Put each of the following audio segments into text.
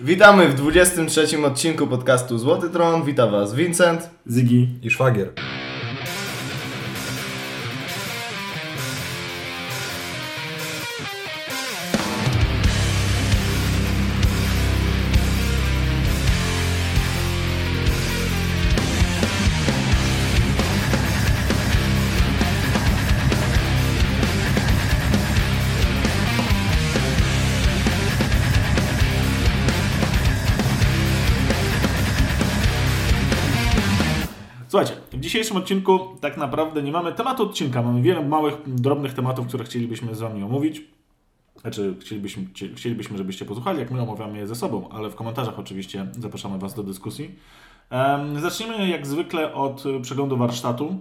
Witamy w 23 odcinku podcastu Złoty Tron. Witam Was Vincent. Zygi. I szwagier. Dzisiejszym odcinku tak naprawdę nie mamy tematu odcinka. Mamy wiele małych, drobnych tematów, które chcielibyśmy z Wami omówić. Znaczy, chcielibyśmy, cie- chcielibyśmy, żebyście posłuchali, jak my omawiamy je ze sobą, ale w komentarzach oczywiście zapraszamy Was do dyskusji. Em, Zaczniemy jak zwykle od y, przeglądu warsztatu.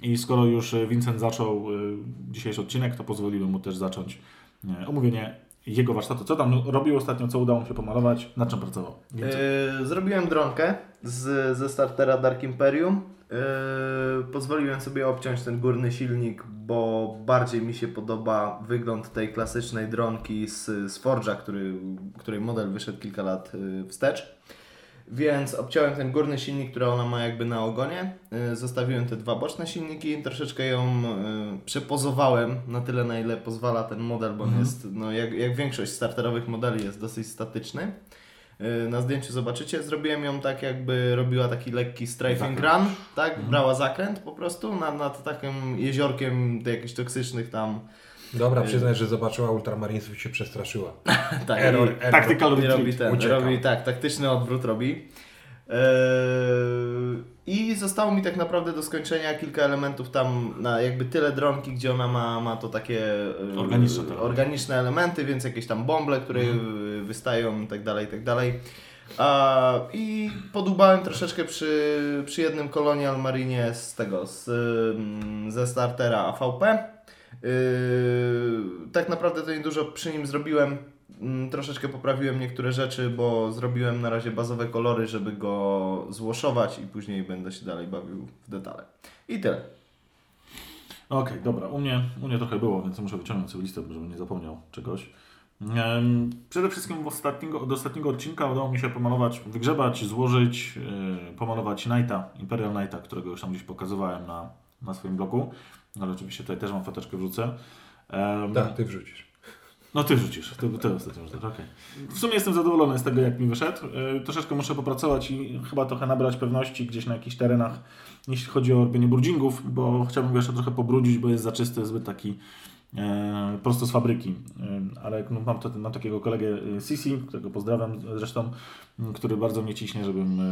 I skoro już y, Vincent zaczął y, dzisiejszy odcinek, to pozwolimy mu też zacząć omówienie jego warsztatu. Co tam robił ostatnio, co udało mu się pomalować, na czym pracował. Zrobiłem dronkę z, ze startera Dark Imperium. Yy, pozwoliłem sobie obciąć ten górny silnik, bo bardziej mi się podoba wygląd tej klasycznej dronki z, z Forge'a, który, której model wyszedł kilka lat yy, wstecz. Więc obciąłem ten górny silnik, który ona ma jakby na ogonie. Yy, Zostawiłem te dwa boczne silniki, troszeczkę ją przepozowałem na tyle, na ile pozwala ten model, bo on jest, no, jak, jak większość starterowych modeli, jest dosyć statyczny. Yy, Na zdjęciu zobaczycie, zrobiłem ją tak, jakby robiła taki lekki strafing run, tak? Brała zakręt po prostu nad, nad takim jeziorkiem jakichś toksycznych tam. Dobra, przyznaj, że zobaczyła Ultramarinesów i się przestraszyła. Tak, Error, error. Tactical robi ten, robi tak, taktyczny odwrót robi. Eee, I zostało mi tak naprawdę do skończenia kilka elementów tam, na jakby tyle dronki, gdzie ona ma, ma to takie e, Organiczne, tak. organiczne elementy, więc jakieś tam bąble, które e, wystają i tak dalej, i tak dalej. A, I podłubałem troszeczkę przy, przy jednym Colonial Marinie z tego, z, ym, ze startera AVP. Yy, tak naprawdę to niedużo przy nim zrobiłem. Mm, Troszeczkę poprawiłem niektóre rzeczy, bo zrobiłem na razie bazowe kolory, żeby go złoszować i później będę się dalej bawił w detale. I tyle. Okej, dobra. U mnie, u mnie trochę było, więc muszę wyciągnąć sobie listę, żebym nie zapomniał czegoś. Przede wszystkim w ostatniego, od ostatniego odcinka udało mi się pomalować, wygrzebać, złożyć, yy, pomalować Knighta, Imperial Knighta, którego już tam gdzieś pokazywałem na, na swoim blogu. Ale oczywiście tutaj też mam foteczkę wrzucę. Em, Tak, ty wrzucisz. No ty rzucisz, ty, ty ostatnio rzucasz, okej. W sumie jestem zadowolony z tego, jak mi wyszedł. Yy, troszeczkę muszę popracować i chyba trochę nabrać pewności gdzieś na jakichś terenach, jeśli chodzi o robienie brudzingów, bo chciałbym jeszcze trochę pobrudzić, bo jest za czysty, zbyt taki e, prosto z fabryki. E, ale no, mam, to, mam takiego kolegę e, Sisi, którego pozdrawiam zresztą, który bardzo mnie ciśnie, żebym e,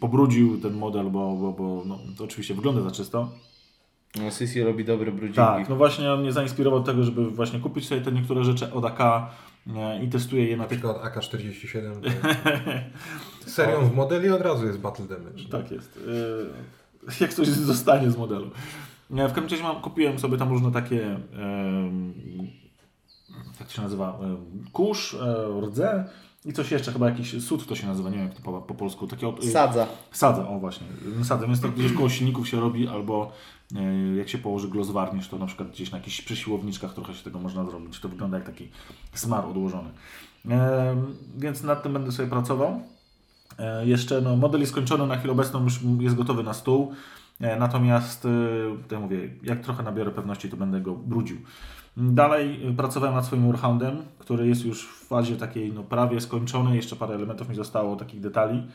pobrudził ten model, bo, bo, bo no, to oczywiście wygląda za czysto. No, Sisi robi dobre brudzinki. Tak, no właśnie on mnie zainspirował do tego, żeby właśnie kupić sobie te niektóre rzeczy od AK e, i testuję je na Na tych... przykład AK-47. to Serią w modeli od razu jest Battle Damage. Tak jest. E, Jak coś zostanie z modelu. E, W każdym razie mam, kupiłem sobie tam różne takie jak to się nazywa? Kurz, rdze i coś jeszcze, chyba jakiś sód to się nazywa, nie wiem jak to po, po polsku. Takie od, Sadza. Sadza, o właśnie. Sadza, więc to gdzieś koło silników się robi, albo jak się położy glozwarnisz, to na przykład gdzieś na jakichś przesiłowniczkach trochę się tego można zrobić. To wygląda jak taki smar odłożony. E, więc nad tym będę sobie pracował. E, jeszcze no, model jest skończony, na chwilę obecną już jest gotowy na stół. E, Natomiast, e, tak mówię, jak trochę nabiorę pewności, to będę go brudził. Dalej e, pracowałem nad swoim Warhoundem, który jest już w fazie takiej no, prawie skończony. Jeszcze parę elementów mi zostało, takich detali.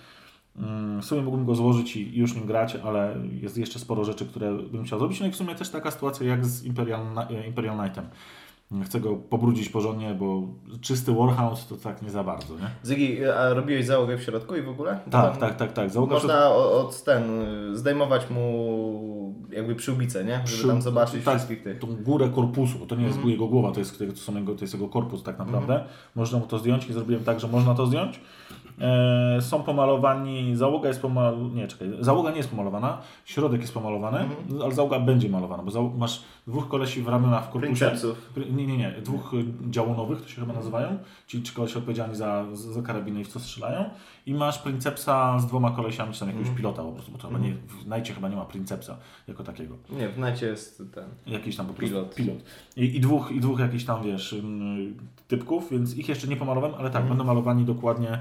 Mm, W sumie mógłbym go złożyć i już nim grać, ale jest jeszcze sporo rzeczy, które bym chciał zrobić. No i w sumie też taka sytuacja jak z Imperial, e, Imperial Knightem. Chcę go pobrudzić porządnie, bo czysty Warhound to tak nie za bardzo, nie? Zygi, a robiłeś załogę w środku i w ogóle? Tak, tak, tak, tak. Załoga Można o- od ten, y, zdejmować mu jakby przyłbicę, nie? Żeby Przy- tam zobaczyć tak, wszystkich tych. tą górę korpusu, bo to nie jest Mhm. jego głowa, to jest, to, są jego, to jest jego korpus tak naprawdę. Można mu to zdjąć i zrobiłem tak, że można to zdjąć. E, są pomalowani, załoga jest pomalowana, nie czekaj, załoga nie jest pomalowana, środek jest pomalowany, Mhm. ale załoga będzie malowana, bo zał- masz dwóch kolesi w ramionach w korpusie. Princepsów. Nie, nie, nie. Dwóch y, działonowych, to się chyba nazywają, czyli ci kolesie odpowiedzialni za, za karabiny i w co strzelają. I masz Princepsa z dwoma kolesiami, czy tam jakiegoś pilota po prostu, bo to chyba nie, w Najcie chyba nie ma Princepsa jako takiego. Nie, w necie jest ten. Jakiś tam po prostu Pilot. pilot. I, i, dwóch, I dwóch jakichś tam, wiesz, typków, więc ich jeszcze nie pomalowałem, ale tak, Mhm. będą malowani dokładnie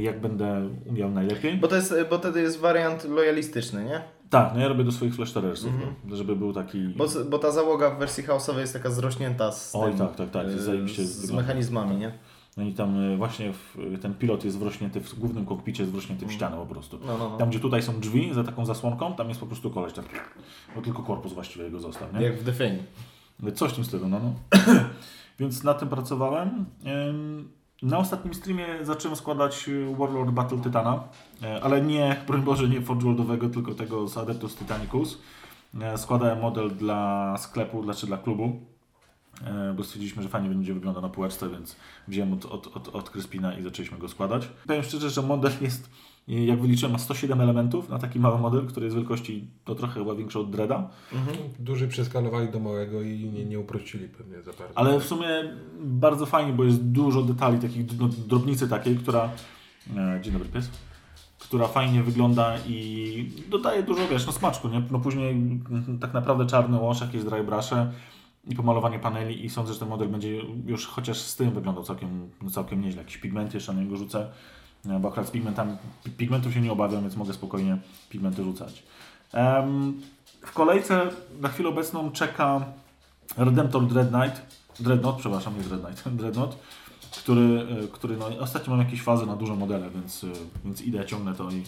jak będę umiał najlepiej. Bo to jest, bo to jest wariant lojalistyczny, nie? Tak, no ja robię do swoich Flash Terrorsów, Mhm. no, żeby był taki... Bo, bo ta załoga w wersji chaosowej jest taka zrośnięta z, Oj, tym, tak, tak, tak, e, zajebiście z wygląda. mechanizmami, nie? No i tam y, właśnie w, ten pilot jest wrośnięty, w głównym kokpicie jest wrośnięty w ścianę po prostu. No, no, no. Tam, gdzie tutaj są drzwi za taką zasłonką, tam jest po prostu koleś, tak, bo tylko korpus właściwie jego został, nie? Jak w The Thing. Coś w tym stylu, no, no. Więc nad tym pracowałem. Ym, Na ostatnim streamie zacząłem składać y, Warlord Battle Titana, e, ale nie, broń Boże, nie Forge Worldowego, tylko tego z Adeptus Titanicus. E, Składałem model dla sklepu, znaczy dla klubu, e, bo stwierdziliśmy, że fajnie będzie wyglądał na półeczce, więc wziąłem od, od, od, od Kryspina i zaczęliśmy go składać. Powiem szczerze, że model jest, jak wyliczyłem, ma 107 elementów na taki mały model, który jest wielkości to trochę chyba większy od Dreada. Duży przeskalowali do małego i nie, nie uprościli pewnie za bardzo. Ale w sumie bardzo fajnie, bo jest dużo detali, takich no, drobnicy takiej, która. E, dzień dobry pies. Która fajnie wygląda i dodaje dużo, wiesz, no smaczku, nie? No później mm, tak naprawdę czarny łosz, jakieś dry brusze i pomalowanie paneli i sądzę, że ten model będzie już chociaż z tym wyglądał całkiem, no całkiem nieźle. Jakieś pigmenty jeszcze na niego rzucę, bo akurat z pigmentami, pigmentów się nie obawiam, więc mogę spokojnie pigmenty rzucać. W kolejce na chwilę obecną czeka Redemptor Dread Knight, Dreadnought, przepraszam, nie Dread Knight, Dreadnought, który, y, który no, ostatnio mam jakieś fazy na duże modele, więc, y, więc idę, ciągnę to i,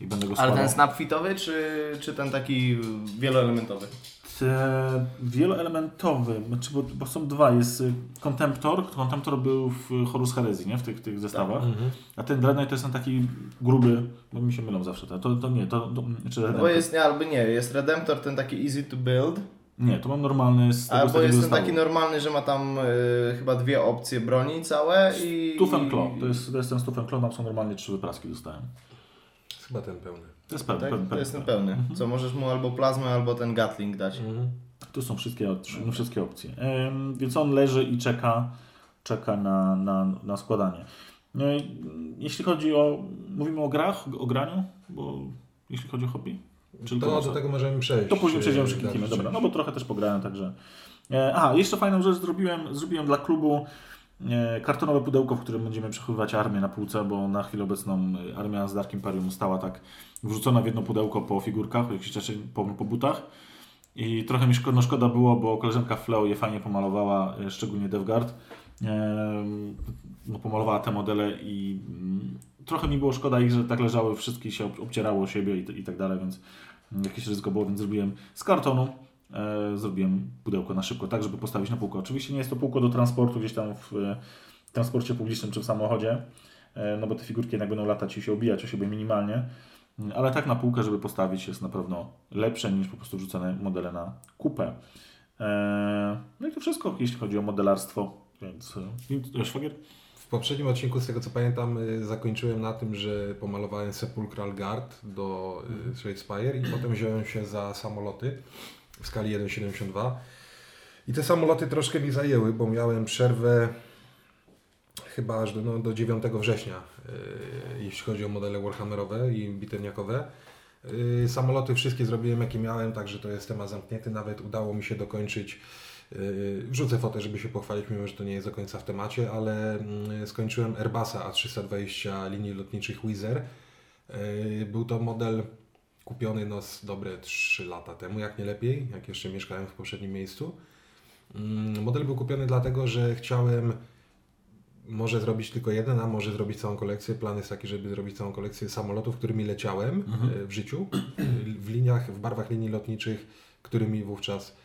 i będę go Ale składał. ten snap fitowy, czy, czy ten taki wieloelementowy? Te wieloelementowy, znaczy, bo, bo są dwa, jest y, Contemptor, Contemptor był w Horus Herezji, nie? W tych, tych zestawach, Mhm. a ten Dread Knight to jest ten taki gruby, bo mi się mylą zawsze te, to, to nie, to, to czy Bo Redemptor. jest, nie, albo nie, jest Redemptor ten taki easy to build, Nie, to mam normalny z tego albo jest ten zestawu. taki normalny, że ma tam y, chyba dwie opcje broni całe i... Stuff and Claw, to jest, to jest ten Stuff and Claw, tam są normalnie trzy wypraski dostałem. Chyba ten pełny. To jest pełny, Tak, pełny, to jest ten pełny. pełny. Co możesz mu albo plazmę, albo ten Gatling dać. Mhm. To są wszystkie, no, wszystkie opcje. Ym, więc on leży i czeka, czeka na, na, na składanie. No jeśli chodzi o. Mówimy o grach, o graniu, bo jeśli chodzi o hobby. Czy To tylko do tego możemy przejść. to później przejdziemy, e, przeklikniemy. dalej. Dobra, no bo trochę też pograłem, także. E, Aha, jeszcze fajną rzecz zrobiłem, zrobiłem dla klubu e, kartonowe pudełko, w którym będziemy przechowywać armię na półce, bo na chwilę obecną armia z Dark Imperium stała tak wrzucona w jedno pudełko po figurkach, jakieś rzeczy po, po butach. I trochę mi szkoda, no szkoda było, bo koleżanka Fleo je fajnie pomalowała, e, szczególnie Devgard. E, No, pomalowała te modele i mm, trochę mi było szkoda ich, że tak leżały, wszystkie się ob- obcierało o siebie i, i tak dalej, więc jakieś ryzyko było, więc zrobiłem z kartonu, e, zrobiłem pudełko na szybko, tak żeby postawić na półkę. Oczywiście nie jest to półko do transportu gdzieś tam w e, transporcie publicznym czy w samochodzie, no bo te figurki jednak będą latać i się obijać o siebie minimalnie, Mm, ale tak na półkę, żeby postawić jest na pewno lepsze niż po prostu wrzucone modele na kupę. E, no i to wszystko, jeśli chodzi o modelarstwo, więc e, szwagier? W poprzednim odcinku, z tego co pamiętam, zakończyłem na tym, że pomalowałem Sepulchral Guard do y, Shadespire i potem wziąłem się za samoloty w skali 1,72. I te samoloty troszkę mi zajęły, bo miałem przerwę chyba aż do, no, do 9 września, y, jeśli chodzi o modele Warhammerowe i bitewniakowe. Y, Samoloty wszystkie zrobiłem jakie miałem, także to jest temat zamknięty. Nawet udało mi się dokończyć Yy, Wrzucę fotę, żeby się pochwalić, mimo że to nie jest do końca w temacie, ale mm, skończyłem Airbusa A320 linii lotniczych. Yy, Był to model kupiony no, dobre 3 lata temu, jak nie lepiej, jak jeszcze mieszkałem w poprzednim miejscu. Mm, Model był kupiony dlatego, że chciałem może zrobić tylko jeden, a może zrobić całą kolekcję. Plan jest taki, żeby zrobić całą kolekcję samolotów, którymi leciałem Mhm. e, w życiu, w liniach, w barwach linii lotniczych, którymi wówczas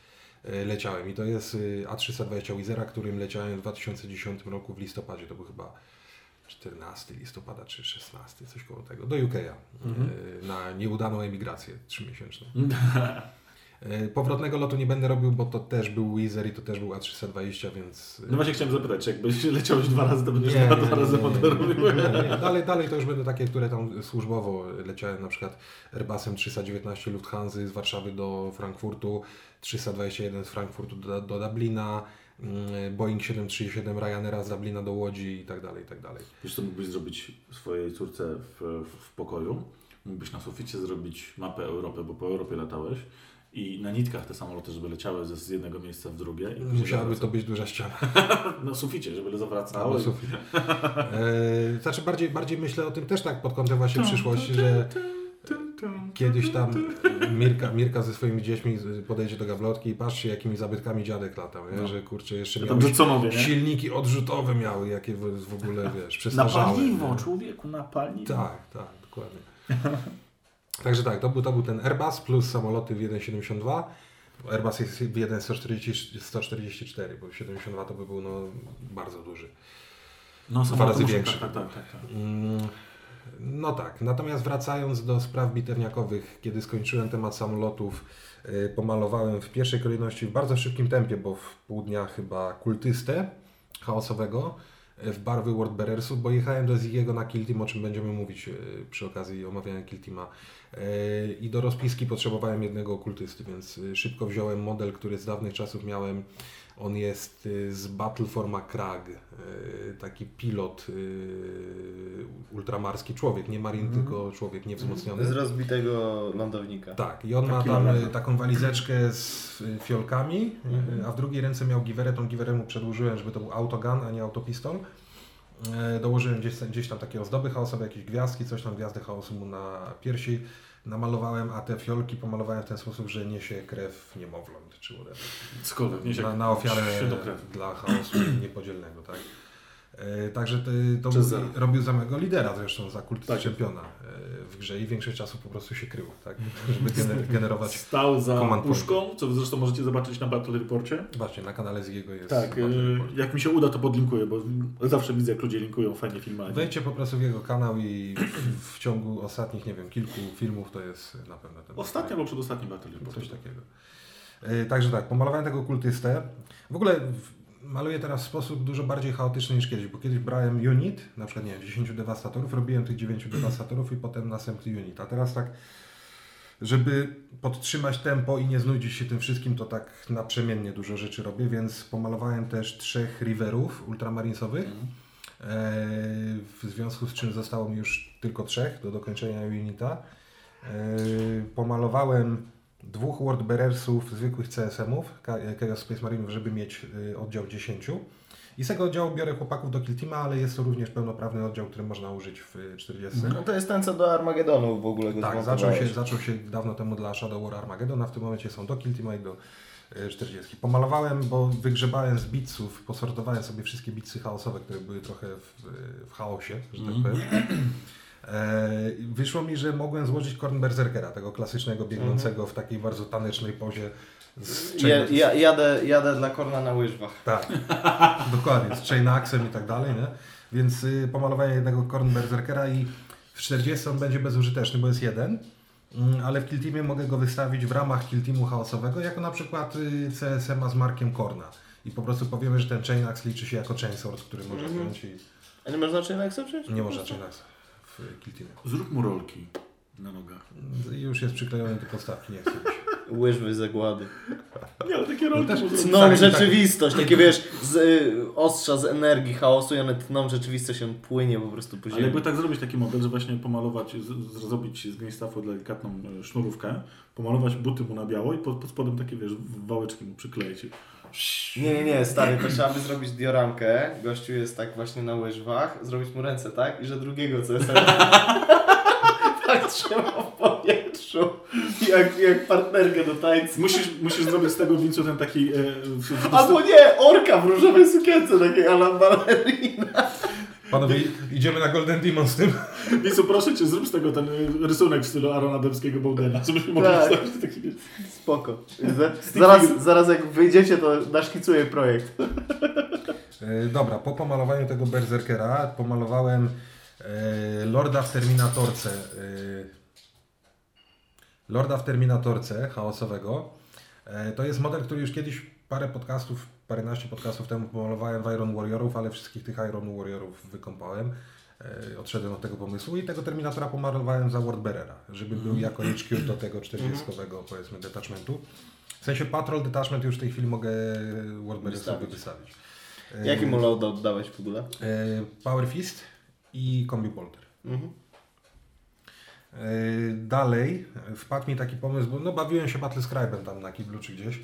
e, leciałem. I to jest e, A320 Wizera, którym leciałem w 2010 roku w listopadzie. To był chyba 14 listopada czy 16, coś koło tego, do UK'a Mhm. e, na nieudaną emigrację trzymiesięczną. E, Powrotnego lotu nie będę robił, bo to też był Weezer i to też był A320, więc... No właśnie chciałem zapytać, czy jakbyś leciałeś dwa razy, to będziesz Nie, dwa, nie, dwa razy nie, robił. Dalej, dalej to już będą takie, które tam służbowo leciałem, na przykład Airbusem 319 Lufthansa z Warszawy do Frankfurtu, 321 z Frankfurtu do, do Dublina, mm, Boeing 737 Ryanaira z Dublina do Łodzi i tak dalej, i tak dalej. Wiesz co mógłbyś zrobić swojej córce w, w pokoju? Mógłbyś na suficie zrobić mapę Europy, bo po Europie latałeś i na nitkach te samoloty, żeby leciały ze- z jednego miejsca w drugie. Musiałaby to być duża ściana. Na suficie, żeby zawracały. Albo sufit. E, znaczy bardziej, bardziej myślę o tym też tak pod kątem właśnie przyszłości, że kiedyś tam Mirka, Mirka ze swoimi dziećmi podejdzie do gablotki i patrzcie jakimi zabytkami dziadek latał? No. że kurczę jeszcze Ja miał mówię, nie? silniki odrzutowe miały, jakie w, w ogóle wiesz, Na przestarzałe. paliwo, nie? człowieku, na paliwo. Tak, tak, dokładnie. Także tak, to był, to był ten Airbus plus samoloty w 1.72. Airbus jest w 1.140 144, bo 72 to by był no, bardzo duży. No, Dwa razy większy. Tak, tak, tak. tak. Mm, No tak, natomiast wracając do spraw bitewniakowych, kiedy skończyłem temat samolotów, y, pomalowałem w pierwszej kolejności w bardzo szybkim tempie, bo w pół dnia chyba kultystę chaosowego y, w barwy Wordbearersów, bo jechałem do Zigiego na Kill Team, o czym będziemy mówić y, przy okazji omawiania Kill Teama. Y, I do rozpiski potrzebowałem jednego okultysty, więc y, szybko wziąłem model, który z dawnych czasów miałem. On jest y, z Battle for Macrag, y, taki pilot ultramarski, człowiek, nie marin, Mhm. tylko człowiek niewzmocniony. Z rozbitego lądownika. Tak, i on ma Taki tam lornetto. y, taką walizeczkę z fiolkami, Mhm. a w drugiej ręce miał giwerę. Tą giwerę mu przedłużyłem, żeby to był autogun, a nie autopistol. E, Dołożyłem gdzieś, gdzieś tam takie ozdoby chaosowe, jakieś gwiazdki, coś tam, gwiazdy chaosu mu na piersi namalowałem, a te fiolki pomalowałem w ten sposób, że niesie krew niemowląt, czy whatever. Cokolwiek, nie się Na, na ofiarę dla chaosu niepodzielnego, tak? E, także to, zero. robił za mego lidera zresztą, za kult Tak. czempiona e, w grze i większość czasu po prostu się krył, tak? Żeby gener- generować. Stał za puszką, co zresztą możecie zobaczyć na Battle Reporcie. Właśnie, na kanale Zigiego jest. Tak, Report. jak mi się uda, to podlinkuję, bo zawsze widzę, jak ludzie linkują fajnie filmy. Wejdźcie po prostu w jego kanał i w, w ciągu ostatnich, nie wiem, kilku filmów to jest na pewno ten. Ostatni albo przedostatni Battle Report. Coś takiego. E, Także tak, pomalowałem tego kultystę. W ogóle maluję teraz w sposób dużo bardziej chaotyczny niż kiedyś, bo kiedyś brałem unit, na przykład nie wiem, 10 dewastatorów, robiłem tych 9 dewastatorów i potem następny unit. A teraz tak, żeby podtrzymać tempo i nie znudzić się tym wszystkim, to tak naprzemiennie dużo rzeczy robię, więc pomalowałem też trzech riverów ultramarinsowych. Mhm. E, W związku z czym zostało mi już tylko trzech do dokończenia unita. E, Pomalowałem dwóch Wordbearersów, zwykłych CSM-ów, Chaos Space Marinów, żeby mieć e, oddział 10. I z tego oddziału biorę chłopaków do Kill Teama, ale jest to również pełnoprawny oddział, który można użyć w e, 40. No to jest ten, co do Armagedonu w ogóle go Tak, zaczął się, zaczął się dawno temu dla Shadow War Armageddon, a w tym momencie są do Kill Teama i do e, 40. Pomalowałem, bo wygrzebałem z bitsów, posortowałem sobie wszystkie bitsy chaosowe, które były trochę w, w chaosie, że tak Mhm. powiem. Wyszło mi, że mogłem złożyć Korn Berserkera, tego klasycznego, biegnącego w takiej bardzo tanecznej pozie. Chain- ja, jadę, jadę dla Korna na łyżwach. tak, dokładnie, z chain axem i tak dalej, nie? Więc y, pomalowałem jednego Korn Berserkera i w 40 on będzie bezużyteczny, bo jest jeden, mm, ale w Kill Teamie mogę go wystawić w ramach Kill Teamu chaosowego, jako na przykład y, CSM-a z Markiem Korna. I po prostu powiemy, że ten chain axe liczy się jako chain sword, który może Mhm. wziąć i A nie można czego przecież? nie można chain axe w. Zrób mu rolki na nogach. I Już jest przyklejony do podstawki, nie chcę się. Łyżwy zagłady. Nie, ale takie rolki zrobić. Tną Tak, rzeczywistość, takie wiesz, z y, ostrza, z energii chaosu i one tną rzeczywistość, on płynie po prostu po Ale ziemi. jakby tak zrobić taki model, że właśnie pomalować, z, zrobić z gęstafu delikatną e, sznurówkę, pomalować buty mu na biało i pod, pod spodem takie, wiesz, wałeczki mu przykleić. Nie, nie, nie, stary, to trzeba by zrobić dioramkę, gościu jest tak właśnie na łyżwach, zrobić mu ręce tak? I że drugiego CSM tak trzyma w powietrzu, jak, jak partnerkę do tańca. Musisz, musisz zrobić z tego wincu ten taki... E, w, w, Albo nie, orka w różowej sukience, takiej ala ballerina. Panowie, idziemy na Golden Demon z tym. Wincu, proszę Cię, zrób z tego ten rysunek w stylu Arona Debskiego Bowdena, żebyśmy mogli Tak. wstawić taki... Spoko. Zaraz, zaraz jak wyjdziecie, to naszkicuję projekt. E, Dobra, po pomalowaniu tego berserkera pomalowałem e, Lorda w Terminatorce. E, Lorda w Terminatorce chaosowego. E, To jest model, który już kiedyś parę podcastów, paręnaście podcastów temu pomalowałem w Iron Warriorów, ale wszystkich tych Iron Warriorów wykąpałem. E, Odszedłem od tego pomysłu i tego Terminatora pomalowałem za Wordbearera, żeby był jako HQ do tego 40-ego powiedzmy detachmentu. W sensie Patrol Detachment już w tej chwili mogę Wordbearer sobie Wystawić. E, Jaki mu dałeś w ogóle? e, Power Fist i Combi Bolter. Mhm. E, Dalej wpadł mi taki pomysł, bo no bawiłem się Battle Scribe'em tam na kiblu czy gdzieś,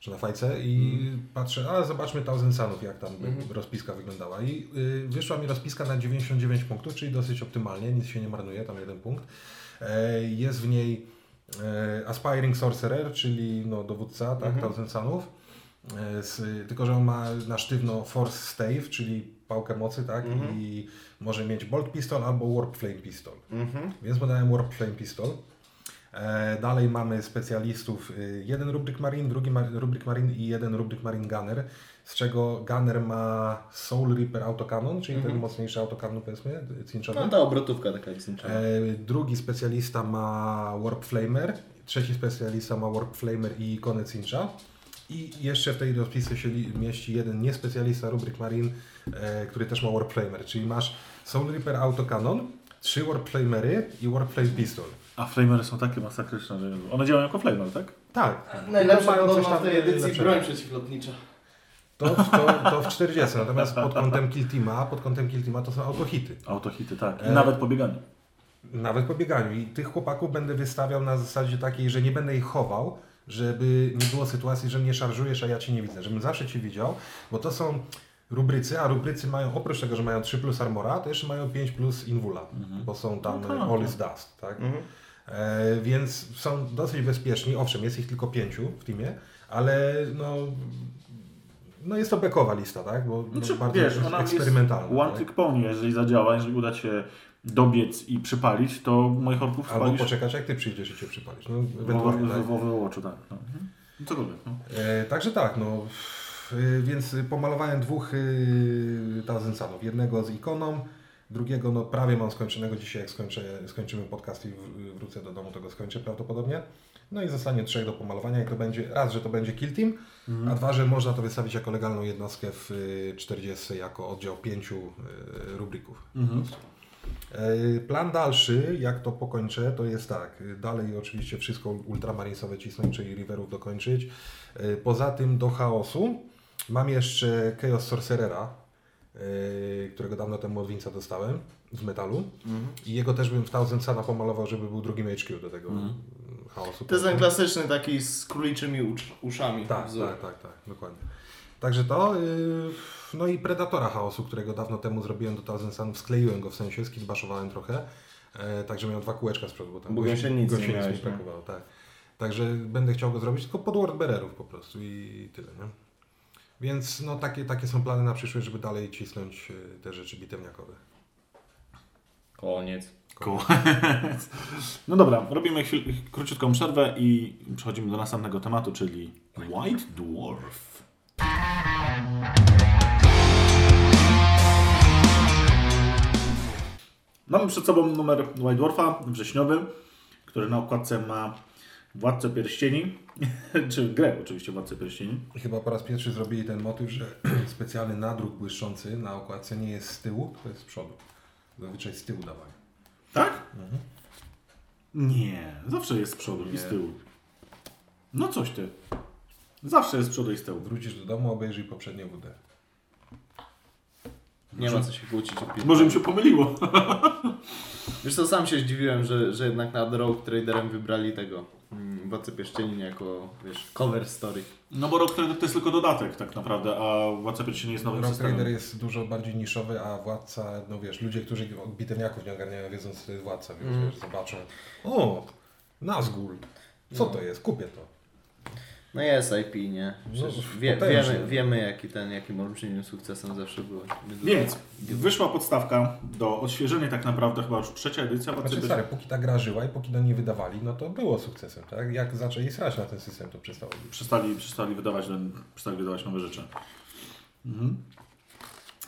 czy na fajce i patrzę, a zobaczmy Thousand Sunów, jak tam rozpiska wyglądała. I y, wyszła mi rozpiska na 99 punktów, czyli dosyć optymalnie, nic się nie marnuje, tam jeden punkt. E, Jest w niej e, Aspiring Sorcerer, czyli no, dowódca, tak, Thousand Sunów. E, Z, tylko, że on ma na sztywno Force Stave, czyli pałkę mocy, tak, i może mieć Bolt Pistol albo Warp Flame Pistol. Mhm. Więc podałem Warp Flame Pistol. E, dalej mamy specjalistów, y, jeden Rubrik Marine, drugi mar Rubrik Marine i jeden Rubrik Marine Gunner, z czego Gunner ma Soul Reaper Autocannon, czyli ten mocniejszy autocannon powiedzmy, cinchowy. No ta obrotówka taka jest cinchowa. E, drugi specjalista ma Warp Flamer, trzeci specjalista ma Warp Flamer i ikonę cincha. I jeszcze w tej rozpisce się mieści jeden niespecjalista Rubrik Marine, który też ma Warp Flamer, czyli masz Soul Reaper Autocannon, trzy Warp Flamery i Warp Flame Pistol. A flamery są takie masakryczne, że one działają jako flamer, tak? Tak. Najlepsza Mają coś podobno tam w tej edycji lepszego. broń przeciwlotnicza. To, to, to w 40, natomiast pod kątem Kill Teama, pod kątem Kill Teama to są autohity. Autohity, tak. I E, nawet po bieganiu. Nawet po bieganiu. I tych chłopaków będę wystawiał na zasadzie takiej, że nie będę ich chował, żeby nie było sytuacji, że mnie szarżujesz, a ja Cię nie widzę. Żebym zawsze Cię widział, bo to są rubrycy, a rubrycy mają, oprócz tego, że mają 3 plus armora, to jeszcze mają 5 plus invula, bo są tam No tak. all is dust, tak? E, więc są dosyć bezpieczni. Owszem, jest ich tylko pięciu w teamie, ale no, no jest to bekowa lista, tak? Bo Znaczy, no, bardzo wiesz, ona jest eksperymentalna. one tak? click pony, jeżeli zadziała, jeżeli uda się dobiec i przypalić, to moich orków Albo spalisz poczekać, jak Ty przyjdziesz i Cię przypalisz. No, w ewentualnie, tak? w Overwatchu, tak. No. Mhm. No Cokolwiek. No. E, także tak, no. y, Więc pomalowałem dwóch y, Sunów. Jednego z ikoną, drugiego no prawie mam skończonego dzisiaj, jak skończę, skończymy podcast i wr- wrócę do domu, to go skończę prawdopodobnie. No i zostanie trzech do pomalowania i to będzie, raz, że to będzie Kill Team, a dwa, że można to wystawić jako legalną jednostkę w y, 40 jako oddział pięciu y, rubrików. Mhm. E, Plan dalszy, jak to pokończę, to jest tak. Dalej oczywiście wszystko ultramarinesowe cisnąć, czyli riverów dokończyć. E, Poza tym do chaosu mam jeszcze Chaos Sorcerera, którego dawno temu od Winca dostałem z metalu. I jego też bym w Thousand Sana pomalował, żeby był drugim HQ do tego chaosu. To jest ten klasyczny taki z króliczymi uszami. Tak, wzór. tak, tak, tak, dokładnie. Także to, yy, no i Predatora Chaosu, którego dawno temu zrobiłem do Thousand Sunów, skleiłem go w sensie, skidbaszowałem trochę, e, także miał dwa kółeczka z przodu, bo tam Bo gąsienicy nie gąsienic mi miałeś, nie? brakowało, tak. Także będę chciał go zrobić tylko pod wordbearerów po prostu i tyle, nie? Więc no takie, takie są plany na przyszłość, żeby dalej cisnąć e, te rzeczy bitewniakowe. Koniec. Cool. No dobra, robimy chwil, króciutką przerwę i przechodzimy do następnego tematu, czyli White Dwarf. Mamy przed sobą numer White Dwarfa, wrześniowy, który na okładce ma Władcę Pierścieni, czy grę oczywiście Władcę Pierścieni. I chyba po raz pierwszy zrobili ten motyw, że specjalny nadruk błyszczący na okładce nie jest z tyłu, to jest z przodu. Zazwyczaj z tyłu dawali. Tak? Nie, zawsze jest z przodu i z Nie. tyłu. No coś ty. Zawsze jest z przodu i z tyłu. Wrócisz do domu, obejrzyj poprzednie WD. Nie ma co się kłócić. Może mi się pomyliło. Wiesz co, sam się zdziwiłem, że, że jednak nad Rogue Traderem wybrali tego mm, Władcę Pierścieni jako, wiesz, cover story. No bo Rock Trader to jest tylko dodatek tak naprawdę, a Władca Pierścieni jest nowym Rock systemem. Trader jest dużo bardziej niszowy, a władca, no wiesz, ludzie, którzy od bitewniaków nie ogarniają, wiedzą co to jest władca, wiesz, Mm. wiesz zobaczą. O, Nazgul. Co No. to jest? Kupię to. No jest IP, nie? Przecież No, wie, wiemy, wiemy jaki ten, jakim olbrzymim sukcesem zawsze było. Więc wyszła podstawka do odświeżenia tak naprawdę chyba już trzecia edycja Znaczy, Pierścieni. stary, póki ta gra żyła i póki do niej wydawali, no to było sukcesem, tak? Jak zaczęli srać na ten system, to przestało być. Przestali, przestali, wydawać, przestali wydawać nowe rzeczy. Mhm.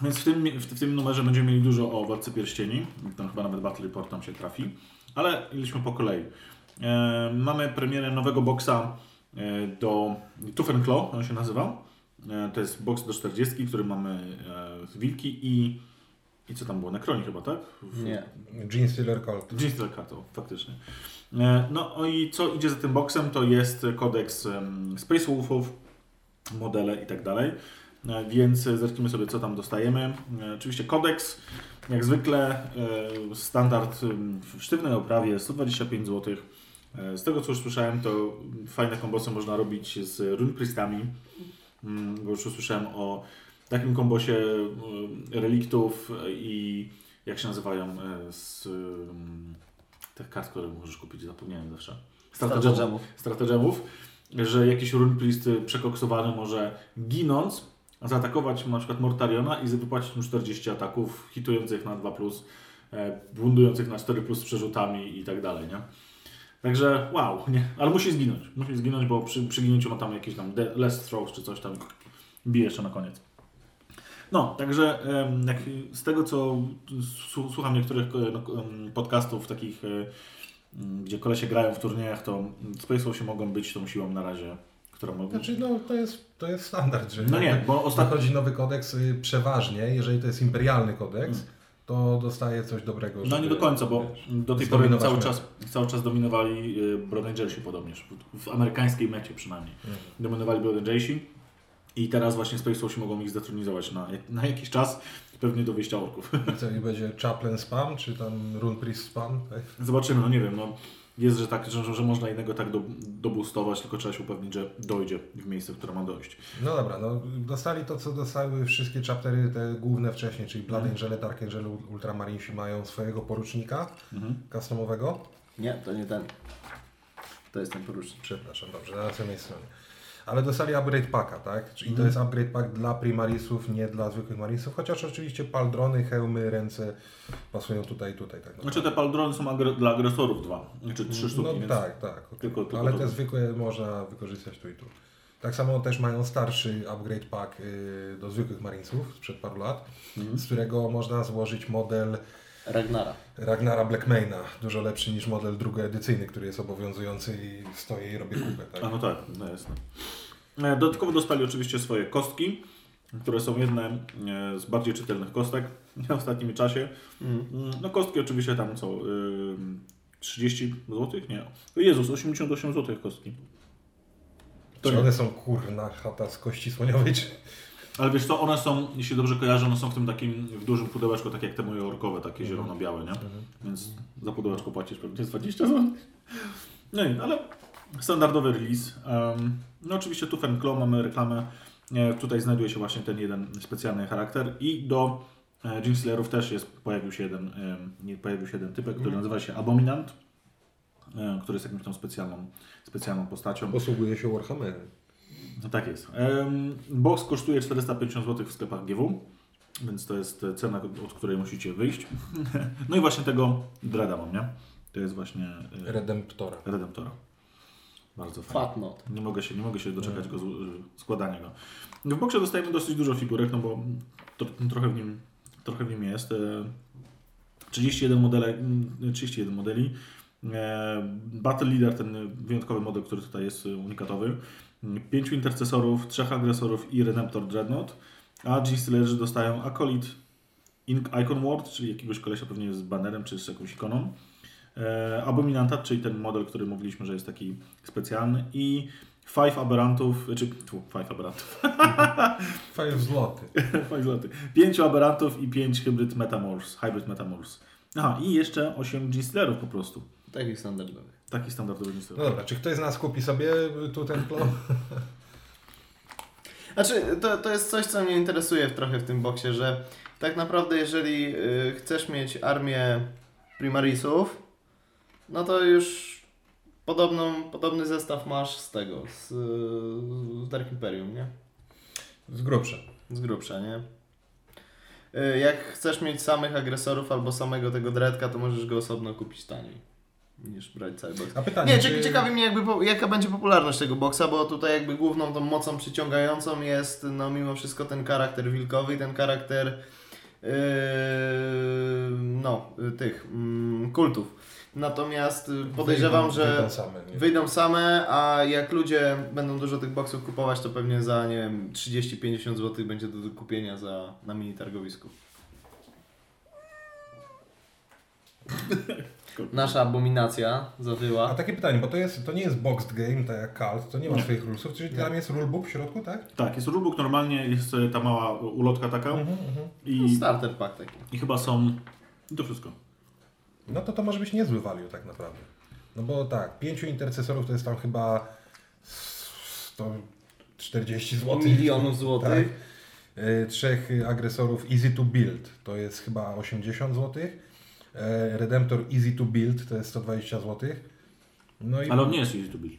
Więc w tym, w, w tym numerze będziemy mieli dużo o Władcy Pierścieni. Tam chyba nawet Battle Report tam się trafi. Ale idźmy po kolei. E, mamy premierę nowego boksa e, do Tuffen Claw, on się nazywał. E, To jest box do 40, który mamy e, wilki i i co tam było? Necroni chyba, tak? W- Nie. Gene Stealer Cult. Gdzieś tyle kartą, faktycznie. No i co idzie za tym boksem, to jest kodeks Space Wolfów, modele i tak dalej. Więc zerknijmy sobie, co tam dostajemy. Oczywiście kodeks, jak zwykle, standard w sztywnej oprawie 125 zł. E, Z tego co już słyszałem, to fajne kombosy można robić z Runepriestami. Mm, Bo już usłyszałem o takim kombosie e, reliktów i jak się nazywają e, z em, tych kart, które możesz kupić, zapomniałem zawsze. Stratagemów. Stratagemów, że jakiś runeplist przekoksowany może ginąc zaatakować na przykład Mortariona i wypłacić mu 40 ataków hitujących na 2+, e, bundujących na 4+, z przerzutami i tak dalej, nie? Także wow, nie? Ale musi zginąć. Musi zginąć, bo przy, przy ginięciu ma tam jakieś tam less throws czy coś tam bije jeszcze na koniec. No, także jak z tego co słucham niektórych e, no, podcastów takich, e, gdzie kolesie grają w turniejach, to Space się mogą być tą siłą na razie, która mogą... Znaczy, no to jest, to jest standard, że No nie, bo ostatnio... Zachodzi nowy kodeks y, przeważnie, jeżeli to jest imperialny kodeks, to dostaje coś dobrego. No nie żeby, do końca, bo wiesz, do tej pory cały mecz. czas, cały czas dominowali y, Blood Angelsi podobnież, w, w amerykańskiej mecie przynajmniej. Mhm. Dominowali Angelsi i teraz właśnie Space Wolf mogą ich zdetronizować na, na jakiś czas, pewnie do wyjścia orków. I co, i będzie Chaplain spam, czy tam Rune Priest spam? Tak? Zobaczymy, no nie wiem, no jest, że tak, że, że można jednego tak do, doboostować, tylko trzeba się upewnić, że dojdzie w miejsce, które ma dojść. No dobra, no dostali to, co dostały wszystkie chaptery, te główne wcześniej, czyli Blood Mhm. Angele, Dark Angele, Ultramarinesi mają swojego porucznika Mhm. customowego. Nie, to nie ten. To jest ten porucznik. Przepraszam, dobrze, na samej stronie. Ale dostali upgrade packa, tak? Czyli Mhm. to jest upgrade pack dla primarisów, nie dla zwykłych marisów, chociaż oczywiście paldrony, hełmy, ręce pasują tutaj i tutaj. Tak naprawdę. Znaczy te paldrony są agre, dla agresorów dwa, znaczy trzy sztuki, No więc... tak, tak. okej. Tylko- tylko Ale to- te zwykłe można wykorzystać tu i tu. Tak samo też mają starszy upgrade pack y, do zwykłych marinesów sprzed paru lat, Mhm. z którego można złożyć model Ragnara. Ragnara Blackmaina, dużo lepszy niż model drugoedycyjny, który jest obowiązujący i stoję i robię kupę. Tak? A no tak, no jasne. E, Dodatkowo dostali oczywiście swoje kostki, które są jedne e, z bardziej czytelnych kostek w ostatnim czasie. Mm, No kostki oczywiście tam co, y, 30 zł? Nie. Jezus, 88 zł kostki. To Czy nie. one są kurna chata z kości słoniowej, czy... Ale wiesz co, one są, jeśli dobrze kojarzę, one są w tym takim, w dużym pudełeczku, tak jak te moje orkowe, takie zielono-białe, nie? Więc za pudełeczko płacisz pewnie 20 zł. No i, ale standardowy release. Um, no oczywiście tu Claw mamy reklamę. E, tutaj znajduje się właśnie ten jeden specjalny charakter i do e, też jest, pojawił się jeden, e, pojawił się jeden typek, który nazywa się Abominant, e, który jest jakąś tą specjalną, specjalną postacią. Posługuje się Warhammerem. No tak jest. Box kosztuje 450 zł w sklepach GW, więc to jest cena, od której musicie wyjść. No i właśnie tego Dreada mam, nie? To jest właśnie e, Redemptora. Redemptora. Bardzo fajnie. Fat not. Nie mogę się, nie mogę się doczekać go, y, składania go. W boxie dostajemy dosyć dużo figurek, no bo to, trochę, w nim, trochę w nim jest. E, 31, modele, mm, 31 modeli. E, Battle Leader, ten wyjątkowy model, który tutaj jest unikatowy. Pięciu intercesorów, trzech agresorów i Redemptor Dreadnought. A G-Stealerzy dostają Acolyte Icon Ward, czyli jakiegoś kolesia pewnie z banerem czy z jakąś ikoną. E, Abominanta, czyli ten model, który mówiliśmy, że jest taki specjalny i Five Aberrantów, czy tu, Five Aberrantów, Five złoty. Five złotych. Pięciu Aberrantów i pięć Hybrid Metamorphs, Hybrid Metamorphs. Aha, i jeszcze 8 Ginstlerów po prostu. Takich standardowych. Taki standardowy No Ginstler. dobra, czy ktoś z nas kupi sobie tu ten klon? Znaczy, to, to jest coś, co mnie interesuje trochę w tym boksie, że tak naprawdę jeżeli y, chcesz mieć armię primarisów, no to już podobną, podobny zestaw masz z tego, z, z Dark Imperium, nie? Z grubsza. Z grubsza, nie? Y, Jak chcesz mieć samych agresorów albo samego tego dreadka, to możesz go osobno kupić taniej niż brać cały box. A pytanie, Nie, czy... ciekawi mnie jakby, po- jaka będzie popularność tego boksa, bo tutaj jakby główną tą mocą przyciągającą jest no mimo wszystko ten charakter wilkowy i ten charakter no, tych mm, kultów. Natomiast y, podejrzewam, Wyjdą- że wyjdą same, wyjdą same, a jak ludzie będą dużo tych boksów kupować, to pewnie za nie wiem 30-50 zł będzie do kupienia za, na mini targowisku. Nasza abominacja A zawyła. takie pytanie, bo to, jest, to nie jest boxed game, tak jak Cult, to nie ma Nie. swoich rulesów, czyli tam jest rulebook w środku, tak? Tak, jest rulebook normalnie, jest e, ta mała ulotka taka Mhm, i, No, starter pack taki. i chyba są... I to wszystko. No to to może być niezły value tak naprawdę. No bo tak, pięciu intercesorów to jest tam chyba 140 zł. Milionów złotych. Tak. E, Trzech agresorów easy to build to jest chyba 80 zł. Redemptor easy to build to jest 120 zł. No i Ale on nie jest easy to build.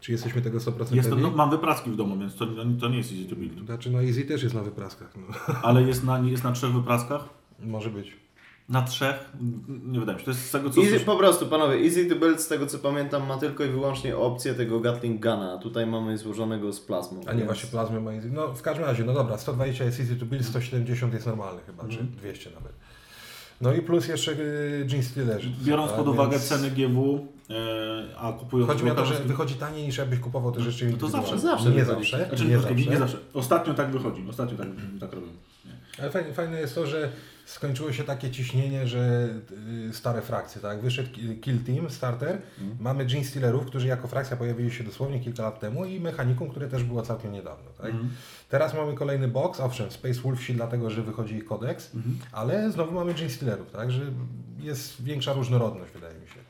czy jesteśmy tego 100% Jest no, mam wypraski w domu, więc to, to nie jest easy to build. Znaczy no easy też jest na wypraskach. No. Ale jest na, jest na trzech wypraskach. Może być. Na trzech? Nie wydaje mi się. To jest z tego co... Easy, słyszę- po prostu, panowie, Easy to Build, z tego co pamiętam, ma tylko i wyłącznie opcję tego Gatling Guna. a Tutaj mamy złożonego z plazmą. A nie, więc- właśnie plazmy ma easy. No w każdym razie, no dobra, 120 jest easy to build, 170 jest normalny chyba, czy 200 nawet. No i plus jeszcze y, Gene Stealerzy. Biorąc pod uwagę więc ceny GW, e, a kupując... Chodzi mi o to, że wychodzi taniej niż jakbyś kupował te rzeczy No to zawsze, zawsze Nie wychodzi. zawsze, Znaczy, nie nie, zawsze. nie zawsze. Ostatnio tak wychodzi. Ostatnio tak, tak robią. Nie. Ale fajne, fajne jest to, że skończyło się takie ciśnienie, że y, stare frakcje, tak? Wyszedł Ki- Kill Team, starter, mamy Gene Stealerów, którzy jako frakcja pojawili się dosłownie kilka lat temu i Mechanikum, które też było całkiem niedawno, tak? Teraz mamy kolejny box, owszem, Space Wolfsi dlatego, że wychodzi ich kodeks, ale znowu mamy Gene Stealerów, tak? Że jest większa różnorodność, wydaje mi się,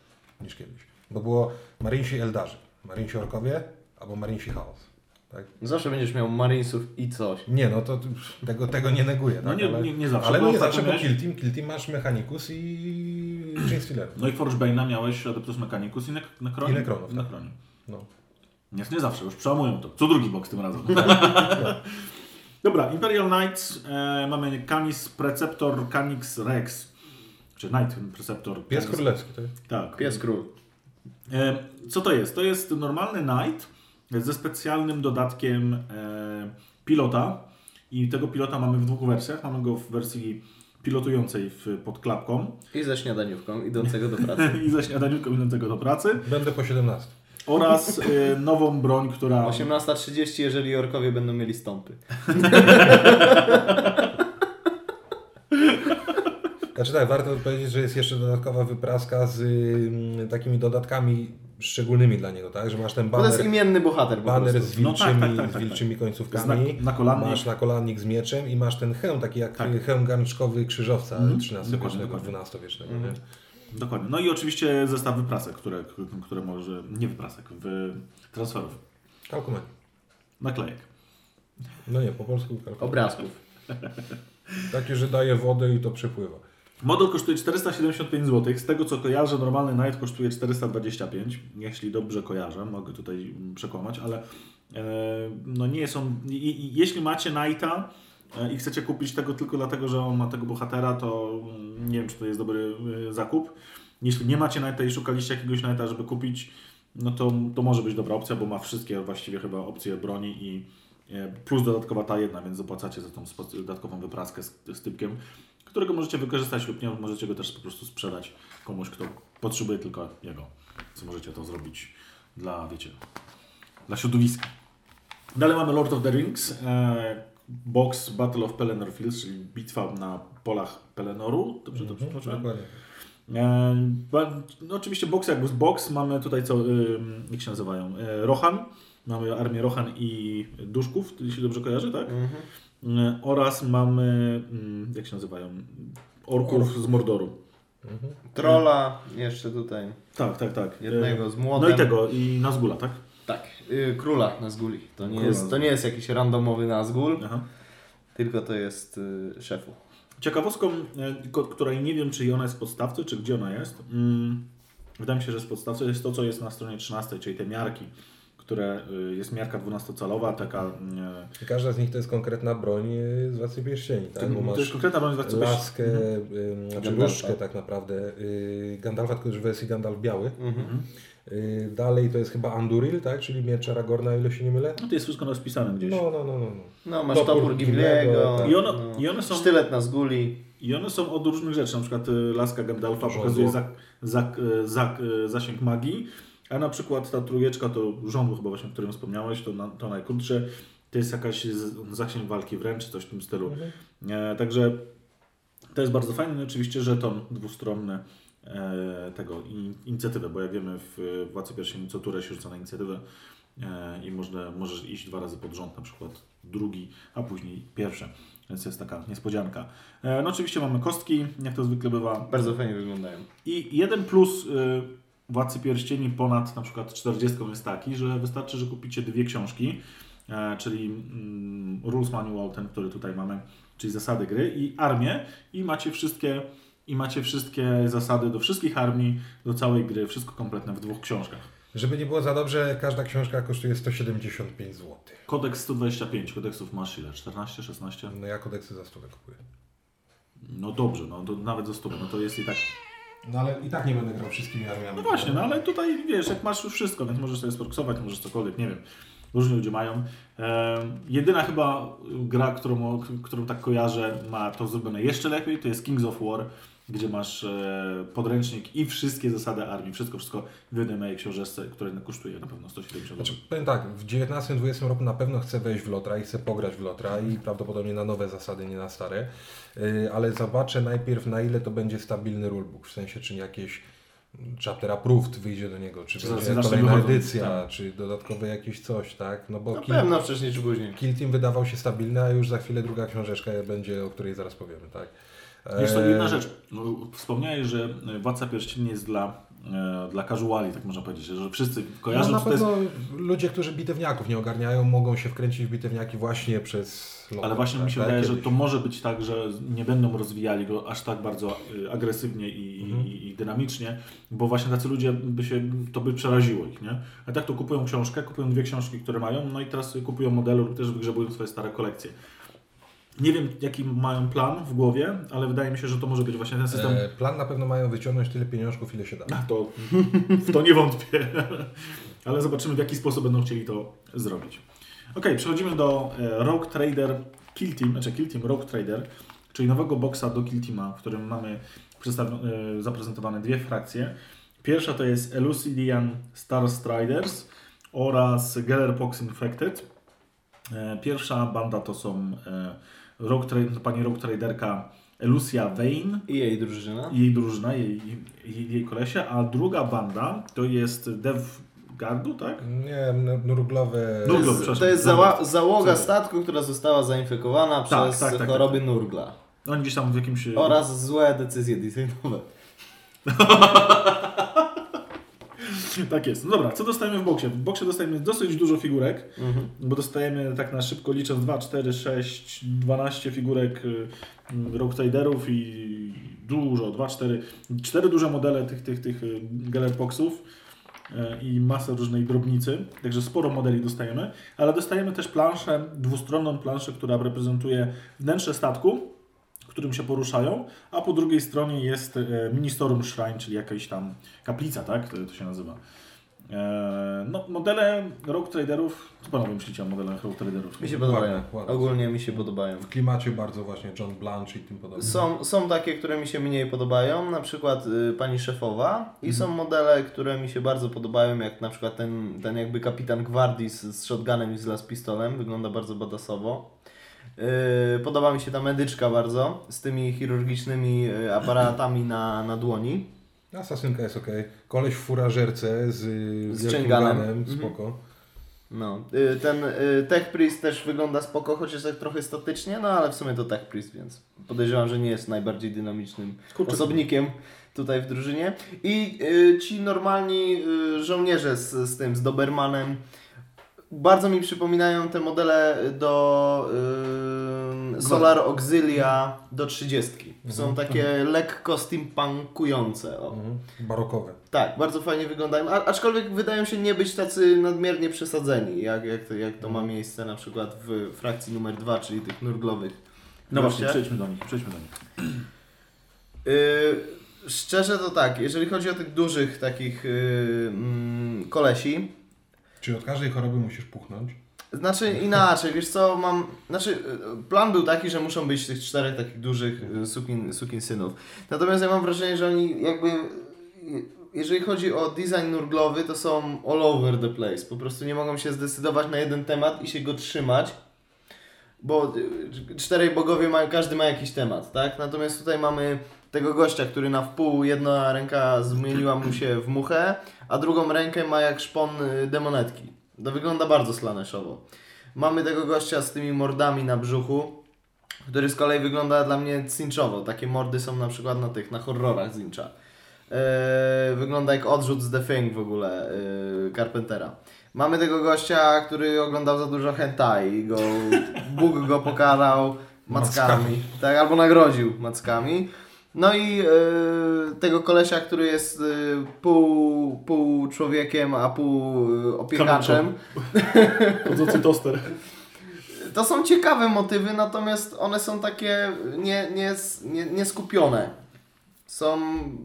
niż kiedyś. Bo było Marinesi Eldarzy, Marinesi Orkowie albo Marinesi Chaos. Tak? Zawsze będziesz miał Marinesów i coś. Nie, no to tego, tego nie neguję. No tak? nie- ale, nie- nie zawsze, Ale no nie zawsze, bo Kill Team, Kill Team masz Mechanicus i Stealerów. No i Forgebane'a miałeś Adeptus Mechanicus i Nek- Necroni. I Necronów, tak. No. Nie, nie zawsze, już przełamują to. Co drugi box tym razem. Dobra, Imperial Knights. E, mamy Canis Preceptor Canix Rex. Czy Knight Preceptor. Pies Canis- królewski, tak? Tak. Pies król. E, co to jest? To jest normalny Knight ze specjalnym dodatkiem e, pilota. I tego pilota mamy w dwóch wersjach. Mamy go w wersji pilotującej w, pod klapką I ze śniadaniówką idącego do pracy. i ze śniadaniówką idącego do pracy. Będę po 17. Oraz e, nową broń, która... 18.30, jeżeli Jorkowie będą mieli stąpy. Znaczy tak, warto powiedzieć, że jest jeszcze dodatkowa wypraska z ym, takimi dodatkami szczególnymi dla niego, tak? Że masz ten Bo to jest banner, imienny bohater po banner prostu. z No wilczymi, tak, tak, tak, z tak, wilczymi tak. końcówkami. Znak- nakolannik. Masz nakolannik z mieczem i masz ten hełm, taki jak Tak. hełm garnczkowy krzyżowca. XIII-wiecznego, Dokładnie, XII-wiecznego. Mhm. nie? Dokładnie. No i oczywiście zestaw wyprasek, które, które może... Nie wyprasek, w transferów. Kalkumen. Naklejek. No nie, po polsku kalkumen. Obrazków. Takie, że daje wodę i to przepływa. Model kosztuje 475 zł. Z tego co kojarzę, normalny Knight kosztuje 425, jeśli dobrze kojarzę, mogę tutaj przekłamać, ale e, no nie są. Jeśli macie Knighta e, i chcecie kupić tego tylko dlatego, że on ma tego bohatera, to mm, nie wiem, czy to jest dobry e, zakup. Jeśli nie macie Knighta i szukaliście jakiegoś Knighta, żeby kupić, no to, to może być dobra opcja, bo ma wszystkie właściwie chyba opcje broni i plus dodatkowa ta jedna, więc zapłacacie za tą dodatkową wypraskę z, z typkiem którego możecie wykorzystać lub nie, możecie go też po prostu sprzedać komuś, kto potrzebuje tylko jego. Co możecie to zrobić dla, wiecie, dla środowiska. Dalej mamy Lord of the Rings, e, box Battle of Pelennor Fields, czyli bitwa na polach Pelenoru. Dobrze to Mhm, przetłumaczyłem? Dokładnie. E, no oczywiście box jak box, mamy tutaj co, jak się nazywają, e, Rohan, mamy armię Rohan i Duszków, jeśli dobrze kojarzę, tak? Mhm. E, oraz mamy, mm, jak się nazywają, orków z Mordoru. Mhm. Trolla jeszcze tutaj. Tak, tak, tak. Jednego z E, młodem. No i tego, i Nazgula, tak? Tak, y, króla Nazguli. To nie, Króla jest, to nie jest jakiś randomowy Nazgul, Aha. tylko to jest szefu. Ciekawostką, e, której nie wiem, czy ona jest z podstawcy, czy gdzie ona jest. Mm, wydaje mi się, że z podstawcy jest to, co jest na stronie 13, czyli te miarki, które y, jest miarka 12-calowa, taka... y, I każda z nich to jest konkretna broń y, z Władcy Pierścieni, tak? Bo To jest masz konkretna broń, zobaczcie, laskę, y, znaczy różdżkę tak naprawdę, Gandalfa, tylko już w wersji Gandalf biały. Mhm. Dalej to jest chyba Anduril, tak? Czyli miecz Aragorna, o ile się nie mylę. No to jest wszystko rozpisane gdzieś. No, no, no, no. no. No, masz Topór topór Gimlego, tak. I, ono, no. I one są... sztylet na zguli. I one są od różnych rzeczy, na przykład laska Gandalfa pokazuje zak, zak, zak, zasięg magii, a na przykład ta trójeczka to żądło chyba właśnie, o którym wspomniałeś, to, na, to najkrótsze, to jest jakaś zasięg walki wręcz, coś w tym stylu. E, także to jest bardzo fajny, no oczywiście żeton dwustronny e, tego in, inicjatywę, bo jak wiemy w Władcy Pierścieni co turę się rzuca na inicjatywę e, i można, możesz iść dwa razy pod rząd, na przykład drugi, a później pierwszy. Więc jest taka niespodzianka. E, no oczywiście mamy kostki, jak to zwykle bywa. Bardzo fajnie wyglądają. I jeden plus y, Władcy Pierścieni ponad na przykład 40 jest taki, że wystarczy, że kupicie dwie książki, e, czyli mm, Rules Manual, ten, który tutaj mamy, czyli zasady gry i armię i macie wszystkie i macie wszystkie zasady do wszystkich armii, do całej gry, wszystko kompletne w dwóch książkach. Żeby nie było za dobrze, każda książka kosztuje 175 zł. Kodeks 125, kodeksów masz ile? 14, 16? No ja kodeksy za stówę kupuję. No dobrze, no to nawet za 100, no to jest i tak No ale i tak nie będę grał wszystkimi armiami. No właśnie, no ale tutaj wiesz, jak masz już wszystko, więc możesz sobie sporksować, możesz cokolwiek, nie wiem. Różni ludzie mają. Jedyna chyba gra, którą, którą tak kojarzę, ma to zrobione jeszcze lepiej, to jest Kings of War, gdzie masz e, podręcznik i wszystkie zasady armii, wszystko, wszystko w jednej mojej książeczce, które kosztuje na pewno 170 Znaczy, powiem tak, w 19-20 roku na pewno chcę wejść w Lotra i chcę pograć w Lotra i prawdopodobnie na nowe zasady, nie na stare, Yy, ale zobaczę najpierw na ile to będzie stabilny rulebook, w sensie czy jakieś chapter approved wyjdzie do niego, czy Czy będzie kolejna edycja, tak. czy dodatkowe jakieś coś, tak? No bo Na Kill, pewno wcześniej czy później. Kill Team wydawał się stabilny, a już za chwilę druga książeczka będzie, o której zaraz powiemy, tak? Jeszcze Eee, jedna rzecz. No, Wspomniałeś, że Władca Pierścieni jest dla, e, dla casuali, tak można powiedzieć, że wszyscy kojarzą, no, na to jest pewno ludzie, którzy bitewniaków nie ogarniają, mogą się wkręcić w bitewniaki właśnie przez Lotra, Ale właśnie tak, mi się tak, wydaje, że kiedyś. to może być tak, że nie będą rozwijali go aż tak bardzo y, agresywnie i, Mhm. i, i dynamicznie, bo właśnie tacy ludzie by się, to by przeraziło ich, nie? A tak to kupują książkę, kupują dwie książki, które mają, no i teraz kupują modele lub też wygrzebują swoje stare kolekcje. Nie wiem, jaki mają plan w głowie, ale wydaje mi się, że to może być właśnie ten system. E, plan na pewno mają wyciągnąć tyle pieniążków, ile się da. A to, w to nie wątpię. Ale zobaczymy, w jaki sposób będą chcieli to zrobić. Ok, przechodzimy do e, Rogue Trader Kill Team, znaczy Kill Team Rogue Trader, czyli nowego boxa do Kill Teama, w którym mamy e, zaprezentowane dwie frakcje. Pierwsza to jest Elucidian Star Striders oraz Gellerpox Infected. E, Pierwsza banda to są Rogue Tra- pani Rogue Traderka Elucia Vane, I jej drużyna. i jej drużyna, jej, jej, jej kolesie, a druga banda to jest Dev Gardu, tak? Nie, nurglowe... Nurglowe. To jest, przepraszam, to jest dobra. zała- załoga statku, która została zainfekowana przez tak, tak, choroby Nurgla. Oni gdzieś tam w jakimś... Oraz złe decyzje designowe. Tak jest. No dobra, co dostajemy w boksie? W boksie dostajemy dosyć dużo figurek, Mhm. bo dostajemy tak na szybko licząc 2, 4, 6, 12 figurek y, y, Rogue Traderów i dużo, 2, 4, 4 duże modele tych, tych, tych y, Gellerpoxów y, i masę różnej drobnicy, także sporo modeli dostajemy, ale dostajemy też planszę, dwustronną planszę, która reprezentuje wnętrze statku, którym się poruszają, a po drugiej stronie jest e, Ministorum Shrine, czyli jakaś tam kaplica, tak? To, to się nazywa. E, no, modele Rogue Traderów, co panowie myślicie o modelach Rogue Traderów? Mi się podobają. Ładne, ładne. Ogólnie mi się podobają. W klimacie bardzo właśnie John Blanche i tym podobne. Są, są takie, które mi się mniej podobają, na przykład y, pani szefowa i są modele, które mi się bardzo podobają, jak na przykład ten, ten jakby kapitan gwardii z, z shotgunem i z las pistolem, wygląda bardzo badasowo. Y, podoba mi się ta medyczka bardzo, z tymi chirurgicznymi y, aparatami na, na dłoni. Asasynka jest ok. Koleś w furażerce z, Z wielkim Chenganem. ganem, Mhm. spoko. No, ten Tech Priest też wygląda spoko, chociaż tak trochę statycznie, no ale w sumie to Tech Priest, więc podejrzewam, że nie jest najbardziej dynamicznym Kurczę. osobnikiem tutaj w drużynie. I ci normalni żołnierze z, z tym, z Dobermanem, bardzo mi przypominają te modele do yy, Solar Auxilia do 30. Są Mhm. takie lekko steampunkujące. O. Mhm. Barokowe. Tak, bardzo fajnie wyglądają, a, aczkolwiek wydają się nie być tacy nadmiernie przesadzeni, jak, jak, to, jak to ma miejsce na przykład w frakcji numer 2, czyli tych nurglowych. No właśnie, przejdźmy do nich, przejdźmy do nich. Yy, szczerze to tak, jeżeli chodzi o tych dużych takich yy, kolesi, Czy od każdej choroby musisz puchnąć? Znaczy inaczej, wiesz co, mam. Znaczy, plan był taki, że muszą być tych czterech takich dużych y, sukin, sukin synów. Natomiast ja mam wrażenie, że oni jakby. Jeżeli chodzi o design nurglowy, to są all over the place. Po prostu nie mogą się zdecydować na jeden temat i się go trzymać. Bo y, czterej bogowie mają, każdy ma jakiś temat, tak? Natomiast tutaj mamy tego gościa, który na wpół jedna ręka zmieniła mu się w muchę, a drugą rękę ma jak szpon y, demonetki. To wygląda bardzo slaneszowo. Mamy tego gościa z tymi mordami na brzuchu, który z kolei wygląda dla mnie cinchowo. Takie mordy są na przykład na tych, na horrorach Zincha. Eee, wygląda jak odrzut z The Thing w ogóle eee, Carpentera. Mamy tego gościa, który oglądał za dużo hentai i go, Bóg go pokarał mackami. Tak, albo nagrodził mackami. No i e, tego kolesia, który jest e, pół, pół człowiekiem, a pół e, opiekaczem. Chodzący toster. To są ciekawe motywy, natomiast one są takie nie, nie, nie, nieskupione. Są.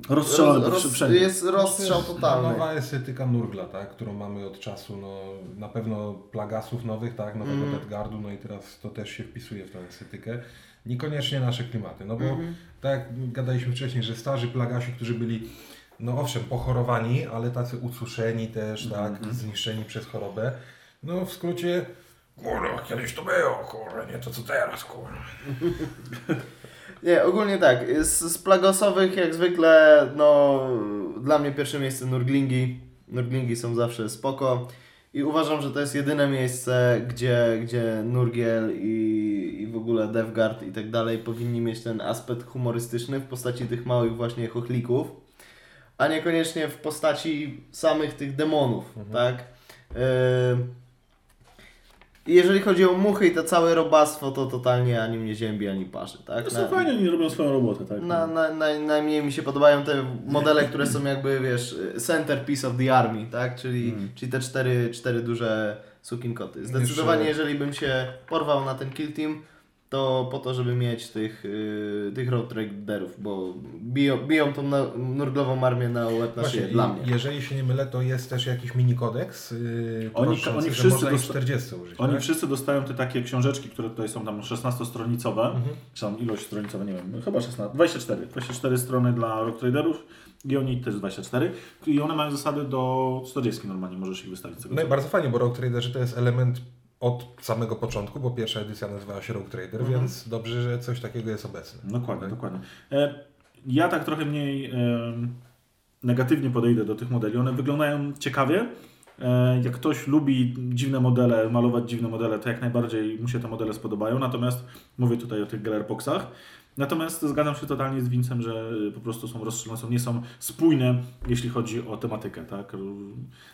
Rozstrzelane roz- wszędzie. Jest rozstrzał To jest totalny. Nowa estetyka Nurgla, tak, którą mamy od czasu, no, na pewno plagasów nowych, tak, nowego Mhm. Deadguardu, no i teraz to też się wpisuje w tę estetykę. Niekoniecznie nasze klimaty, no bo Mhm. tak jak gadaliśmy wcześniej, że starzy plagasi, którzy byli, no owszem, pochorowani, ale tacy ususzeni też, tak, Mhm. zniszczeni przez chorobę, no w skrócie, kurwa, kiedyś to było, kurwa, nie to co teraz, kurwa. Nie, ogólnie tak. Z, z plagosowych jak zwykle, no dla mnie pierwsze miejsce Nurglingi. Nurglingi są zawsze spoko. I uważam, że to jest jedyne miejsce, gdzie, gdzie Nurgiel i, i w ogóle Devgard i tak dalej powinni mieć ten aspekt humorystyczny w postaci tych małych właśnie chochlików, a niekoniecznie w postaci samych tych demonów, tak? Yy, i jeżeli chodzi o muchy i to całe robactwo, to totalnie ani mnie ziębi, ani parzy, tak? To są fajnie, oni robią swoją robotę, tak? Na, na, na, najmniej mi się podobają te modele, które są jakby, wiesz, centerpiece of the army, tak? Czyli, Mm. czyli te cztery, cztery duże sukinkoty. Zdecydowanie, jeżeli bym się porwał na ten kill team, to po to, żeby mieć tych, yy, tych road traderów, bo biją, biją tą na, nurglową armię na łeb na Właśnie, szyję, dla mnie. Jeżeli się nie mylę, to jest też jakiś mini kodeks, yy, Oni- proszący, oni wszyscy można ich dosta- 40 użyć, Oni tak? wszyscy dostają te takie książeczki, które tutaj są tam 16-stronicowe, Mhm. czy tam ilość stronicowa, nie wiem, chyba 16, 24, 24 strony dla rock traderów i oni też 24 i one mają zasady do 40 normalnie, możesz ich wystawić. No i bardzo fajnie, bo Rogue Traderzy to jest element od samego początku, bo pierwsza edycja nazywała się Rogue Trader, Mhm. więc dobrze, że coś takiego jest obecne. Dokładnie, Tak? dokładnie. E, ja tak trochę mniej e, negatywnie podejdę do tych modeli. One wyglądają ciekawie. E, jak ktoś lubi dziwne modele, malować dziwne modele, to jak najbardziej mu się te modele spodobają. Natomiast mówię tutaj o tych Gellerboxach. Natomiast zgadzam się totalnie z Vincem, że po prostu są rozstrzelone, są, nie są spójne, jeśli chodzi o tematykę, tak?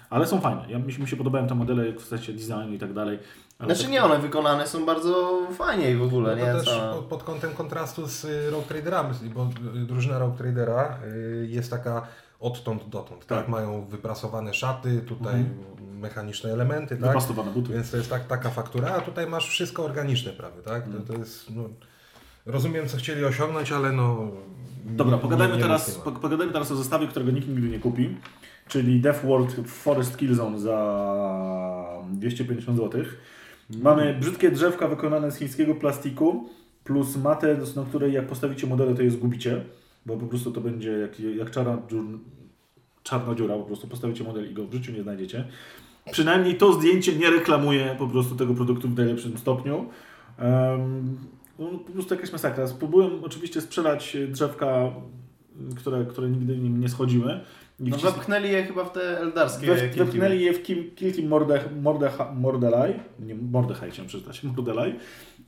Ale są fajne. Ja, mi, się- mi się podobają te modele w sensie designu i tak dalej. Ale Znaczy tak- nie, one wykonane są bardzo fajnie i w ogóle, No nie? to też Cała- pod, kątem kontrastu z y, Rogue Traderami, bo y, drużyna Rogue Tradera y, jest taka odtąd dotąd, tak? Tak. Mają wyprasowane szaty, tutaj Mhm. mechaniczne elementy, tak? Wypastowane buty. Więc to jest tak, taka faktura, a tutaj masz wszystko organiczne prawie, tak? Mhm. To, to jest, no, rozumiem co chcieli osiągnąć, ale no... Dobra, pogadajmy, nie- teraz, pogadajmy teraz o zestawie, którego nikt nigdy nie kupi, czyli Death World Forest Killzone za 250 zł. Mamy brzydkie drzewka wykonane z chińskiego plastiku, plus matę, na której jak postawicie modele, to je zgubicie, bo po prostu to będzie jak, jak czarna, czarna dziura, po prostu postawicie model i go w życiu nie znajdziecie. Przynajmniej to zdjęcie nie reklamuje po prostu tego produktu w najlepszym stopniu. Um, no, po prostu jakaś masakra. Spróbuję oczywiście sprzedać drzewka, które, które nigdy nim nie schodziły. I No wepchnęli je chyba w te eldarskie Wep-. Wepchnęli je w Kim- Team Morde, Mordecha- Mordelai, nie Mordechai chciałem przeczytać, Mordelai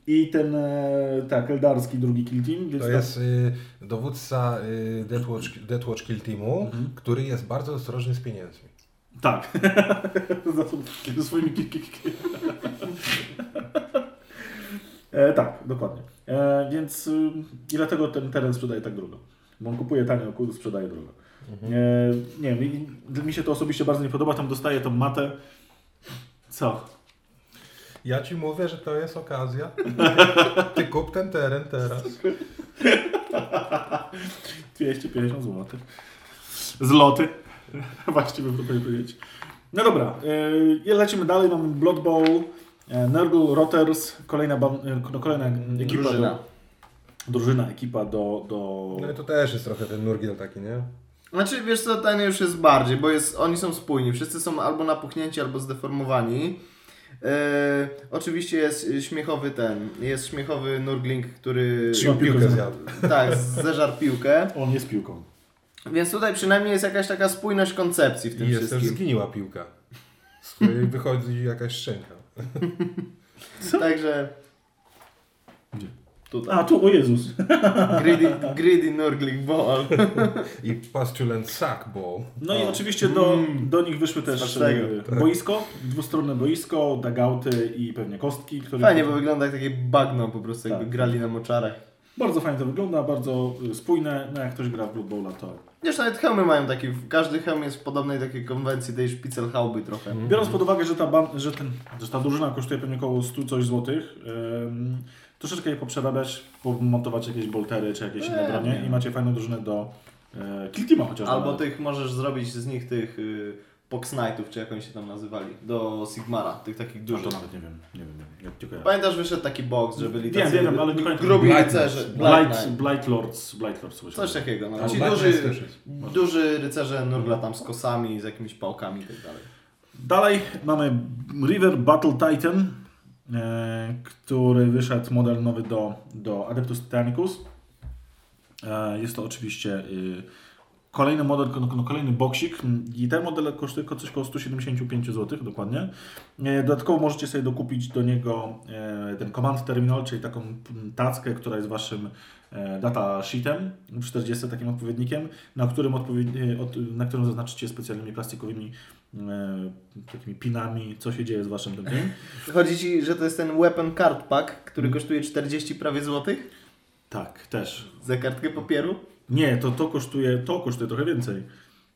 i ten, e, tak, eldarski drugi Kill Team. Więc To tak- jest y, dowódca y, Deathwatch, Deathwatch Kill Teamu, Mhm. który jest bardzo ostrożny z pieniędzmi. Tak. Za- Ze swoimi e, Tak, dokładnie. E, więc y, i dlatego ten teren sprzedaje tak drogo. Bo on kupuje tanio, sprzedaje drogo. E, nie wiem, mi się to osobiście bardzo nie podoba. Tam dostaję tą matę. Co? Ja ci mówię, że to jest okazja. Ty kup ten teren teraz. 250 zł. Zloty. Właściwie bym to powiedzieć. No dobra, yy, lecimy dalej. Mamy Blood Bowl, e, Nurgle, Rotters, kolejna, ban- e, no, kolejna ekipa. Drużyna. Do, drużyna, ekipa do... do... No i to też jest trochę ten nurgiel taki, nie? Znaczy, wiesz co, ten już jest bardziej, bo jest, oni są spójni. Wszyscy są albo napuchnięci, albo zdeformowani. E, oczywiście jest śmiechowy ten, jest śmiechowy Nurgling, który Trzyma piłkę zjadł. tak, zeżar piłkę. On jest piłką. Więc tutaj przynajmniej jest jakaś taka spójność koncepcji w tym I jest też wszystkim. zgniła piłka, z której wychodzi jakaś szczęka. Także Gdzie? tutaj. A, tu, o Jezus. Greedy, greedy Nurgling Ball. I Pastulent Sack Ball. No i O. oczywiście do, Mm. do nich wyszły też e, boisko, dwustronne boisko, dugouty i pewnie kostki. Które Fajnie, bo wygląda jak takie bagno po prostu, jakby Tak. grali na moczarach. Bardzo fajnie to wygląda, bardzo y, spójne. No jak ktoś gra w Blood Bowla, to Wiesz, nawet hełmy mają taki, każdy hełm jest w podobnej takiej konwencji tej szpicelhauby trochę. Biorąc pod uwagę, że ta, ban- że ten, że ta drużyna kosztuje pewnie około 100 coś złotych, ym, troszeczkę je poprzerabiać, pomontować jakieś boltery czy jakieś inne Nie, bronie nie. i macie fajną drużynę do e, Kill Teama chociażby. Albo nawet. tych możesz zrobić z nich tych y, Pox Knightów, czy jak oni się tam nazywali, do Sigmara, tych takich No dużych. to nawet nie wiem, nie wiem, nie, nie kojarzę. Pamiętasz, wyszedł taki box, że byli Wiem, tacy wiem, ale nie pamiętam. grubi Blight rycerze. Blight Blight, Lords, Blight Lords. coś Coś takiego, no. Albo Ci duży, duży rycerze Nurgla tam z kosami, z jakimiś pałkami i tak dalej. Dalej mamy River Battle Titan, e, który wyszedł model nowy do, do Adeptus Titanicus. E, jest to oczywiście y, kolejny model, no, no, kolejny boksik i ten model kosztuje ko- coś około 175 zł dokładnie. E, dodatkowo możecie sobie dokupić do niego e, ten command terminal, czyli taką mm, tackę, która jest waszym e, data sheetem, 40 takim odpowiednikiem, na którym, odpowiedni, od, na którym zaznaczycie specjalnymi plastikowymi takimi pinami, co się dzieje z waszym tym. tym. Chodzi Ci, że to jest ten Weapon Card Pack, który kosztuje 40 prawie złotych Tak, też. za kartkę papieru? Nie, to, to kosztuje, to kosztuje trochę więcej.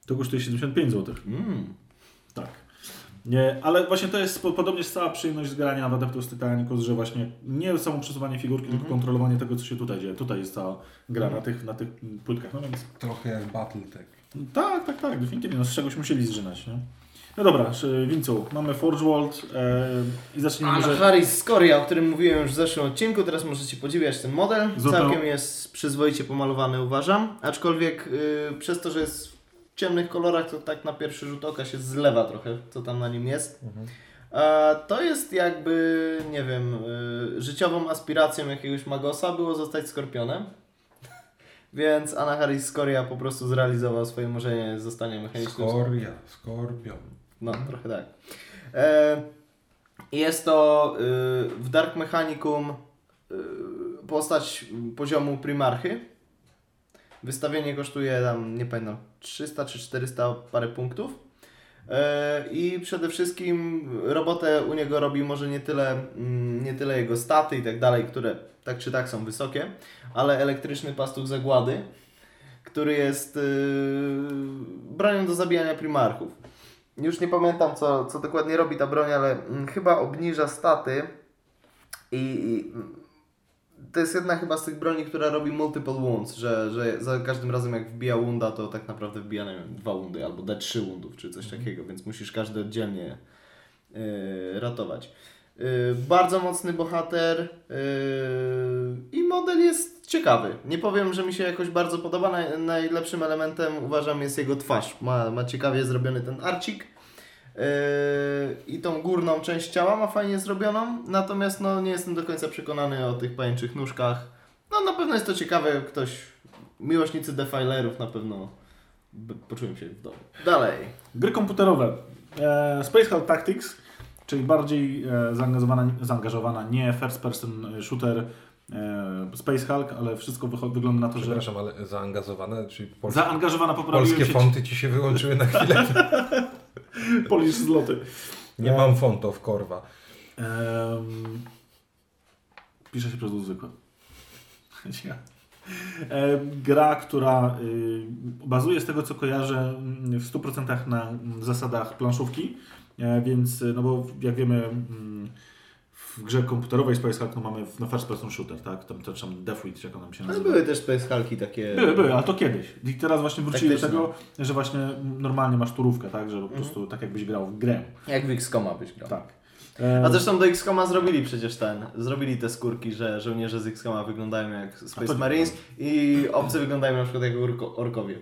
To kosztuje 75 zł. Mm. Tak. Nie, ale właśnie to jest po- podobnie jest cała przyjemność z grania w Adeptus Titanicus, że właśnie nie samo przesuwanie figurki, tylko kontrolowanie tego, co się tutaj dzieje. Tutaj jest cała gra na tych, na tych płytkach. No więc Trochę jak Battletech. tak, tak, tak, definitywnie. No, z czegoś musieli zżynać, nie? No dobra, Wincu, mamy Forge World e, i zacznijmy Anna może... Harris Scoria, o którym mówiłem już w zeszłym odcinku, teraz możecie podziwiać ten model. Zupeł- Całkiem jest przyzwoicie pomalowany, uważam. Aczkolwiek y, przez to, że jest w ciemnych kolorach, to tak na pierwszy rzut oka się zlewa trochę, co tam na nim jest. A to jest jakby, nie wiem, y, życiową aspiracją jakiegoś magosa było zostać skorpionem. Więc Anna Harris Scoria po prostu zrealizował swoje marzenie zostania mechanicznym Skoria, Skorpion. No, trochę tak. E, jest to y, w Dark Mechanicum y, postać poziomu Primarchy. Wystawienie kosztuje tam, nie pamiętam, 300 czy 400 parę punktów. E, I przede wszystkim robotę u niego robi może nie tyle, mm, nie tyle jego staty i tak dalej, które tak czy tak są wysokie, ale elektryczny pastuch zagłady, który jest y, bronią do zabijania primarchów. Już nie pamiętam, co, co dokładnie robi ta broń, ale mm, chyba obniża staty i, i mm, to jest jedna chyba z tych broni, która robi multiple wounds, że, że za każdym razem jak wbija wunda, to tak naprawdę wbija, nie wiem, dwa wundy albo D3 wundów, czy coś takiego, więc musisz każdy oddzielnie yy, ratować. Yy, bardzo mocny bohater yy, i model jest ciekawy. Nie powiem, że mi się jakoś bardzo podoba. Naj, najlepszym elementem uważam jest jego twarz. Ma, ma ciekawie zrobiony ten arcik yy, i tą górną część ciała ma fajnie zrobioną. Natomiast no, nie jestem do końca przekonany o tych pajęczych nóżkach. No na pewno jest to ciekawe, ktoś, miłośnicy defilerów na pewno poczują się w domu. Dalej. Gry komputerowe. E, Space Hulk Tactics, czyli bardziej e, zaangażowana, zaangażowana nie first person shooter e, Space Hulk, ale wszystko wygląda na to, że Przepraszam, ale zaangażowane, czyli polskie, zaangażowana polskie się. fonty Ci się wyłączyły na chwilę. Polisz zloty. Nie mam fontów, korwa. Em, pisze się przez zwykłe. Gra, która y, bazuje z tego co kojarzę w 100% na mm, zasadach planszówki, e, więc y, no bo jak wiemy mm, w grze komputerowej Space Hulk no mamy w- no first person shooter, tak? Tam, to, tam Deathwitch, jak on się Ale nazywa. były też Space Hulki takie... Były, były, ale to kiedyś. I teraz właśnie wrócili do Taktyczne. tego, że właśnie normalnie masz turówkę, tak? Że po Mhm. prostu tak jakbyś grał w grę. Jak w XCOMa byś grał. Tak. E, A zresztą do XCOMa zrobili przecież ten, zrobili te skórki, że żołnierze z XCOMa wyglądają jak Space Marines i obcy wyglądają na przykład jak orko, orkowie.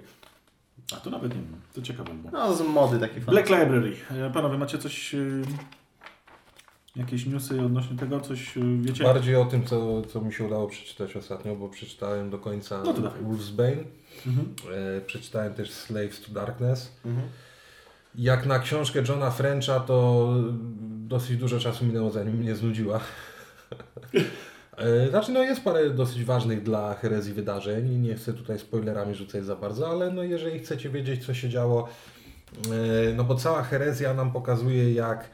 A to nawet nie wiem, to ciekawe było. No są mody takie fajne. Black Library. E, Panowie, macie coś... y, Jakieś newsy odnośnie tego? Coś y, wiecie? Bardziej o tym, co, co mi się udało przeczytać ostatnio, bo przeczytałem do końca No. Wolfsbane. Mhm. E, przeczytałem też Slaves to Darkness. Mhm. Jak na książkę Johna Frencha, to dosyć dużo czasu minęło, zanim mnie znudziła. E, Znaczy, no jest parę dosyć ważnych dla herezji wydarzeń nie chcę tutaj spoilerami rzucać za bardzo, ale no jeżeli chcecie wiedzieć, co się działo, e, no bo cała herezja nam pokazuje, jak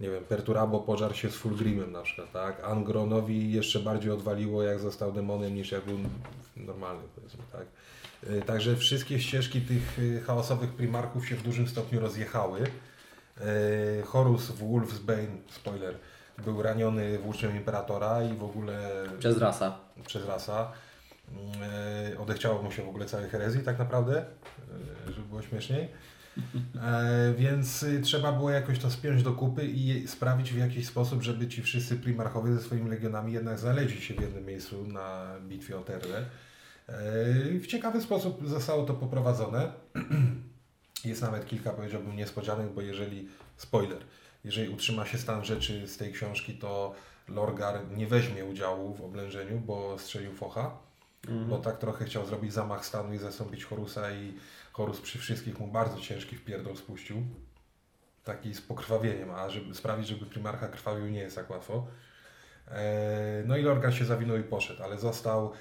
nie wiem, Perturabo pożar się z Fulgrimem na przykład, tak? Angronowi jeszcze bardziej odwaliło, jak został demonem, niż jak był normalny, powiedzmy, tak? E, Także wszystkie ścieżki tych chaosowych primarchów się w dużym stopniu rozjechały. Horus w Wolfsbane, spoiler, był raniony włóczem Imperatora i w ogóle Przez rasa. przez rasa. E, odechciało mu się w ogóle całej herezji tak naprawdę, e, żeby było śmieszniej. E, więc y, trzeba było jakoś to spiąć do kupy i sprawić w jakiś sposób, żeby ci wszyscy primarchowie ze swoimi legionami jednak znaleźli się w jednym miejscu na bitwie o Terrę. E, w ciekawy sposób zostało to poprowadzone. Jest nawet kilka, powiedziałbym, niespodzianek, bo jeżeli, spoiler, jeżeli utrzyma się stan rzeczy z tej książki, to Lorgar nie weźmie udziału w oblężeniu, bo strzelił focha, Mhm. bo tak trochę chciał zrobić zamach stanu i zastąpić Horusa i Horus przy wszystkich mu bardzo ciężki wpierdol spuścił. Taki z pokrwawieniem, a żeby sprawić, żeby Primarcha krwawił nie jest tak łatwo. E, No i Lorgar się zawinął i poszedł, ale został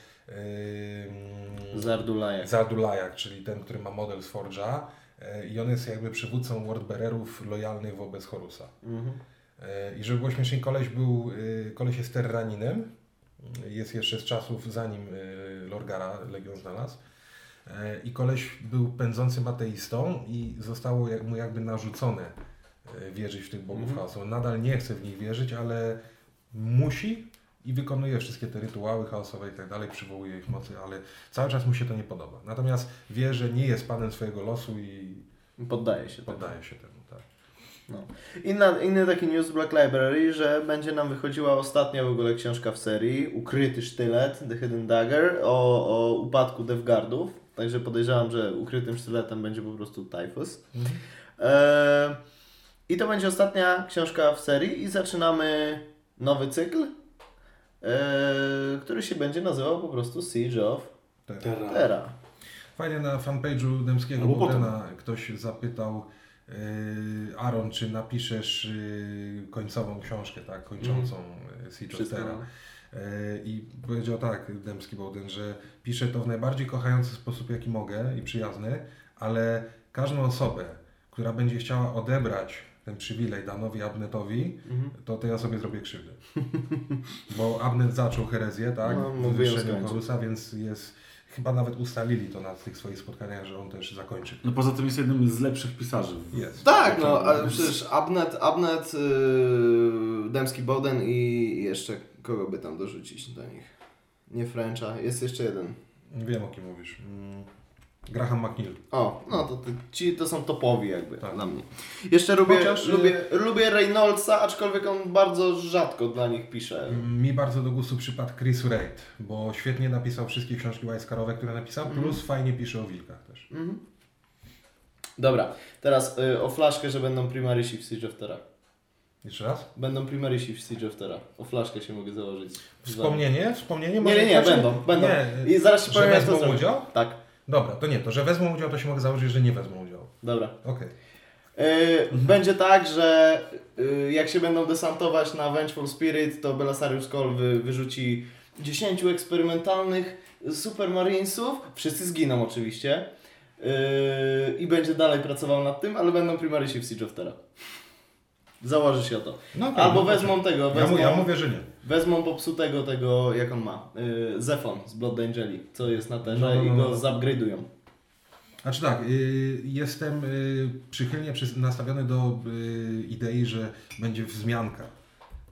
Zardulajek. Zardulajak, czyli ten, który ma model z Forge'a i on jest jakby przywódcą Wordbearerów lojalnych wobec Horusa. Mhm. E, I żeby było śmieszniej, koleś był, y, koleś jest terraninem, jest jeszcze z czasów zanim Lorgara Legion znalazł. E, I koleś był pędzącym ateistą i zostało mu jakby narzucone wierzyć w tych bogów Mhm. chaosu. On nadal nie chce w nich wierzyć, ale musi i wykonuje wszystkie te rytuały chaosowe i tak dalej, przywołuje ich mocy, ale cały czas mu się to nie podoba. Natomiast wie, że nie jest panem swojego losu i Poddaje się. temu. poddaje się temu. Tak. No. Inna, inny taki news z Black Library, że będzie nam wychodziła ostatnia w ogóle książka w serii, Ukryty Sztylet, The Hidden Dagger, o, o upadku Devgardów. Także podejrzewam, że ukrytym sztyletem będzie po prostu Typhus. E, I to będzie ostatnia książka w serii i zaczynamy nowy cykl, który się będzie nazywał po prostu Siege of Tak. Terra. Terra. Fajnie na fanpage'u Dębskiego Bogdana ktoś zapytał yy, Aaron, czy napiszesz yy, końcową książkę, tak, kończącą mm. Siege of. Terra. I powiedział tak Dębski Bogdan, że piszę to w najbardziej kochający sposób, jaki mogę i przyjazny, ale każdą osobę, która będzie chciała odebrać ten przywilej Danowi Abnetowi, Mhm. to tej osobie zrobię krzywdę. Bo Abnet zaczął herezję, tak? No, skończył. Horusa, więc jest. Chyba nawet ustalili to na tych swoich spotkaniach, że on też zakończy. No poza tym jest jednym z lepszych pisarzy. Jest. Tak, no, ale przecież Abnet, Abnet yy, Dębski Bowden i jeszcze kogo by tam dorzucić do nich? Nie Frencha, jest jeszcze jeden. Wiem o kim mówisz. Mm, Graham McNeil. O, no to ty, ci to są topowi jakby Tak. dla mnie. Jeszcze lubię, Chociaż, y- lubię, lubię Reynoldsa, aczkolwiek on bardzo rzadko dla nich pisze. Mi bardzo do gustu przypadł Chris Wright, bo świetnie napisał wszystkie książki Wajskarowe, które napisał, Mhm. plus fajnie pisze o wilkach też. Mhm. Dobra, teraz y, o flaszkę, że będą primarysi w Siege of Terra. Jeszcze raz? Będą primarysi w Siege of Terra. O flaszkę się mogę założyć. Wspomnienie? Wspomnienie? Nie, Może nie, nie, znaczy- będą, będą. Nie, I zaraz ci powiem, jak to udział? Tak, Dobra, to nie, to że wezmą udział, to się mogę założyć, że nie wezmą udziału. dobra. Okej. Yy, Będzie tak, że yy, jak się będą desantować na Vengeful Spirit, to Belasarius Cole wy, wyrzuci 10 eksperymentalnych Supermarinesów. Wszyscy zginą oczywiście. Yy, I będzie dalej pracował nad tym, ale będą primarysi w Siege of Terra. Założy się o to. No, Albo no, wezmą tego, Ja, wezmą, ja mówię, że nie. wezmą popsutego tego, jak on ma, yy, Zefon z Blood Angeli, co jest na terze No, no, no, i no. go zupgrade'ują. Znaczy tak, y, jestem y, przychylnie nastawiony do y, idei, że będzie wzmianka.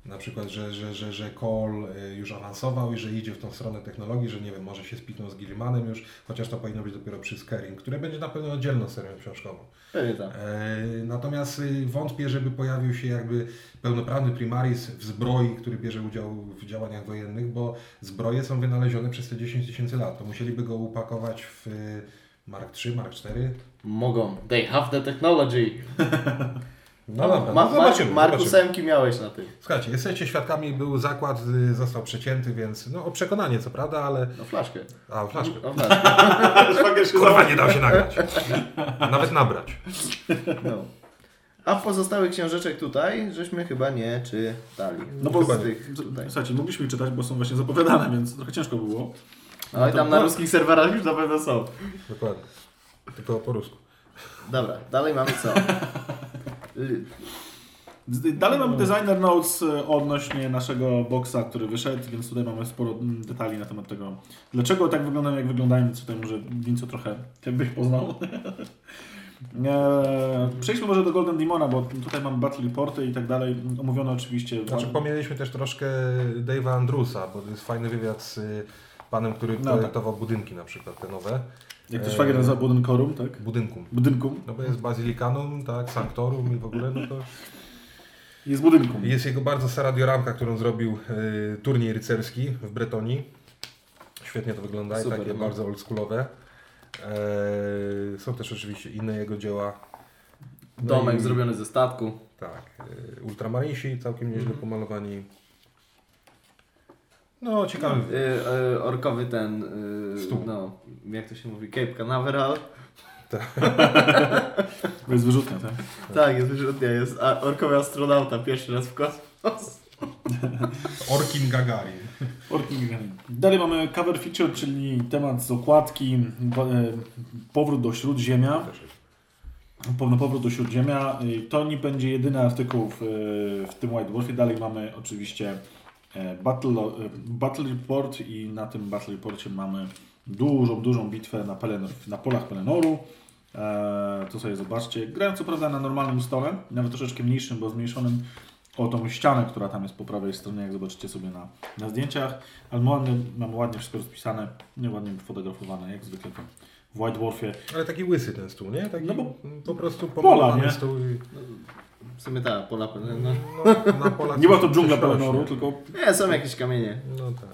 Na przykład, że, że, że, że Cole y, już awansował i że idzie w tą stronę technologii, że nie wiem, może się spiknął z Gillimanem już, chociaż to powinno być dopiero przy Skyrim, które będzie na pewno oddzielną serią książkową. Pewnie tak. E, Natomiast y, wątpię, żeby pojawił się jakby pełnoprawny primaris w zbroi, który bierze udział w działaniach wojennych, bo zbroje są wynalezione przez te 10 tysięcy lat. To musieliby go upakować w y, Mark III, Mark IV. Mogą. They have the technology. No dobra, Ma, no zobaczymy. Marku zobaczymy. Semki miałeś na tym. Słuchajcie, jesteście świadkami, był zakład, y, został przecięty, więc no o przekonanie co prawda, ale... No flaszkę. A, flaszkę. No flaszkę. Szwagier się Kurwa, nie dał się nagrać. Nawet nabrać. No. A pozostałych książeczek tutaj, żeśmy chyba nie czytali. No bo Chyba z nie. tych tutaj. Słuchajcie, mogliśmy czytać, bo są właśnie zapowiadane, więc trochę ciężko by było. No i tam na ruskich serwerach już na pewno są. Dokładnie. Tylko po rusku. Dobra, dalej mamy co? Y, Dalej mamy designer notes e, odnośnie naszego boxa, który wyszedł, więc tutaj mamy sporo mm, detali na temat tego, dlaczego tak wyglądają, jak wyglądają, więc tutaj może Vinco trochę jakbyś poznał. E, Przejdźmy może do Golden Demona, bo tutaj mamy battle reporty i tak dalej, omówione oczywiście. Znaczy pomieriliśmy też troszkę Dave'a Andrusa, bo to jest fajny wywiad z y, panem, który No tak. projektował budynki na przykład, te nowe. Jak to szwagier nazywa Budynkorum, tak? Budynkum. Budynkum. No bo jest Basilicanum, tak, Sanctorum i w ogóle, no to... Jest budynkum. Jest jego bardzo stara dioramka, którą zrobił y, turniej rycerski w Bretonii. Świetnie to wygląda i Super, takie no. bardzo oldschoolowe. E, są też oczywiście inne jego dzieła. No Domek i- zrobiony ze statku. Tak, y, ultramarinsi całkiem nieźle Mhm. pomalowani. No, ciekawy. Y, y, orkowy ten, y, Stół. no, jak to się mówi, Cape Canaveral. To jest wyrzutnia, tak? Tak, jest wyrzutnia, jest a, orkowy astronauta pierwszy raz w kosmos. Orkin Gagarin. Orking Gagarin. Dalej mamy cover feature, czyli temat z okładki, e, powrót do Śródziemia. Powno powrót do Śródziemia. To nie będzie jedyny artykuł w, w tym White Wolfie. Dalej mamy oczywiście e, battle, e, battle Report i na tym Battle Reporcie mamy dużą, dużą bitwę na, Pelen, na polach Pelenoru. E, to sobie zobaczcie. Grają co prawda na normalnym stole, nawet troszeczkę mniejszym, bo zmniejszonym o tą ścianę, która tam jest po prawej stronie, jak zobaczycie sobie na, na zdjęciach. Ale ładnie, mamy ładnie wszystko rozpisane, nie ładnie fotografowane, jak zwykle to w White Wolfie. Ale taki łysy ten stół, nie? Taki No bo- po prostu Pola, nie? stół. i- W sumie tak, pola no. No, na polach Nie była to dżungla. Pelenoru, tylko Nie, są jakieś kamienie. No tak.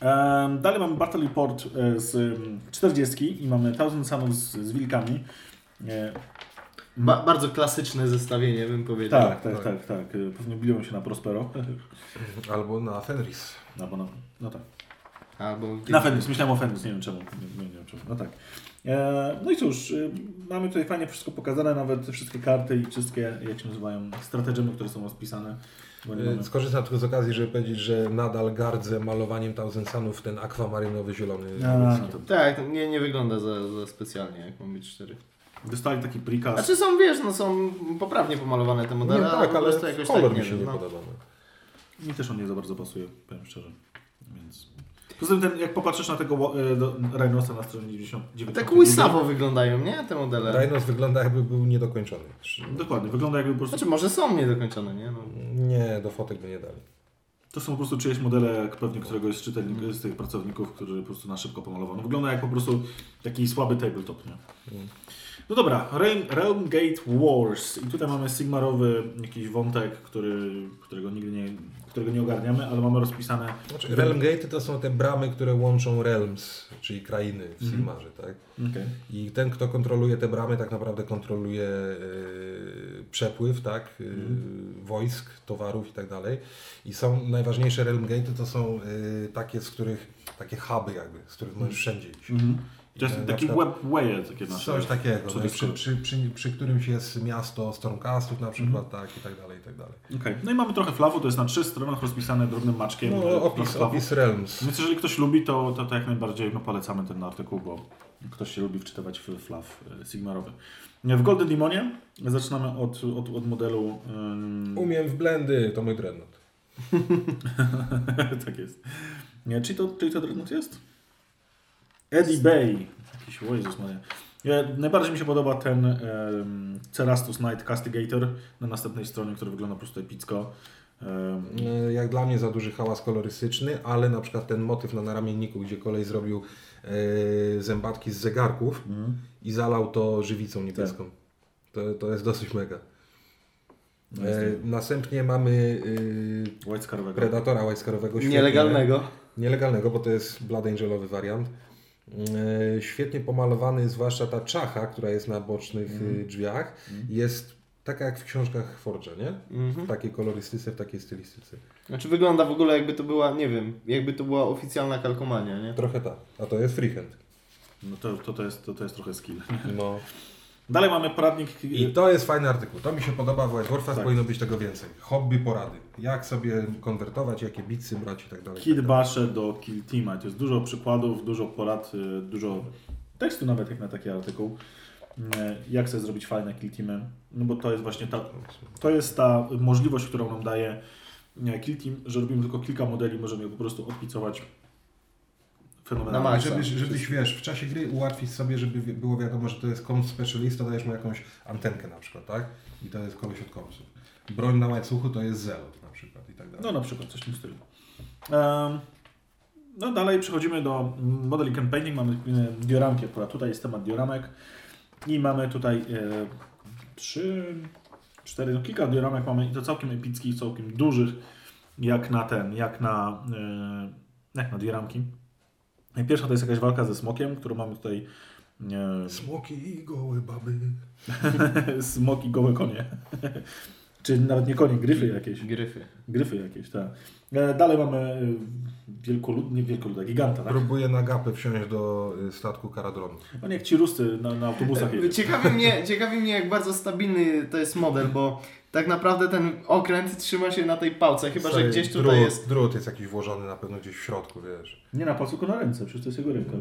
Em, Dalej mamy Battle Report e, z em, 40 i mamy Thousand Summons z, z wilkami. E, Ba bardzo klasyczne zestawienie, bym powiedział. tak, tak, tak, tak. E, Pewnie biją się na Prospero. Albo na Fenris. No, bo no, no tak. Albo Na Fenris, myślałem o Fenris, nie wiem czemu. Nie, nie, nie wiem czemu. No tak. E, no i cóż, e, mamy tutaj fajnie wszystko pokazane, nawet wszystkie karty i wszystkie, jak się nazywają, strategymy, które są rozpisane. Nie mamy... Y, Skorzystam tylko z okazji, żeby powiedzieć, że nadal gardzę malowaniem Thousand Sunów w ten akwamarynowy zielony. A, no to Tak, to nie, nie wygląda za, za specjalnie, jak mam być cztery. dostali taki prikaz. Znaczy są, wiesz, no są poprawnie pomalowane te Nie, modele, tak, po ale prostu jakoś kolor tak, mi nie się wiem, nie no. podoba. no. Mi też on nie za bardzo pasuje, powiem szczerze. Poza tym, jak popatrzysz na tego e, do, Rhinosa na stronie 90, 90 Tak łysawo wyglądają, nie? Te modele. Rhinos wygląda jakby był niedokończony. Dokładnie, wygląda jakby po prostu... Znaczy może są niedokończone, nie? No. Nie, do fotek by nie dali. To są po prostu czyjeś modele, jak pewnie któregoś z czytelników, z tych pracowników, którzy po prostu na szybko pomalowano. Wygląda jak po prostu taki słaby tabletop, nie? No dobra, Realm, Realm Gate Wars. I tutaj mamy Sigmarowy jakiś wątek, który, którego nigdy nie, którego nie ogarniamy, ale mamy rozpisane... Znaczy, Realm Gate to są te bramy, które łączą realms, czyli krainy w Mhm. Sigmarze, tak? Okay. I ten, kto kontroluje te bramy, tak naprawdę kontroluje e, przepływ, tak? Mhm. Wojsk, towarów i tak dalej. I są najważniejsze Realm Gate to są e, takie, z których, takie huby jakby, z których możesz wszędzie iść. Jest E, taki web waye, takie nasze. Coś takiego, Co przy, przy, przy, przy którymś jest miasto Stormcastów na przykład, Mhm. tak i tak dalej, i tak dalej. Okej. No i mamy trochę flawu, to jest na trzy stronach rozpisane drobnym maczkiem. e, No, opis, opis Realms. Więc jeżeli ktoś lubi, to, to, to jak najbardziej no, polecamy ten artykuł, bo ktoś się lubi wczytywać w flaw e, sigmarowy. W Golden Demonie zaczynamy od, od, od modelu... ym, Umiem w blendy, to mój dreadnought. tak jest. Nie, czyli to, czyli to Dreadnought jest? Eddie Bay. Jakiś, o Jezus Maria. Ja, najbardziej mi się podoba ten um, Cerastus Knight Castigator na następnej stronie, który wygląda po prostu epicko. Em, E, Jak dla mnie za duży hałas kolorystyczny, ale na przykład ten motyw na naramienniku, gdzie kolej zrobił e, zębatki z zegarków i zalał to żywicą niebieską. To, to jest dosyć mega. No jest E, następnie mamy e, White. Predatora łajskarowego. świetnie- Nielegalnego. Nielegalnego, bo to jest Blood Angelowy wariant. E, Świetnie pomalowany, zwłaszcza ta czacha, która jest na bocznych y, drzwiach. Jest taka jak w książkach Forge'a, nie? Mhm. W takiej kolorystyce, w takiej stylistyce. Znaczy wygląda w ogóle jakby to była, nie wiem, jakby to była oficjalna kalkomania, nie? Trochę tak. A to jest freehand. No to, to, to, jest, to, to jest trochę skill. No. Dalej mamy poradnik. I to jest fajny artykuł. To mi się podoba w White Dwarfach, Tak. powinno być tego więcej. Hobby porady. Jak sobie konwertować, jakie bitsy brać i tak dalej. Kid Basze do Kill Teama. To jest dużo przykładów, dużo porad, y, dużo tekstu nawet jak na taki artykuł. Y, Jak sobie zrobić fajne kill teamy. No bo to jest właśnie ta, to jest ta możliwość, którą nam daje nie, kill team, że robimy tylko kilka modeli, możemy je po prostu odpicować fenomenalnie. Na maksa. Żeby, żebyś, wiesz, w czasie gry ułatwić sobie, żeby było wiadomo, że to jest komp specialista, dajesz mu jakąś antenkę na przykład, tak? I to jest koleś od kompsów. Broń na łańcuchu to jest zelot na przykład i tak dalej. No na przykład coś w tym stylu. Em, No dalej przechodzimy do modeli campaigning. Mamy e, dioramki akurat. Tutaj jest temat dioramek. I mamy tutaj e, trzy, cztery, no kilka dioramek mamy i to całkiem epickich, całkiem dużych, jak na ten, jak na, e, jak na dioramki. I Pierwsza to jest jakaś walka ze smokiem, którą mamy tutaj e, Smoki i gołe baby. smoki, gołe konie. Czy nawet nie konie, gryfy jakieś. Gryfy. Gryfy jakieś, tak. E, Dalej mamy e, wielkolud, nie wielkoluda, giganta, tak? Próbuję na gapę wsiąść do statku Karadronu. No niech ci ruscy na, na autobusach jedzie. Ciekawi mnie, ciekawi mnie, jak bardzo stabilny to jest model, bo tak naprawdę ten okręt trzyma się na tej pałce, chyba że gdzieś tutaj drut, jest. Drut jest jakiś włożony na pewno gdzieś w środku, wiesz. Nie na palcu, tylko na ręce, przecież to jest jego ręka.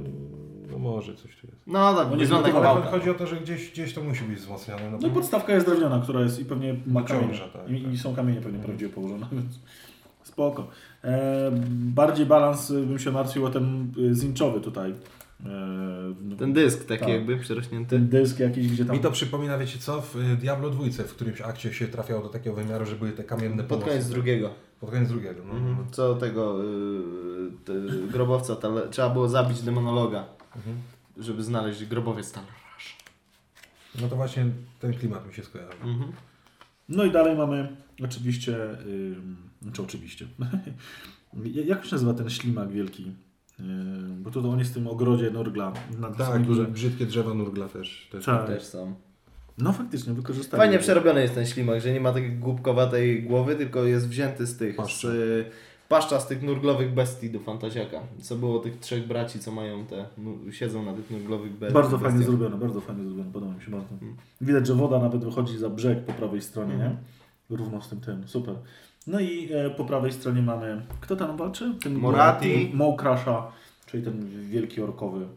No może coś tu jest. No tak, No nie wygląda jak pałka. chodzi o to, że gdzieś, gdzieś to musi być wzmocnione. No i podstawka jest drewniana, która jest i pewnie ma kamienie. Ciąża, tak, I, tak. I są kamienie pewnie prawdziwie położone, więc spoko. E, bardziej balans y, bym się martwił o ten y, zinczowy tutaj. E, Ten dysk taki Tak. jakby przerośnięty. ten dysk jakiś, gdzie tam... Mi to przypomina, wiecie co, w y, Diablo 2 w którymś akcie się trafiało do takiego wymiaru, że były te kamienne Pod pomosty. koniec drugiego. Pod koniec drugiego, no. Mhm. Co tego te, grobowca, tale, trzeba było zabić demonologa, Mhm. żeby znaleźć grobowiec tam. No to właśnie ten klimat mi się skojarzył. Mhm. No i dalej mamy oczywiście, ym, znaczy oczywiście, jak się nazywa ten ślimak wielki? Ym, bo to on jest w tym ogrodzie Norgla na Tak, górze. brzydkie drzewa nurgla też. też. Tak. Też są. No faktycznie, wykorzystali. Fajnie go. przerobiony jest ten ślimak, że nie ma takiej głupkowatej głowy, tylko jest wzięty z tych, Paszcza. z y, paszcza z tych nurglowych bestii do Fantaziaka. Co było tych trzech braci, co mają te, siedzą na tych nurglowych be- Bardzo fajnie bestiach. zrobione, bardzo fajnie zrobione, podoba mi się bardzo. Mm. Widać, że woda nawet wychodzi za brzeg po prawej stronie, Mhm. nie? Równo z tym tym, super. No i e, po prawej stronie mamy, kto tam walczy? Ten Morati. Mokrasza, czyli ten wielki orkowy.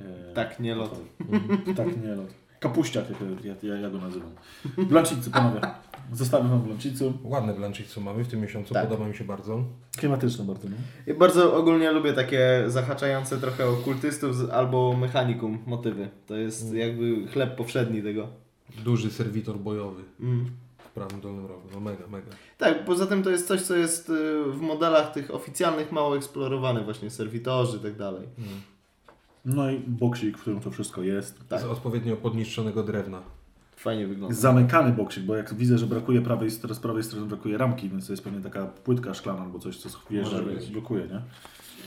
e, Tak, nie lot. Mhm, tak, nie lot. Kapuściak, jak ja, ja, ja go nazywam. Blancicy, panowie. Zostawiam wam Blancicu. Ładne blanczycy mamy w tym miesiącu, Tak. podoba mi się bardzo. Klimatyczne bardzo, no. Ja bardzo ogólnie lubię takie zahaczające trochę okultystów z, albo mechanikum motywy. To jest Mm. jakby chleb powszedni tego. Duży serwitor bojowy Mm. W prawym dolnym rogu. No mega, mega. Tak, poza tym to jest coś, co jest y, w modelach tych oficjalnych mało eksplorowane, właśnie serwitorzy i tak dalej. No i boksik, w którym to wszystko jest. Tak. Z odpowiednio podniszczonego drewna. Fajnie wygląda. Zamykany boksik, bo jak widzę, że brakuje prawej strony, z prawej strony brakuje ramki, więc to jest pewnie taka płytka szklana albo coś, co wjeżdża Może i blokuje, nie?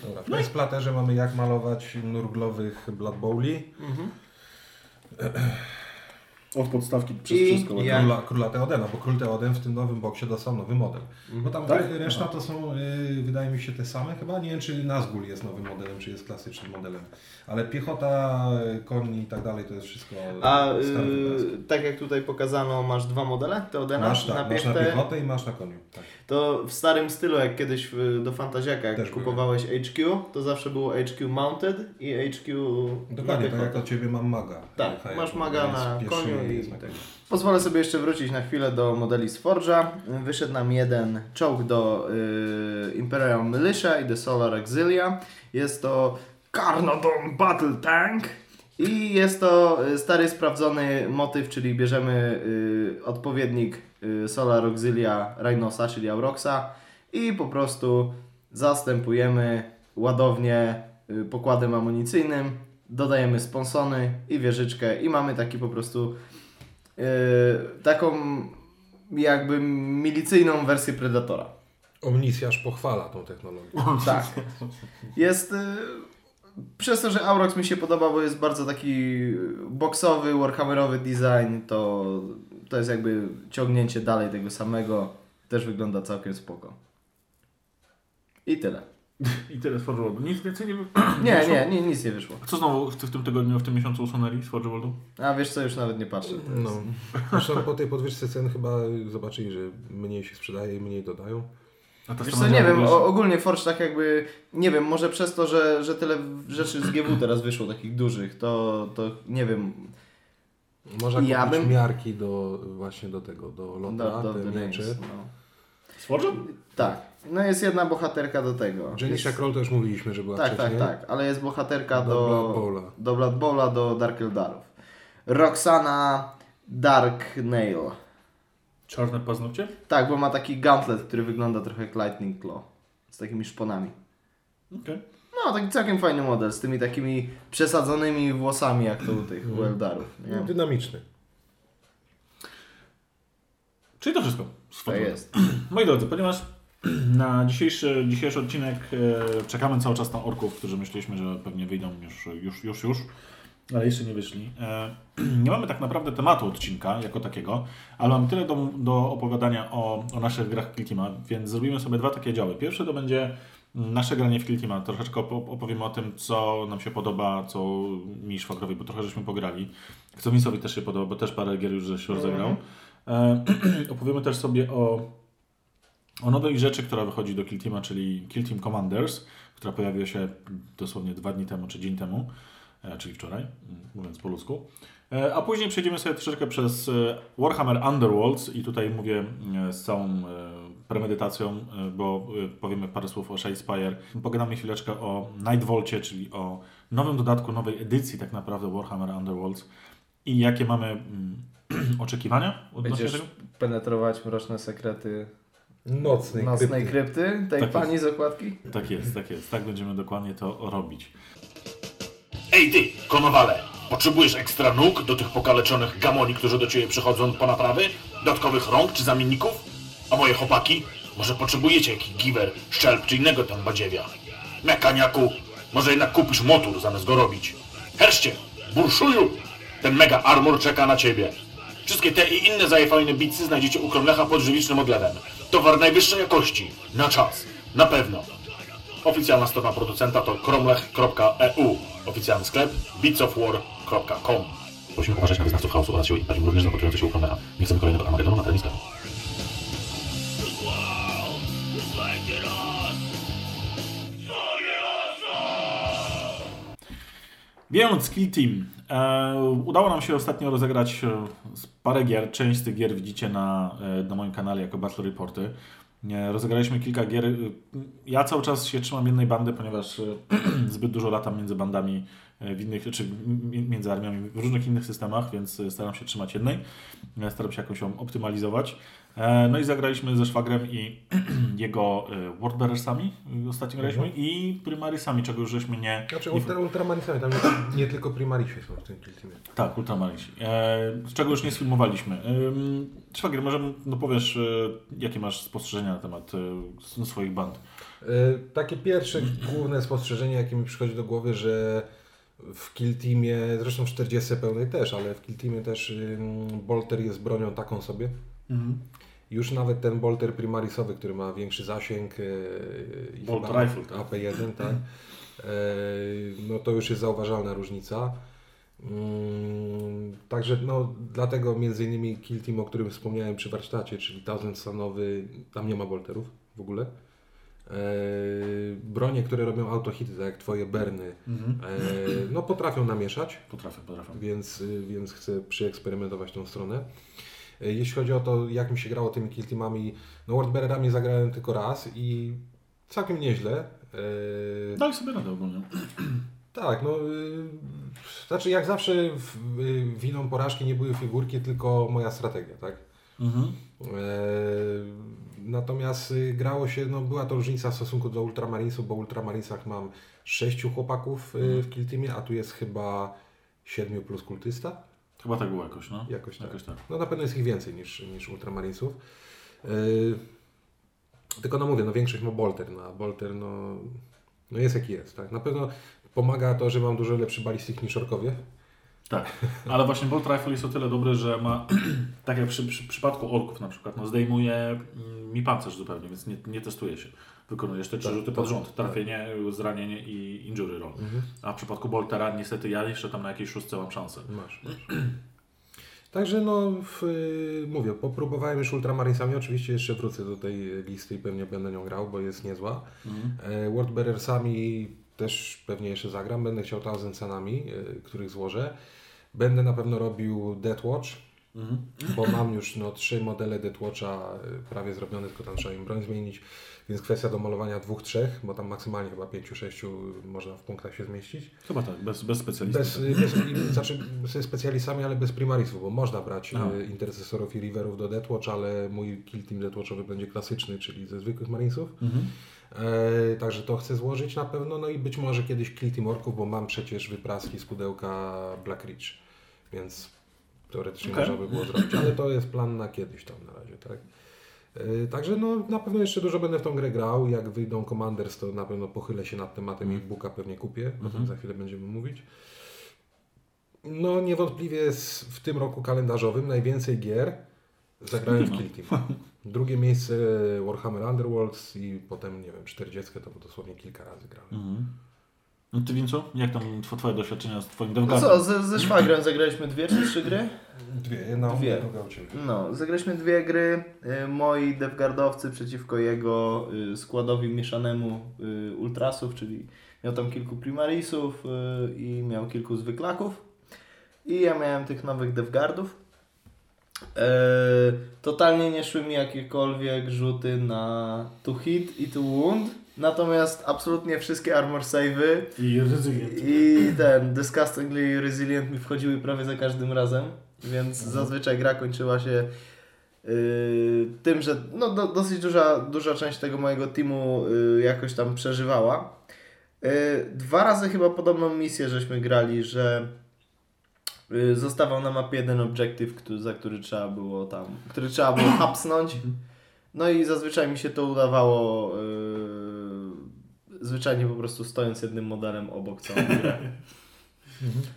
Dobra, w No tej splaterze mamy jak malować nurglowych Blood Bowli. Mhm. Od podstawki przez I wszystko. ja- Króla, króla Teodena, bo król Teoden w tym nowym boksie dostał nowy model. Bo tam Tak? re- reszta to są, y, wydaje mi się, te same. Chyba nie wiem, czy Nazgul jest nowym modelem, czy jest klasycznym modelem. Ale piechota, y, koni i tak dalej, to jest wszystko A yy, tak jak tutaj pokazano, masz dwa modele Teodena Masz, tak, na masz na piechotę i masz na koniu. Tak. To w starym stylu, jak kiedyś do Fantaziaka, jak Też były. kupowałeś HQ, to zawsze było HQ Mounted i HQ Dokładnie, tak jak od Ciebie mam maga. Tak, Hej, masz maga na koniu i tak. Pozwolę sobie jeszcze wrócić na chwilę do modeli z Forge'a. Wyszedł nam jeden czołg do y, Imperial Militia i The Solar Exilia. Jest to Carnodon Battle Tank. I jest to y, stary, sprawdzony motyw, czyli bierzemy y, odpowiednik y, Solar Auxilia Rhinosa, czyli Auroxa i po prostu zastępujemy ładownię y, pokładem amunicyjnym, dodajemy sponsony i wieżyczkę i mamy taki po prostu y, taką jakby milicyjną wersję Predatora. Omnisjasz pochwala tą technologię. Tak. Jest. Przez to, że Aurox mi się podoba, bo jest bardzo taki boksowy, warhammerowy design, to, to jest jakby ciągnięcie dalej tego samego. Też wygląda całkiem spoko. I tyle. I tyle z Forge Worldu. Nic więcej nie wy- Nie, wyszło? nie, nie, nic nie wyszło. A Co znowu w, w tym tygodniu, w tym miesiącu usunęli z Forge Worldu? A wiesz co, już nawet nie patrzę. No. Zresztą po tej podwyżce cen chyba zobaczyli, że mniej się sprzedaje i mniej dodają. A ta Wiesz strona co, nie wiem, o, ogólnie Forge tak jakby, nie wiem, może przez to, że, że tyle rzeczy z GW teraz wyszło, takich dużych, to, to nie wiem, Można Ja kupić bym- miarki do właśnie do tego, do lota, do, do, do names, no. Z Forge'em? Tak, no jest jedna bohaterka do tego. Janisha Jest- Kroll to już mówiliśmy, że była Tak, tak, wcześniej. tak, ale jest bohaterka Do do, Blood Bowla. do Blood Bowla, do Dark Eldarów. Roxana Dark Nail. Czarne paznokcie? Tak, bo ma taki gauntlet, który wygląda trochę jak Lightning Claw. Z takimi szponami. Okej. No, taki całkiem fajny model, z tymi takimi przesadzonymi włosami, jak to u tych u Eldarów. No, Nie? Dynamiczny. Czyli to wszystko. To Worldu. jest. Moi drodzy, ponieważ na dzisiejszy, dzisiejszy odcinek e, czekamy cały czas na orków, którzy myśleliśmy, że pewnie wyjdą już, już, już, już ale jeszcze nie wyszli. E, nie mamy tak naprawdę tematu odcinka jako takiego, ale mamy tyle do, do opowiadania o, o naszych grach Kiltima, więc zrobimy sobie dwa takie działy. Pierwszy to będzie nasze granie w Kiltima. Troszeczkę opo- opowiemy o tym, co nam się podoba, co mi szwagrowi, bo trochę żeśmy pograli. Co Misowi też się podoba, bo też parę gier już żeś rozegrał. E, opowiemy też sobie o o nowej rzeczy, która wychodzi do Kill Teama, czyli Kill Team Commanders, która pojawiła się dosłownie dwa dni temu, czy dzień temu, czyli wczoraj, m, mówiąc po ludzku. E, A później przejdziemy sobie troszeczkę przez e, Warhammer Underworlds i tutaj mówię e, z całą e, premedytacją, e, bo e, powiemy parę słów o Shadespire. Pogadamy chwileczkę o Nightvolcie, czyli o nowym dodatku, nowej edycji tak naprawdę Warhammer Underworlds i jakie mamy mm, oczekiwania odnośnie Będziesz tego. penetrować mroczne sekrety Nocnej, nocnej krypty. krypty, tej Tak pani jest. z okładki? Tak jest, tak jest. Tak będziemy dokładnie to robić. Ej ty, konowale! Potrzebujesz ekstra nóg do tych pokaleczonych gamoni, którzy do ciebie przychodzą po naprawy? Dodatkowych rąk czy zamienników? A moje chłopaki? Może potrzebujecie jakiś giwer, szczelb czy innego tam badziewia? Mekaniaku, może jednak kupisz motor zamiast go robić? Herszcie, burszuju! Ten mega armor czeka na ciebie. Wszystkie te i inne zajefajne bicy znajdziecie u Kromlecha pod żywicznym odlewem. Towar najwyższej jakości. Na czas. Na pewno. Oficjalna strona producenta to kromlech.eu. Oficjalny sklep beatsofwar.com. Prosimy uważać na wyznawców chaosu oraz siły imperium, również zapatrujących się u Kromlecha. Nie chcemy kolejnego Armagedonu na terenie sklepu. Więc Kill Team. E, udało nam się ostatnio rozegrać e, parę gier. Część z tych gier widzicie na, e, na moim kanale jako Battle Reporty. E, rozegraliśmy kilka gier. E, Ja cały czas się trzymam jednej bandy, ponieważ e, zbyt dużo latam między bandami e, w innych, czy między armiami w różnych innych systemach, więc staram się trzymać jednej. Staram się jakoś ją optymalizować. E, No i zagraliśmy ze szwagrem i jego e, Wordbearersami e, ostatnio graliśmy i Primarisami, czego już żeśmy nie... Znaczy ultra, ultramarisami, tam nie, nie tylko primarisi są w tym Kiltimie. tak, Ultramarisi. E, czego już nie sfilmowaliśmy. Szwagier, może no powiesz, jakie masz spostrzeżenia na temat e, swoich band? Takie pierwsze główne spostrzeżenie, jakie mi przychodzi do głowy, że W Kill Teamie, zresztą w 40 pełnej też, ale w Kill Teamie też Bolter jest bronią taką sobie. Mhm. Już nawet ten bolter primarisowy, który ma większy zasięg, e, Bolt rifle, tak? AP1, tak, e, no to już jest zauważalna różnica. Mm, Także no, dlatego między innymi Kill Team, o którym wspomniałem przy warsztacie, czyli Thousand Sunowy, tam nie ma bolterów w ogóle. E, bronie, które robią autohity, tak jak twoje Berny, Mhm. no potrafią namieszać Potrafię, potrafię. więc, y, więc chcę przyeksperymentować tą stronę. Y, Jeśli chodzi o to, jak mi się grało tymi kill teamami, no Wordbearerami zagrałem tylko raz i całkiem nieźle. Y, Dali sobie radę ogólnie. Tak, no y, znaczy jak zawsze y, winą porażki nie były figurki, tylko moja strategia, tak? Mhm. E, Natomiast y, grało się, no była to różnica w stosunku do Ultramarinesów, bo w Ultramarinesach mam sześciu chłopaków y, w kill teamie, a tu jest chyba siedmiu plus kultysta. Chyba tak było jakoś, no. Jakoś tak. Jakoś tak. No na pewno jest ich więcej niż, niż Ultramarinesów. Yy, tylko no mówię, no większość ma Bolter, no a Bolter no, no jest jaki jest, tak. Na pewno pomaga to, że mam dużo lepszy balistyk niż orkowie. Tak, ale właśnie Bolt Rifle jest o tyle dobry, że ma, tak jak przy, przy przypadku orków na przykład, no zdejmuje mm, mi pancerz zupełnie, więc nie, nie testuje się. Wykonujesz te trzy Tak, rzuty tak, pod rząd, tak. trafienie, zranienie i injury roll. A w przypadku Boltera niestety ja jeszcze tam na jakiejś szóstce mam szansę. Masz, masz. Także no, w, y, mówię, popróbowałem już Ultramarinesami, oczywiście jeszcze wrócę do tej listy i pewnie będę nią grał, bo jest niezła. E, Wordbearersami też pewnie jeszcze zagram, będę chciał Thousand Sunami, y, których złożę. Będę na pewno robił Deathwatch, Mhm. bo mam już no, trzy modele Deathwatcha y, prawie zrobione, tylko tam trzeba im broń zmienić, więc kwestia do malowania dwóch, trzech, bo tam maksymalnie chyba pięciu, sześciu można w punktach się zmieścić. Chyba tak, bez, bez specjalisty. Bez, y, bez, znaczy ze specjalistami, ale bez primarisów, bo można brać Aha. y, intercesorów i riverów do Deathwatch, ale mój kill team Deathwatchowy będzie klasyczny, czyli ze zwykłych marinesów. Mhm. E, także to chcę złożyć na pewno, no i być może kiedyś kill team orków, bo mam przecież wypraski z pudełka Black Ridge, więc teoretycznie Okej. można by było zrobić, ale to jest plan na kiedyś tam na razie, tak. E, Także no, na pewno jeszcze dużo będę w tą grę grał. Jak wyjdą Commanders, to na pewno pochylę się nad tematem i booka pewnie kupię. O tym za chwilę będziemy mówić. No niewątpliwie w tym roku kalendarzowym najwięcej gier zagrałem w Kill Team. Drugie miejsce Warhammer Underworlds i potem, nie wiem, 40 to dosłownie kilka razy grałem. Mhm. No ty Wincu, jak tam tw- twoje doświadczenia z twoim No devgardem? co, ze, ze szwagrem zagraliśmy dwie czy trzy gry? Dwie, jedna Dwie. u mnie, druga u Ciebie. No, zagraliśmy dwie gry. Y, Moi devgardowcy przeciwko jego y, składowi mieszanemu y, ultrasów, czyli miał tam kilku primarisów i miał kilku zwyklaków. I ja miałem tych nowych devgardów. E, totalnie nie szły mi jakiekolwiek rzuty na to hit i to wound. Natomiast absolutnie wszystkie armor save'y I i ten Disgustingly Resilient mi wchodziły prawie za każdym razem, więc zazwyczaj gra kończyła się yy, tym, że no, do, dosyć duża, duża część tego mojego teamu yy, jakoś tam przeżywała. Yy, dwa razy chyba podobną misję żeśmy grali, że zostawał na mapie jeden obiektyw, który, za który trzeba było tam, który trzeba było hapsnąć. No i zazwyczaj mi się to udawało yy, zwyczajnie po prostu stojąc jednym modelem obok całą grę.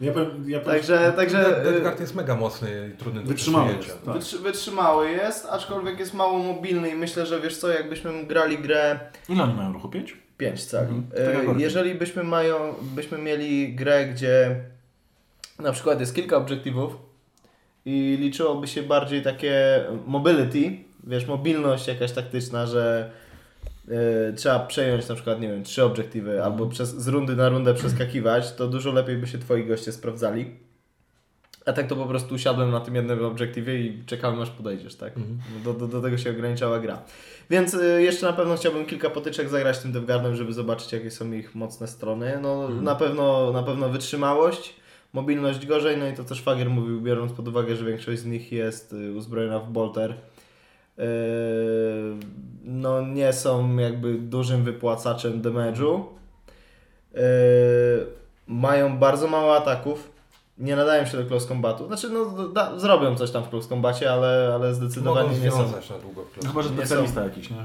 Ja powiem, ja powiem, Także, także yy, Deadguard jest mega mocny i trudny do Wytrzymały jest, tak. wytrzy, wytrzymały jest, aczkolwiek jest mało mobilny i myślę, że wiesz co, jakbyśmy grali grę Ile oni mają ruchu? 5? 5 cali. Mhm. Yy, Tak jak orki. jeżeli byśmy, mają, byśmy mieli grę, gdzie na przykład jest kilka obiektywów i liczyłoby się bardziej takie mobility, wiesz, mobilność jakaś taktyczna, że trzeba przejąć na przykład, nie wiem, trzy obiektywy albo przez, z rundy na rundę przeskakiwać, to dużo lepiej by się twoi goście sprawdzali. A tak to po prostu usiadłem na tym jednym obiektywie i czekałem aż podejdziesz, tak? Do, do, do tego się ograniczała gra. Więc y, jeszcze na pewno chciałbym kilka potyczek zagrać tym DevGuardem, żeby zobaczyć jakie są ich mocne strony. No na, pewno, na pewno wytrzymałość, mobilność gorzej, no i to też Fagier mówił, biorąc pod uwagę, że większość z nich jest y, uzbrojona w bolter. Yy, no nie są jakby dużym wypłacaczem damage'u. Yy, mają bardzo mało ataków. Nie nadają się do close combatu. Znaczy, no, da, zrobią coś tam w close combacie, ale, ale zdecydowanie Mogą nie są. na długo. w Chyba, że Nie specjalista jakiś, nie?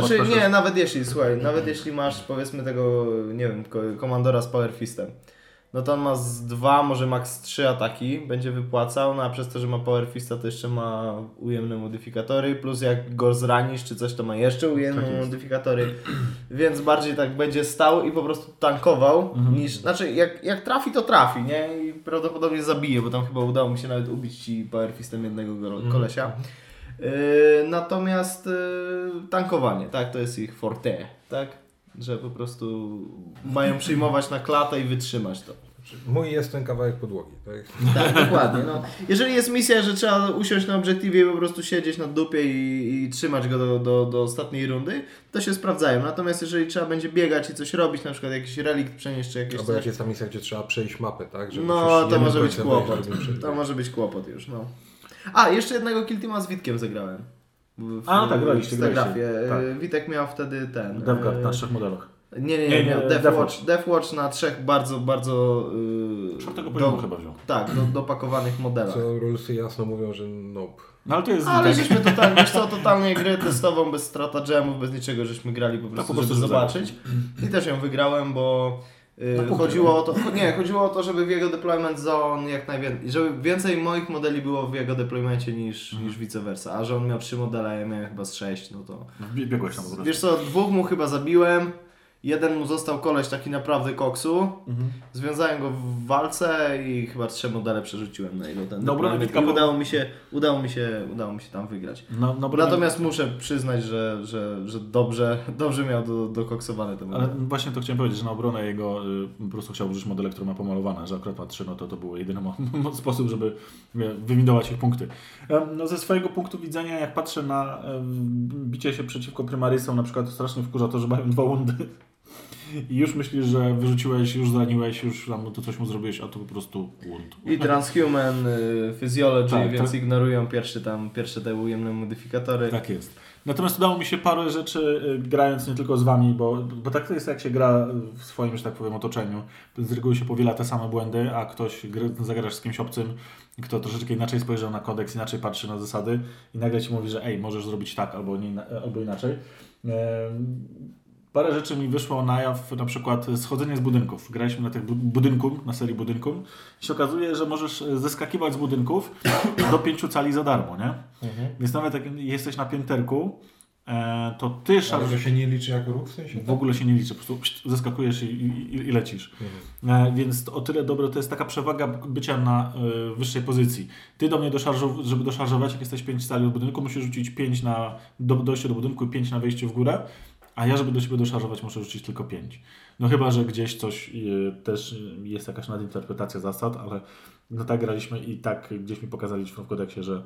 Znaczy nie, nawet jeśli, słuchaj, nawet jeśli masz powiedzmy tego, nie wiem, ko- komandora z Power Fistem, no to on ma z dwa, może max trzy ataki, będzie wypłacał, no a przez to, że ma Power Fista, to jeszcze ma ujemne modyfikatory, plus jak go zranisz czy coś, to ma jeszcze ujemne Tak modyfikatory, więc bardziej tak będzie stał i po prostu tankował, niż, znaczy jak, jak trafi, to trafi, nie? I prawdopodobnie zabije, bo tam chyba udało mi się nawet ubić ci Power Fistem jednego go- kolesia. Yy, natomiast yy, tankowanie, tak, to jest ich forte, tak? Że po prostu mają przyjmować na klatę i wytrzymać to. Mój jest ten kawałek podłogi. Tak? Tak, dokładnie. No. Jeżeli jest misja, że trzeba usiąść na obiektywie i po prostu siedzieć na dupie i, i trzymać go do, do, do ostatniej rundy, to się sprawdzają. Natomiast jeżeli trzeba będzie biegać i coś robić, na przykład jakiś relikt przenieść czy jakieś Albo coś, jak jest ta misja, gdzie trzeba przejść mapę, tak? Żeby no to może być kłopot. To może być kłopot już, no. A, jeszcze jednego Kiltima z Witkiem zagrałem. W, A, no tak, graliście, graliście, tak. Witek miał wtedy ten... DevGuard e, na trzech modelach. Nie, nie, Nie, nie, nie, Death, Death Watch. Death Watch na trzech bardzo, bardzo... Yy, Czwartego do- poziomu chyba wziął. Tak, do, dopakowanych modelach. Co rulsy jasno mówią, że nope. No ale to jest Ale tak, żeśmy totalnie, wiesz co, totalnie grę testową, bez stratagemów, bez niczego, żeśmy grali po prostu, po prostu, żeby zobaczyć. I też ją wygrałem, bo y, chodziło o to, nie, chodziło o to, żeby w jego deployment zone jak najwięcej, żeby więcej moich modeli było w jego deploymencie niż, Mhm. niż vice versa. A że on miał trzy modele, a ja miałem chyba z sześć, no to... Bie- biegłeś tam po prostu. Wiesz co, dwóch mu chyba zabiłem, jeden mu został koleś taki naprawdę koksu, Mhm. związałem go w walce i chyba trzy modele przerzuciłem na jego ten Dobra, i bo- udało mi się, udało mi się, udało mi się tam wygrać. No, no, Natomiast muszę przyznać, że, że, że dobrze, dobrze miał do, dokoksowane te Ale modele. właśnie to chciałem powiedzieć, że na obronę jego y, po prostu chciał użyć modele, które ma pomalowane, że akurat ma trzy, no to to był jedyny sposób, żeby wywindować ich punkty. No ze swojego punktu widzenia, jak patrzę na bicie się przeciwko Primarysom, na przykład strasznie wkurza to, że mają dwa wundy. I już myślisz, że wyrzuciłeś, już zraniłeś, już tam to coś mu zrobiłeś, a to po prostu wund. I Transhuman y, Physiology, Tak, więc to- ignorują pierwsze tam, pierwsze te ujemne modyfikatory. Tak jest. Natomiast udało mi się parę rzeczy y, grając nie tylko z wami, bo, bo tak to jest jak się gra w swoim, że tak powiem, otoczeniu. Z reguły się powiela te same błędy, a ktoś zagrasz z kimś obcym, kto troszeczkę inaczej spojrzał na kodeks, inaczej patrzy na zasady i nagle ci mówi, że ej, możesz zrobić tak albo, nie, albo inaczej. Parę rzeczy mi wyszło na jaw, na przykład schodzenie z budynków. Graliśmy na tych bu- budynku, na serii budynku i się okazuje, że możesz e, zeskakiwać z budynków do pięciu cali za darmo, nie? Więc nawet jak jesteś na pięterku, e, to ty Ale szarż... to się nie liczy jako ruch w sensie? W ogóle się nie liczy, po prostu zeskakujesz i, i, i lecisz. Mhm. E, więc o tyle dobre to jest taka przewaga bycia na wyższej pozycji. Ty do mnie, doszarżow- żeby doszarżować, jak jesteś 5 stali od budynku, musisz rzucić 5 na do, dojście do budynku i 5 na wejście w górę, a ja, żeby do ciebie doszarżować, muszę rzucić tylko 5. No chyba, że gdzieś coś e, też jest jakaś nadinterpretacja zasad, ale no tak graliśmy i tak gdzieś mi pokazaliśmy w kodeksie, że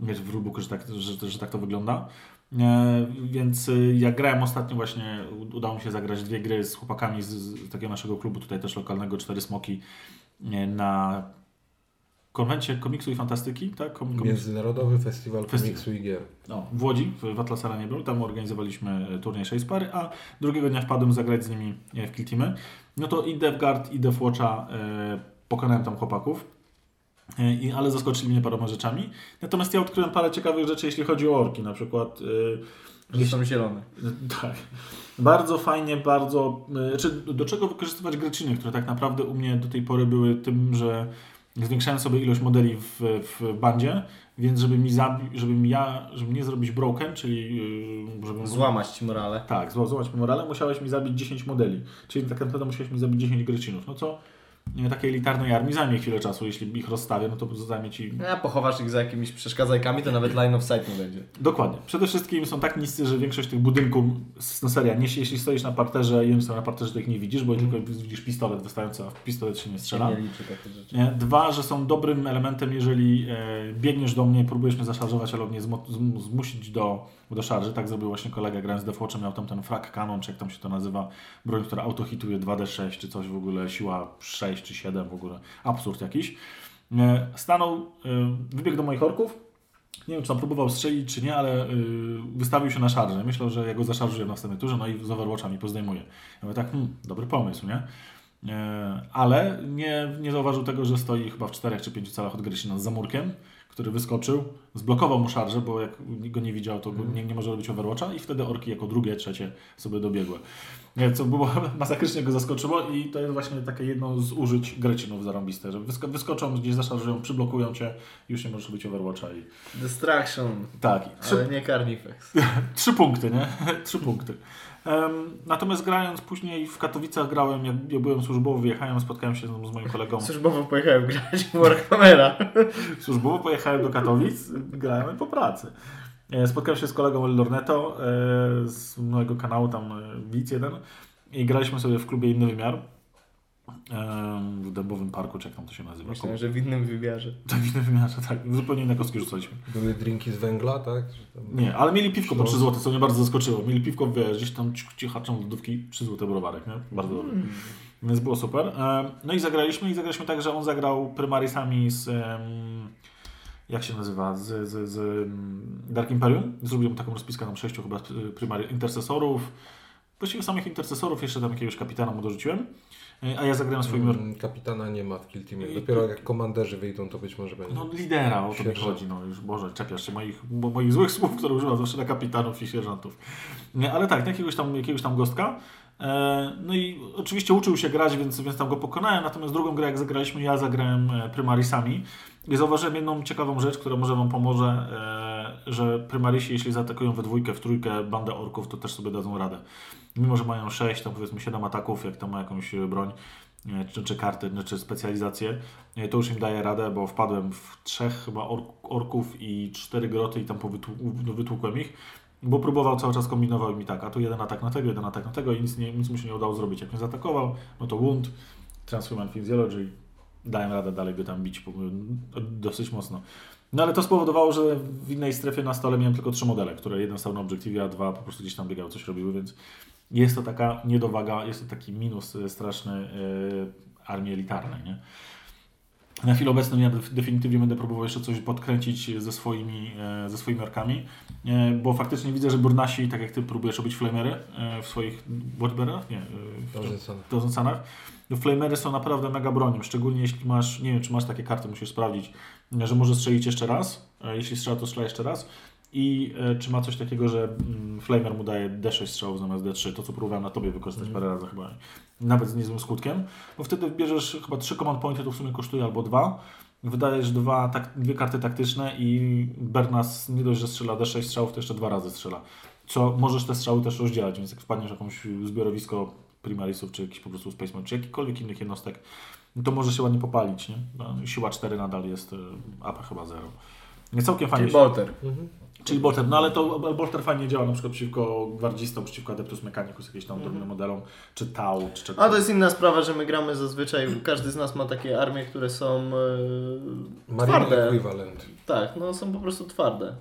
wiesz, w rulebooku, że tak, że, że tak to wygląda. E, więc y, jak grałem ostatnio właśnie, udało mi się zagrać dwie gry z chłopakami z, z takiego naszego klubu, tutaj też lokalnego, Cztery Smoki, e, na konwencie komiksu i fantastyki, tak? Kom, kom, Międzynarodowy Festiwal Festiwal. Komiksu i Gier. no, w Łodzi, w Atlas Arenie był, tam organizowaliśmy e, turniej 6 pary, a drugiego dnia wpadłem zagrać z nimi e, w Kill Teamy. No to i DevGuard, i DevWatcha e, pokonałem tam chłopaków. E, I, ale zaskoczyli mnie paroma rzeczami. Natomiast ja odkryłem parę ciekawych rzeczy, jeśli chodzi o orki. Na przykład e, Że są zielone. tak. Bardzo fajnie, bardzo. y, Czy do czego wykorzystywać greciny, które tak naprawdę u mnie do tej pory były tym, że zwiększałem sobie ilość modeli w, w bandzie, więc żeby mi zabi- żeby mi ja, żeby nie zrobić broken, czyli y, żeby Złamać ci morale. Tak, zła- złamać mi morale, musiałeś mi zabić 10 modeli. Czyli tak naprawdę musiałeś mi zabić 10 grecinów. No co takiej elitarnej armii zajmie chwilę czasu. Jeśli ich rozstawię, no to zajmie ci A pochowasz ich za jakimiś przeszkadzajkami, to nawet line of sight nie będzie. Dokładnie. Przede wszystkim są tak niscy, że większość tych budynków, no seria, nie, jeśli stoisz na parterze i oni są na parterze, to ich nie widzisz, bo tylko widzisz pistolet wystający, a w pistolet się nie strzela. Nie liczy takie rzeczy. Dwa, że są dobrym elementem, jeżeli e, biegniesz do mnie, próbujesz mnie zaszarżować, ale mnie zmusić do, do szarży. Tak zrobił właśnie kolega grając z Deathwatchem, miał tam ten frag cannon, czy jak tam się to nazywa, broń, która autohituje 2D6, czy coś w ogóle, siła 6 czy 7 w ogóle, absurd jakiś. E, stanął, e, wybiegł do moich orków, nie wiem, czy tam próbował strzelić, czy nie, ale y, wystawił się na szarżę. Myślał, że ja go zaszarżuję w następnej turze, no i z Overwatcha mi pozdejmuje. Ja mówię tak, hmm, dobry pomysł, nie? E, ale nie, nie zauważył tego, że stoi chyba w 4 czy 5 calach od Grysina z zamurkiem, który wyskoczył, zblokował mu szarżę, bo jak go nie widział, to go nie, nie może robić Overwatcha i wtedy orki jako drugie, trzecie sobie dobiegły. Nie, co było masakrycznie go zaskoczyło i to jest właśnie takie jedno z użyć Grecinów zarąbiste, że wysko wyskoczą gdzieś zaszarżują, przyblokują cię i już nie możesz robić Overwatcha i Distraction, tak, trzy, ale nie Carnifex. trzy punkty, nie? trzy punkty. Natomiast grając później w Katowicach grałem, jak ja byłem służbowo, wyjechałem, spotkałem się z, moim kolegą Służbowo pojechałem grać w Warhammera. służbowo, pojechałem do Katowic, grałem po pracy. E, Spotkałem się z kolegą El Lorneto e, z mojego kanału, tam e, Widz jeden i graliśmy sobie w klubie Inny Wymiar w Dębowym Parku, czy jak tam to się nazywa. Myślałem, że w innym wymiarze. Tak, w Innym Wymiarze, tak. Zupełnie inne kostki rzucaliśmy. Były drinki z węgla, tak? Nie, ale mieli piwko po No. 3 zł, co mnie bardzo zaskoczyło. Mieli piwko, wiesz, gdzieś tam ci- cichaczą lodówki, 3 zł browarek, nie? Bardzo dobre. Więc było super. E, No i zagraliśmy i zagraliśmy tak, że on zagrał Primarisami z... Jak się nazywa? Z, z, z Dark Imperium. Zrobiłem taką rozpiskę tam sześciu chyba y, Primary Intercesorów. Właściwie samych intercesorów, jeszcze tam jakiegoś kapitana mu dorzuciłem. A ja zagrałem swoim... Mm, Kapitana nie ma w Kill Teamie. Dopiero jak komanderzy wyjdą, to być może będzie. No lidera, o to mi chodzi, no już Boże, czepiasz się moich, bo, moich złych słów, które używam zawsze na kapitanów i sierżantów. Ale tak, jakiegoś tam, jakiegoś tam gostka. E, no i oczywiście uczył się grać, więc, więc tam go pokonałem, natomiast drugą grę jak zagraliśmy, ja zagrałem e, Primarisami i zauważyłem jedną ciekawą rzecz, która może Wam pomoże, e, że Primarisi, jeśli zaatakują we dwójkę, w trójkę bandę orków, to też sobie dadzą radę. Mimo, że mają 6, tam powiedzmy 7 ataków, jak tam ma jakąś e, broń, e, czy, czy karty, czy specjalizację, e, to już im daje radę, bo wpadłem w trzech chyba ork, orków i cztery groty i tam no, wytłukłem ich, bo próbował cały czas kombinował mi tak, a tu jeden atak na tego, jeden atak na tego i nic, nie, nic mu się nie udało zrobić. Jak mnie zaatakował, no to wound, transhuman physiology, dałem radę dalej go tam bić dosyć mocno. No ale to spowodowało, że w innej strefie na stole miałem tylko trzy modele, które jeden stał na obiektywie, a dwa po prostu gdzieś tam biegały, coś robiły, więc jest to taka niedowaga, jest to taki minus e, straszny e, armii elitarnej, nie? Na chwilę obecną ja def- definitywnie będę próbował jeszcze coś podkręcić ze swoimi, e, ze swoimi orkami, e, bo faktycznie widzę, że Burnasi, tak jak Ty próbujesz robić flamery w swoich Watchbearach, nie, w, Dozensanach, no flamery są naprawdę mega bronią, szczególnie jeśli masz, nie wiem czy masz takie karty, musisz sprawdzić, że może strzelić jeszcze raz, jeśli strzela to strzela jeszcze raz i e, czy ma coś takiego, że mm, flamer mu daje D6 strzałów zamiast D3, to co próbowałem na Tobie wykorzystać parę razy chyba, nawet z niezłym skutkiem, bo wtedy bierzesz chyba trzy command pointy, to w sumie kosztuje albo dwa, wydajesz dwa, tak, dwie karty taktyczne i Bernas nie dość, że strzela D6 strzałów, to jeszcze dwa razy strzela. Co możesz te strzały też rozdzielać, więc jak wpadniesz w jakąś zbiorowisko Primarisów, czy jakiś po prostu Spaceman, czy jakikolwiek innych jednostek, to może się ładnie popalić, nie? No, Siła 4 nadal jest, y, AP chyba 0. Nie całkiem fajnie Czyli się... Bolter. Mhm. Czyli Bolter, no ale to Bolter fajnie działa na przykład przeciwko Gwardzistom, przeciwko Adeptus Mechanicus, jakimś tam drobnym modelom, czy Tau, czy czy A to jest inna sprawa, że my gramy zazwyczaj, każdy z nas ma takie armie, które są Marine twarde. Equivalent. Tak, no są po prostu twarde.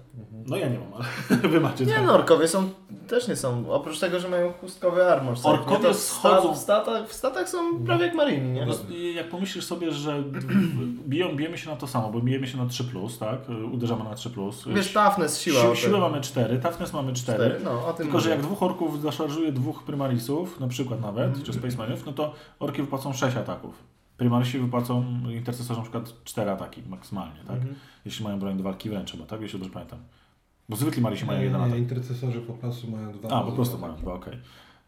No ja nie mam, ale wy macie. Nie no, orkowie są, też nie są, oprócz tego, że mają chustkowy armor. Orkowie nie, to w, schodzą- w, statach, w statach są prawie jak marini, nie? Jak pomyślisz sobie, że biją, bijemy się na to samo, bo bijemy się na 3, tak? Uderzamy na 3. Wiesz, toughness, siła. siłę, o siłę tym. mamy 4, toughness mamy 4. Cztery, no o tym Tylko, że mówię. jak dwóch orków zaszarżuje dwóch primarisów, na przykład nawet, Mhm. czy spacemanów, no to orki wypłacą 6 ataków. Primarisi wypłacą intercesorzy na przykład 4 ataki maksymalnie, tak? Mhm. Jeśli mają broń do walki wręcz chyba, tak? Jeśli dobrze pamiętam. Bo zwykli Marisi mają Nie, jeden nie, atak. intercesorzy po prostu mają dwa. A, po prostu mają dwa, okej.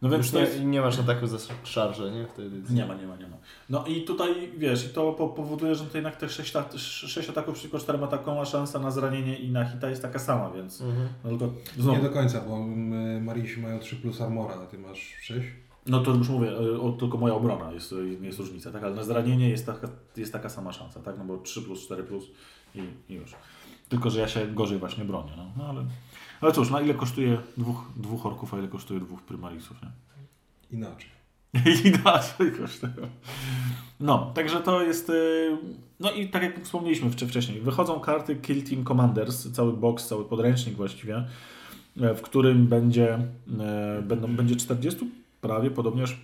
No więc jest... nie, nie masz ataku za szarże, nie? W tej edycji. Nie ma, nie ma, nie ma. No i tutaj wiesz, i to po- powoduje, że tutaj jednak tych 6, ta- 6 ataków przeciwko 4 atakom, a szansa na zranienie i na hita jest taka sama, więc Mhm. no tylko Nie znowu, do końca, bo mm, Marisi mają 3 plus armora, a ty masz 6. no to już mówię, y, o, tylko moja obrona jest, y, jest różnica, tak, ale na zranienie jest taka, jest taka sama szansa, tak, no bo 3 plus, 4 plus i, i już. Tylko, że ja się gorzej właśnie bronię, no, no ale, ale cóż, na ile kosztuje dwóch, dwóch orków, a ile kosztuje dwóch primarisów, nie? Inaczej. Inaczej kosztują. No, także to jest. y, No i tak jak wspomnieliśmy wcze- wcześniej, wychodzą karty Kill Team Commanders, cały box, cały podręcznik właściwie, e, w którym będzie, e, będą, będzie 40, prawie podobnież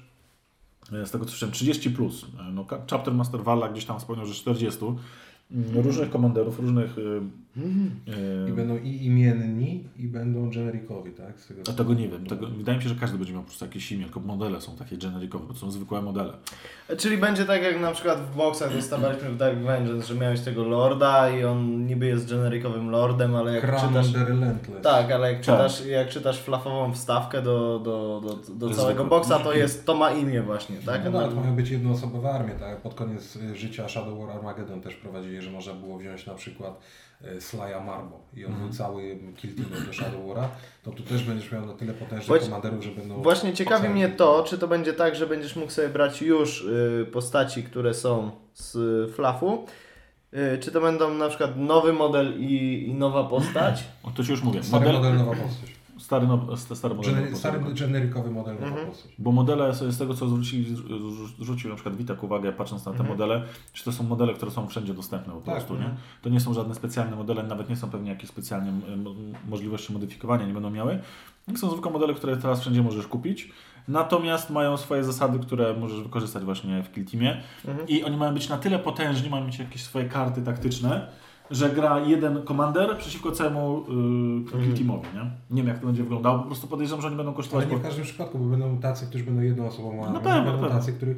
e, z tego co słyszałem, 30 plus. E, No, Chapter Master Walla gdzieś tam wspomniał, że 40. Mm, Różnych komanderów, różnych y, I będą i imienni, i będą generikowi, tak? Z tego, A tego nie wiem. Tego, wydaje mi się, że każdy będzie miał po prostu jakieś imię, tylko modele są takie generikowe, bo to są zwykłe modele. Czyli będzie tak jak na przykład w boxach dostawaliśmy w Dark Vengeance, że miałeś tego lorda i on niby jest generikowym lordem, ale jak Crown czytasz... the Relentless. Tak, ale jak Tak. czytasz, jak czytasz flafową wstawkę do, do, do, do całego boxa, to jest, to ma imię właśnie, tak? No tak, to mają być jednoosobowe armie, tak? Pod koniec życia Shadow War Armageddon też prowadzili, że można było wziąć na przykład Slaya Marbo i on był cały kill teamem do Shadow Wara, to tu też będziesz miał na tyle potężnych Właśnie- komanderów, że będą... Właśnie ciekawi mnie to, czy to będzie tak, że będziesz mógł sobie brać już y, postaci, które są z y, flafu, y, czy to będą na przykład nowy model i, i nowa postać. O, to ci już mówię. Stary Model, model, nowa postać. Stary, no, st- stary model. Gener- stary, generikowy model, Mhm. Bo modele, z tego co zwrócili, zwrócił na przykład Witek uwagę, patrząc na te Mhm. modele, że to są modele, które są wszędzie dostępne po Tak, prostu, nie? mhm. To nie są żadne specjalne modele, nawet nie są pewnie jakieś specjalne możliwości modyfikowania, nie będą miały. Są zwykłe modele, które teraz wszędzie możesz kupić. Natomiast mają swoje zasady, które możesz wykorzystać właśnie w Kill Teamie. Mhm. I oni mają być na tyle potężni, mają mieć jakieś swoje karty taktyczne, że gra jeden komander przeciwko całemu yy, Mhm. Teamowi, nie? Nie wiem jak to będzie wyglądało, po prostu podejrzewam, że oni będą Ale kosztować... nie w każdym przypadku, bo będą tacy, którzy będą jednoosobową armią, pewno, będą pewno. tacy, których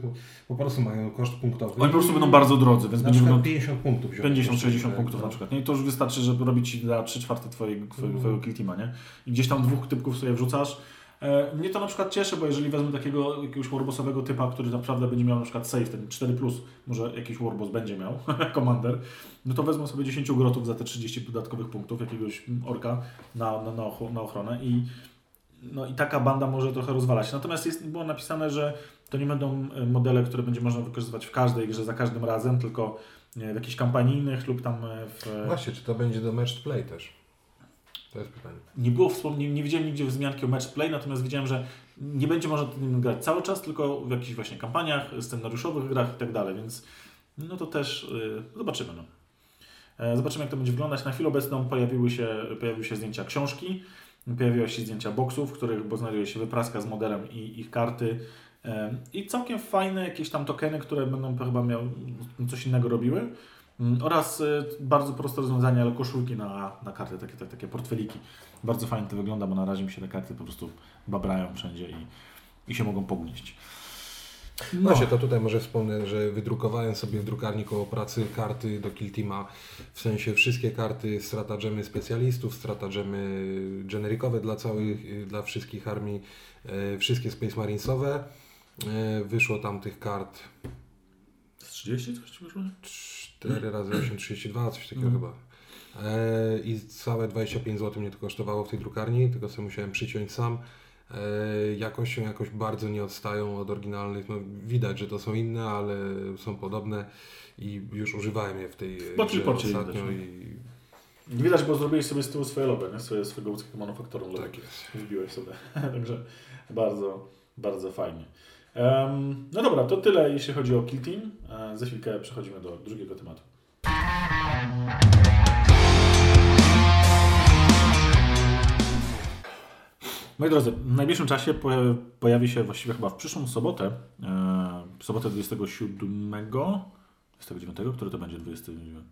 po prostu mają koszt punktowy. Oni po prostu będą bardzo drodzy, więc będzie przykład wyglądał 50 punktów. wziąć. 50-60 Tak, punktów no. na przykład. Nie? I to już wystarczy, żeby robić na 3 czwarte twojego, twojego, twojego kill teama, nie? I gdzieś tam dwóch typków sobie wrzucasz. E, mnie to na przykład cieszy, bo jeżeli wezmę takiego jakiegoś warbossowego typa, który naprawdę będzie miał na przykład save, ten 4+, plus, może jakiś warboss będzie miał, commander, no to wezmę sobie 10 grotów za te 30 dodatkowych punktów, jakiegoś orka na, na, na, och- na ochronę i no i taka banda może trochę rozwalać. Natomiast jest, było napisane, że to nie będą e, modele, które będzie można wykorzystywać w każdej grze za każdym razem, tylko nie, w jakichś kampanijnych lub tam e, w... Właśnie, czy to będzie do match play też? To jest pytanie. Nie było wspomnień, nie widziałem nigdzie wzmianki o match play, natomiast widziałem, że nie będzie można tym grać cały czas, tylko w jakichś właśnie kampaniach, scenariuszowych grach i tak dalej, więc no to też y, zobaczymy. No. E, Zobaczymy, jak to będzie wyglądać. Na chwilę obecną pojawiły się, pojawiły się zdjęcia książki, pojawiły się zdjęcia boksów, w których znajduje się wypraska z modelem i ich karty. E, I całkiem fajne jakieś tam tokeny, które będą chyba miały coś innego robiły. Mm, Oraz y, bardzo proste rozwiązanie, ale koszulki na, na karty, takie, takie, takie portfeliki. Bardzo fajnie to wygląda, bo na razie mi się te karty po prostu babrają wszędzie i, i się mogą pognieść. No. Właśnie, to tutaj może wspomnę, że wydrukowałem sobie w drukarni koło pracy karty do Kill Teama, w sensie wszystkie karty stratagemy specjalistów, stratagemy generikowe dla całych, dla wszystkich armii, e, wszystkie Space Marinesowe. E, wyszło tam tych kart z 30 coś wyszło? 4 razy 8, 32, coś takiego Mhm. chyba. E, I całe 25 zł mnie to kosztowało w tej drukarni, tylko sobie musiałem przyciąć sam. E, jakością jakoś bardzo nie odstają od oryginalnych. No, widać, że to są inne, ale są podobne i już używałem je w tej grze Porcie ostatnio widać, no. i Widać, bo zrobiłeś sobie z tyłu swoje logo, nie? Swoje, swojego łódzkiego manufaktoru logo. tak jest. Wbiłeś sobie. Także bardzo, bardzo fajnie. Em, no dobra, to tyle jeśli chodzi o Kill Team. E, za chwilkę przechodzimy do drugiego tematu. Moi drodzy, w najbliższym czasie poja- pojawi się właściwie chyba w przyszłą sobotę, e, sobotę 27, 29, który to będzie 29?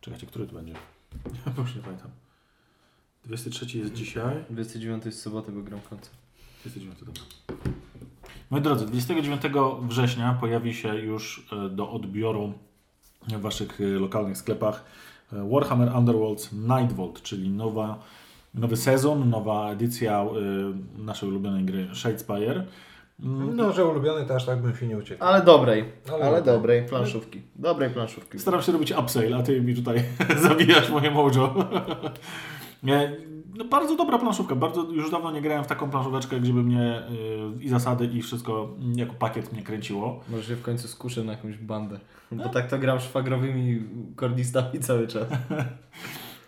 Czekajcie, który to będzie? Ja już nie pamiętam. 23 jest dzisiaj. 29 jest sobota, bo gram koncert. 29, dobra. Moi drodzy, 29 września pojawi się już e, do odbioru w Waszych e, lokalnych sklepach e, Warhammer Underworlds Nightvolt, czyli nowa, nowy sezon, nowa edycja naszej ulubionej gry Shadespire. Mm, No, że ulubiony to aż tak bym się nie uciekł. Ale dobrej, Ale ale, dobrej. dobrej planszówki. Dobrej planszówki. Staram się robić upsale, a Ty mi tutaj zabijasz moje mojo. Nie, no bardzo dobra planszówka. Bardzo, już dawno nie grałem w taką planszóweczkę, gdzie by mnie y, i zasady i wszystko jako pakiet mnie kręciło. Może się w końcu skuszę na jakąś bandę. Bo tak to gram szwagrowymi kornistami cały czas.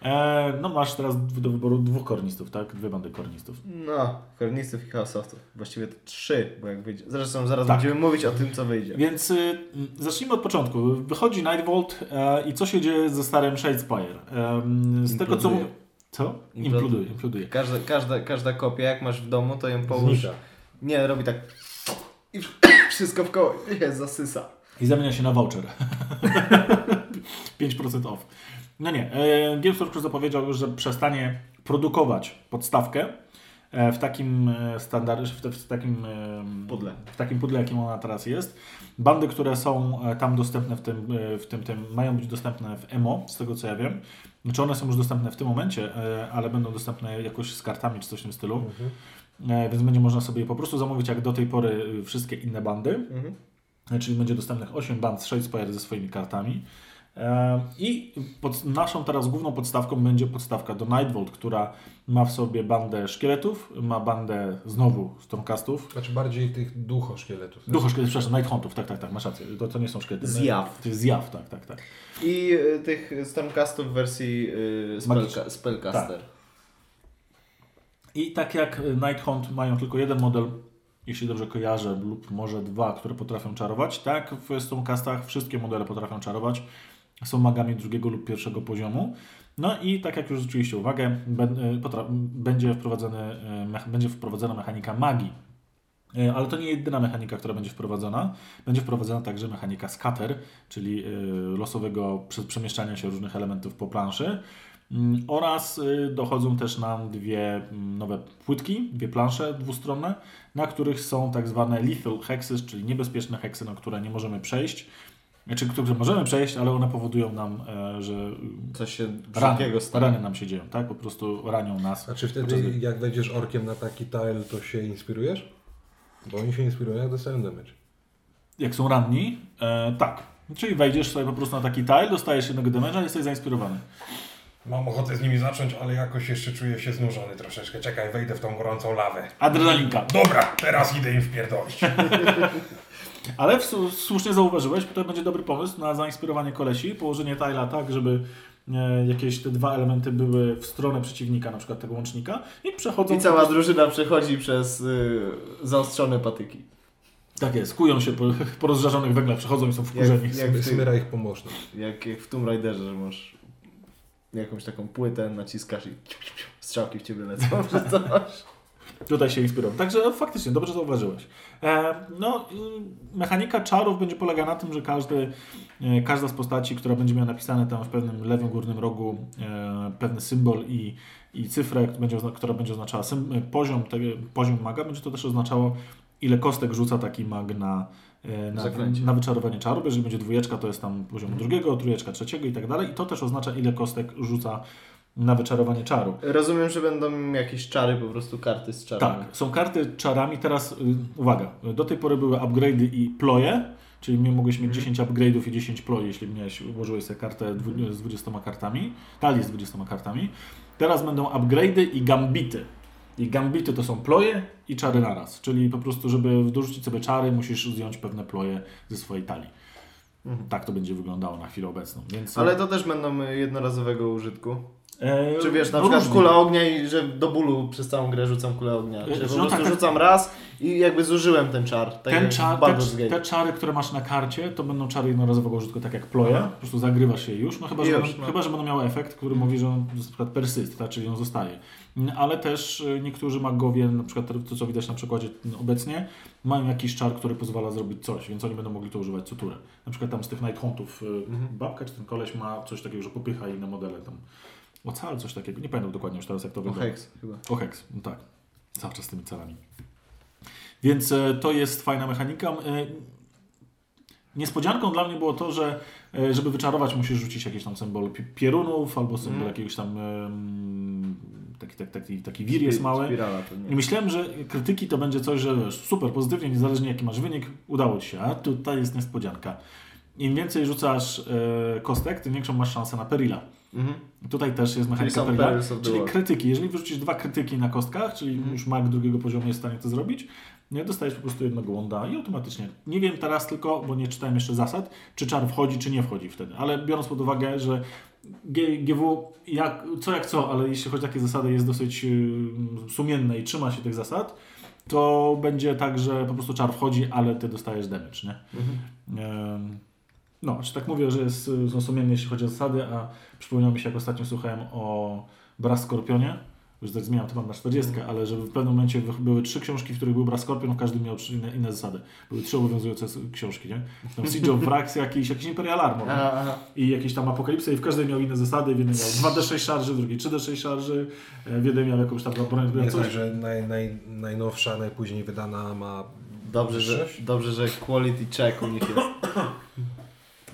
E, no masz teraz do wyboru dwóch kornistów, tak? Dwie bandy kornistów. No, kornistów i chaosowców. Właściwie to trzy, bo jak wyjdzie. Zresztą zaraz Tak. będziemy mówić o tym, co wyjdzie. Więc y, zacznijmy od początku. Wychodzi Nightvolt e, i co się dzieje ze starym Shadespire? E, z tego co... Co? Imploduje. Imploduje. Każda, każda, każda kopia, jak masz w domu, to ją połóż. Znika. Nie, robi tak. I wszystko w koło. Jest, zasysa. I zamienia się na voucher. 5% off. No nie, e, Games Workshop zapowiedział, że przestanie produkować podstawkę e, w takim e, standardzie, w, takim e, Pudle. w takim pudle, jakim ona teraz jest. Bandy, które są e, tam dostępne w tym, e, w tym, tym mają być dostępne w EMO, z tego co ja wiem. Znaczy one są już dostępne w tym momencie, e, ale będą dostępne jakoś z kartami czy coś w tym stylu. E, Więc będzie można sobie je po prostu zamówić jak do tej pory e, wszystkie inne bandy. Mhm. Czyli będzie dostępnych 8 band z Shadespire ze swoimi kartami. I pod naszą teraz główną podstawką będzie podstawka do Nightvolt, która ma w sobie bandę szkieletów, ma bandę znowu Stormcastów. Znaczy bardziej tych duchoszkieletów. tak? Ducho szkieletów, przepraszam, Nighthuntów, tak, tak, tak, masz rację. To, to nie są szkielety. Zjaw. To jest zjaw, tak, tak, tak. I y, tych Stormcastów w wersji y, spellca- Spellcaster. I tak jak Nighthunt mają tylko jeden model, jeśli dobrze kojarzę, lub może dwa, które potrafią czarować, tak w Stormcastach wszystkie modele potrafią czarować. Są magami drugiego lub pierwszego poziomu. No i tak jak już zwróciliście uwagę, potra- będzie, wprowadzony, mech- będzie wprowadzona mechanika magii. Y, Ale to nie jedyna mechanika, która będzie wprowadzona. Będzie wprowadzona także mechanika scatter, czyli losowego prze- przemieszczania się różnych elementów po planszy. Mm, Oraz dochodzą też nam dwie mm, nowe płytki, dwie plansze dwustronne, na których są tak zwane lethal hexes, czyli niebezpieczne heksy, na które nie możemy przejść. Znaczy, które możemy przejść, ale one powodują nam, e, że Coś się rany, rany nam się dzieją, tak? Po prostu ranią nas. A czy podczas wtedy gry. jak wejdziesz orkiem na taki tile, to się inspirujesz? Bo oni się inspirują jak dostają damage. Jak są ranni, e, tak. Czyli wejdziesz sobie po prostu na taki tile, dostajesz jednego damage'a i jesteś zainspirowany. Mam ochotę z nimi zacząć, ale jakoś jeszcze czuję się znużony troszeczkę. Czekaj, wejdę w tą gorącą lawę. Adrenalinka. Dobra, teraz idę im wpierdolić. Ale w, słusznie zauważyłeś, to będzie dobry pomysł na zainspirowanie kolesi, położenie tajla tak, żeby e, jakieś te dwa elementy były w stronę przeciwnika, na przykład tego łącznika i przechodzą... I cała drużyna przechodzi przez y, zaostrzone patyki. Tak jest, kują się po, po rozżarzonych węglach, przechodzą i są wkurzeni. Jak- jak- Smyra ich pomożność. Jak, jak w Tomb Raiderze, że masz jakąś taką płytę, naciskasz i strzałki w ciebie lecą. coś. Tutaj się inspirował. Także faktycznie, dobrze zauważyłeś. E, no, mechanika czarów będzie polegała na tym, że każdy, e, każda z postaci, która będzie miała napisane tam w pewnym lewym górnym rogu e, pewny symbol i, i cyfrę, która będzie, oznaczała poziom, tego, poziom maga, będzie to też oznaczało, ile kostek rzuca taki mag na, na, na wyczarowanie czarów. Jeżeli będzie dwójeczka, to jest tam poziomu drugiego, trójeczka trzeciego i tak dalej. I to też oznacza, ile kostek rzuca na wyczarowanie czaru. Rozumiem, że będą jakieś czary, po prostu karty z czarami. Tak, są karty czarami. Teraz y, uwaga, do tej pory były upgrade'y i ploje, czyli my mogłeś mieć 10 upgrade'ów i 10 ploi, jeśli miałeś, ułożyłeś sobie kartę dwu- z 20 kartami, talię z 20 kartami. Teraz będą upgrade'y i gambity. I gambity to są ploje i czary naraz, czyli po prostu, żeby dorzucić sobie czary, musisz zdjąć pewne ploje ze swojej talii. Tak to będzie wyglądało na chwilę obecną. Więc, Ale to też będą y, jednorazowego użytku. E, Czy wiesz, na no przykład różnie. kula ognia i że do bólu przez całą grę rzucam kulę ognia. Czy po No prostu tak, tak. rzucam raz i jakby zużyłem ten czar. Tak ten czar, te, te czary, które masz na karcie, to będą czary jednorazowego użytku, tak jak ploje. Aha. Po prostu zagrywasz je już. No chyba, że, Już, no. chyba, że będą miały efekt, który mówi, że on na przykład persyst, tak, czyli on zostaje. Mm, Ale też y, niektórzy magowie, na przykład to co widać na przykładzie mm, obecnie, mają jakiś czar, który pozwala zrobić coś, więc oni będą mogli to używać co turę. Na przykład tam z tych Nighthuntów y, Mhm. babka czy ten koleś ma coś takiego, że popycha inne modele tam. Ocal, coś takiego. Nie pamiętam dokładnie już teraz jak to O wygląda. Hex chyba. O Hex, no tak. Cały czas z tymi celami. Więc e, to jest fajna mechanika. E, Niespodzianką dla mnie było to, że e, żeby wyczarować musisz rzucić jakiś tam symbol pi- pierunów albo symbol Mm. jakiegoś tam taki, taki, taki, taki wir jest mały. Spirala I myślałem, że krytyki to będzie coś, że super, pozytywnie, niezależnie jaki masz wynik, udało Ci się, a tutaj jest niespodzianka. Im więcej rzucasz kostek, tym większą masz szansę na perila. Mhm. Tutaj też jest mechanika perila, czyli krytyki. Jeżeli wyrzucisz dwa krytyki na kostkach, czyli Mhm. już mag drugiego poziomu jest w stanie to zrobić, nie, dostajesz po prostu jednego łąda i automatycznie. Nie wiem teraz tylko, bo nie czytałem jeszcze zasad, czy czar wchodzi, czy nie wchodzi wtedy, ale biorąc pod uwagę, że G, GW jak, co jak co, ale jeśli chodzi o takie zasady jest dosyć y, sumienne i trzyma się tych zasad, to będzie tak, że po prostu czar wchodzi, ale ty dostajesz damage, nie? Mhm. Em, No, czy tak mówię, że jest y, są sumienne, jeśli chodzi o zasady, a przypomniał mi się, jak ostatnio słuchałem o Brass Skorpionie, już tak zmieniam temat na 40, ale że w pewnym momencie były trzy książki, w których był brat Skorpion, w każdym miał inne, inne zasady. Były trzy obowiązujące książki, nie? Tam Siege of Wrax, jakiś, jakiś Imperial Armor, nie? I jakieś tam apokalipsy i w każdej miał inne zasady, w jednej miał 2D6 szarży, w drugiej 3D6 szarży, e, w jednej miał jakąś tam broń, Nie coś. tak, że naj, naj, najnowsza, najpóźniej wydana ma Dobrze, że, dobrze, że quality check u nich jest.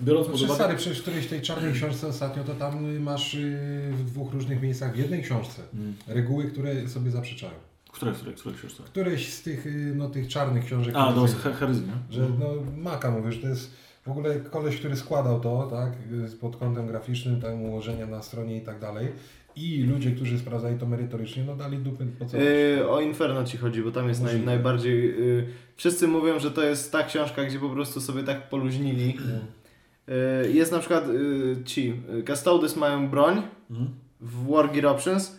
Biorąc pod Znaczy, uwagę... stary, przecież w którejś tej czarnej książce ostatnio, to tam masz y, w dwóch różnych miejscach, w jednej książce, Mm. reguły, które sobie zaprzeczają. Które, które, które książce? Któreś z tych, y, no, tych czarnych książek, A, które do sobie- he- heryzji, nie? że no, Maka mówisz, to jest w ogóle koleś, który składał to, tak, pod kątem graficznym, tam ułożenia na stronie i tak dalej. I ludzie, którzy sprawdzali to merytorycznie, no dali dupy po co. Yy, o Inferno ci chodzi, bo tam jest naj, najbardziej... Yy, wszyscy mówią, że to jest ta książka, gdzie po prostu sobie tak poluźnili. Yy, jest na przykład yy, ci, yy, Custodes mają broń Mhm. w War Gear Options,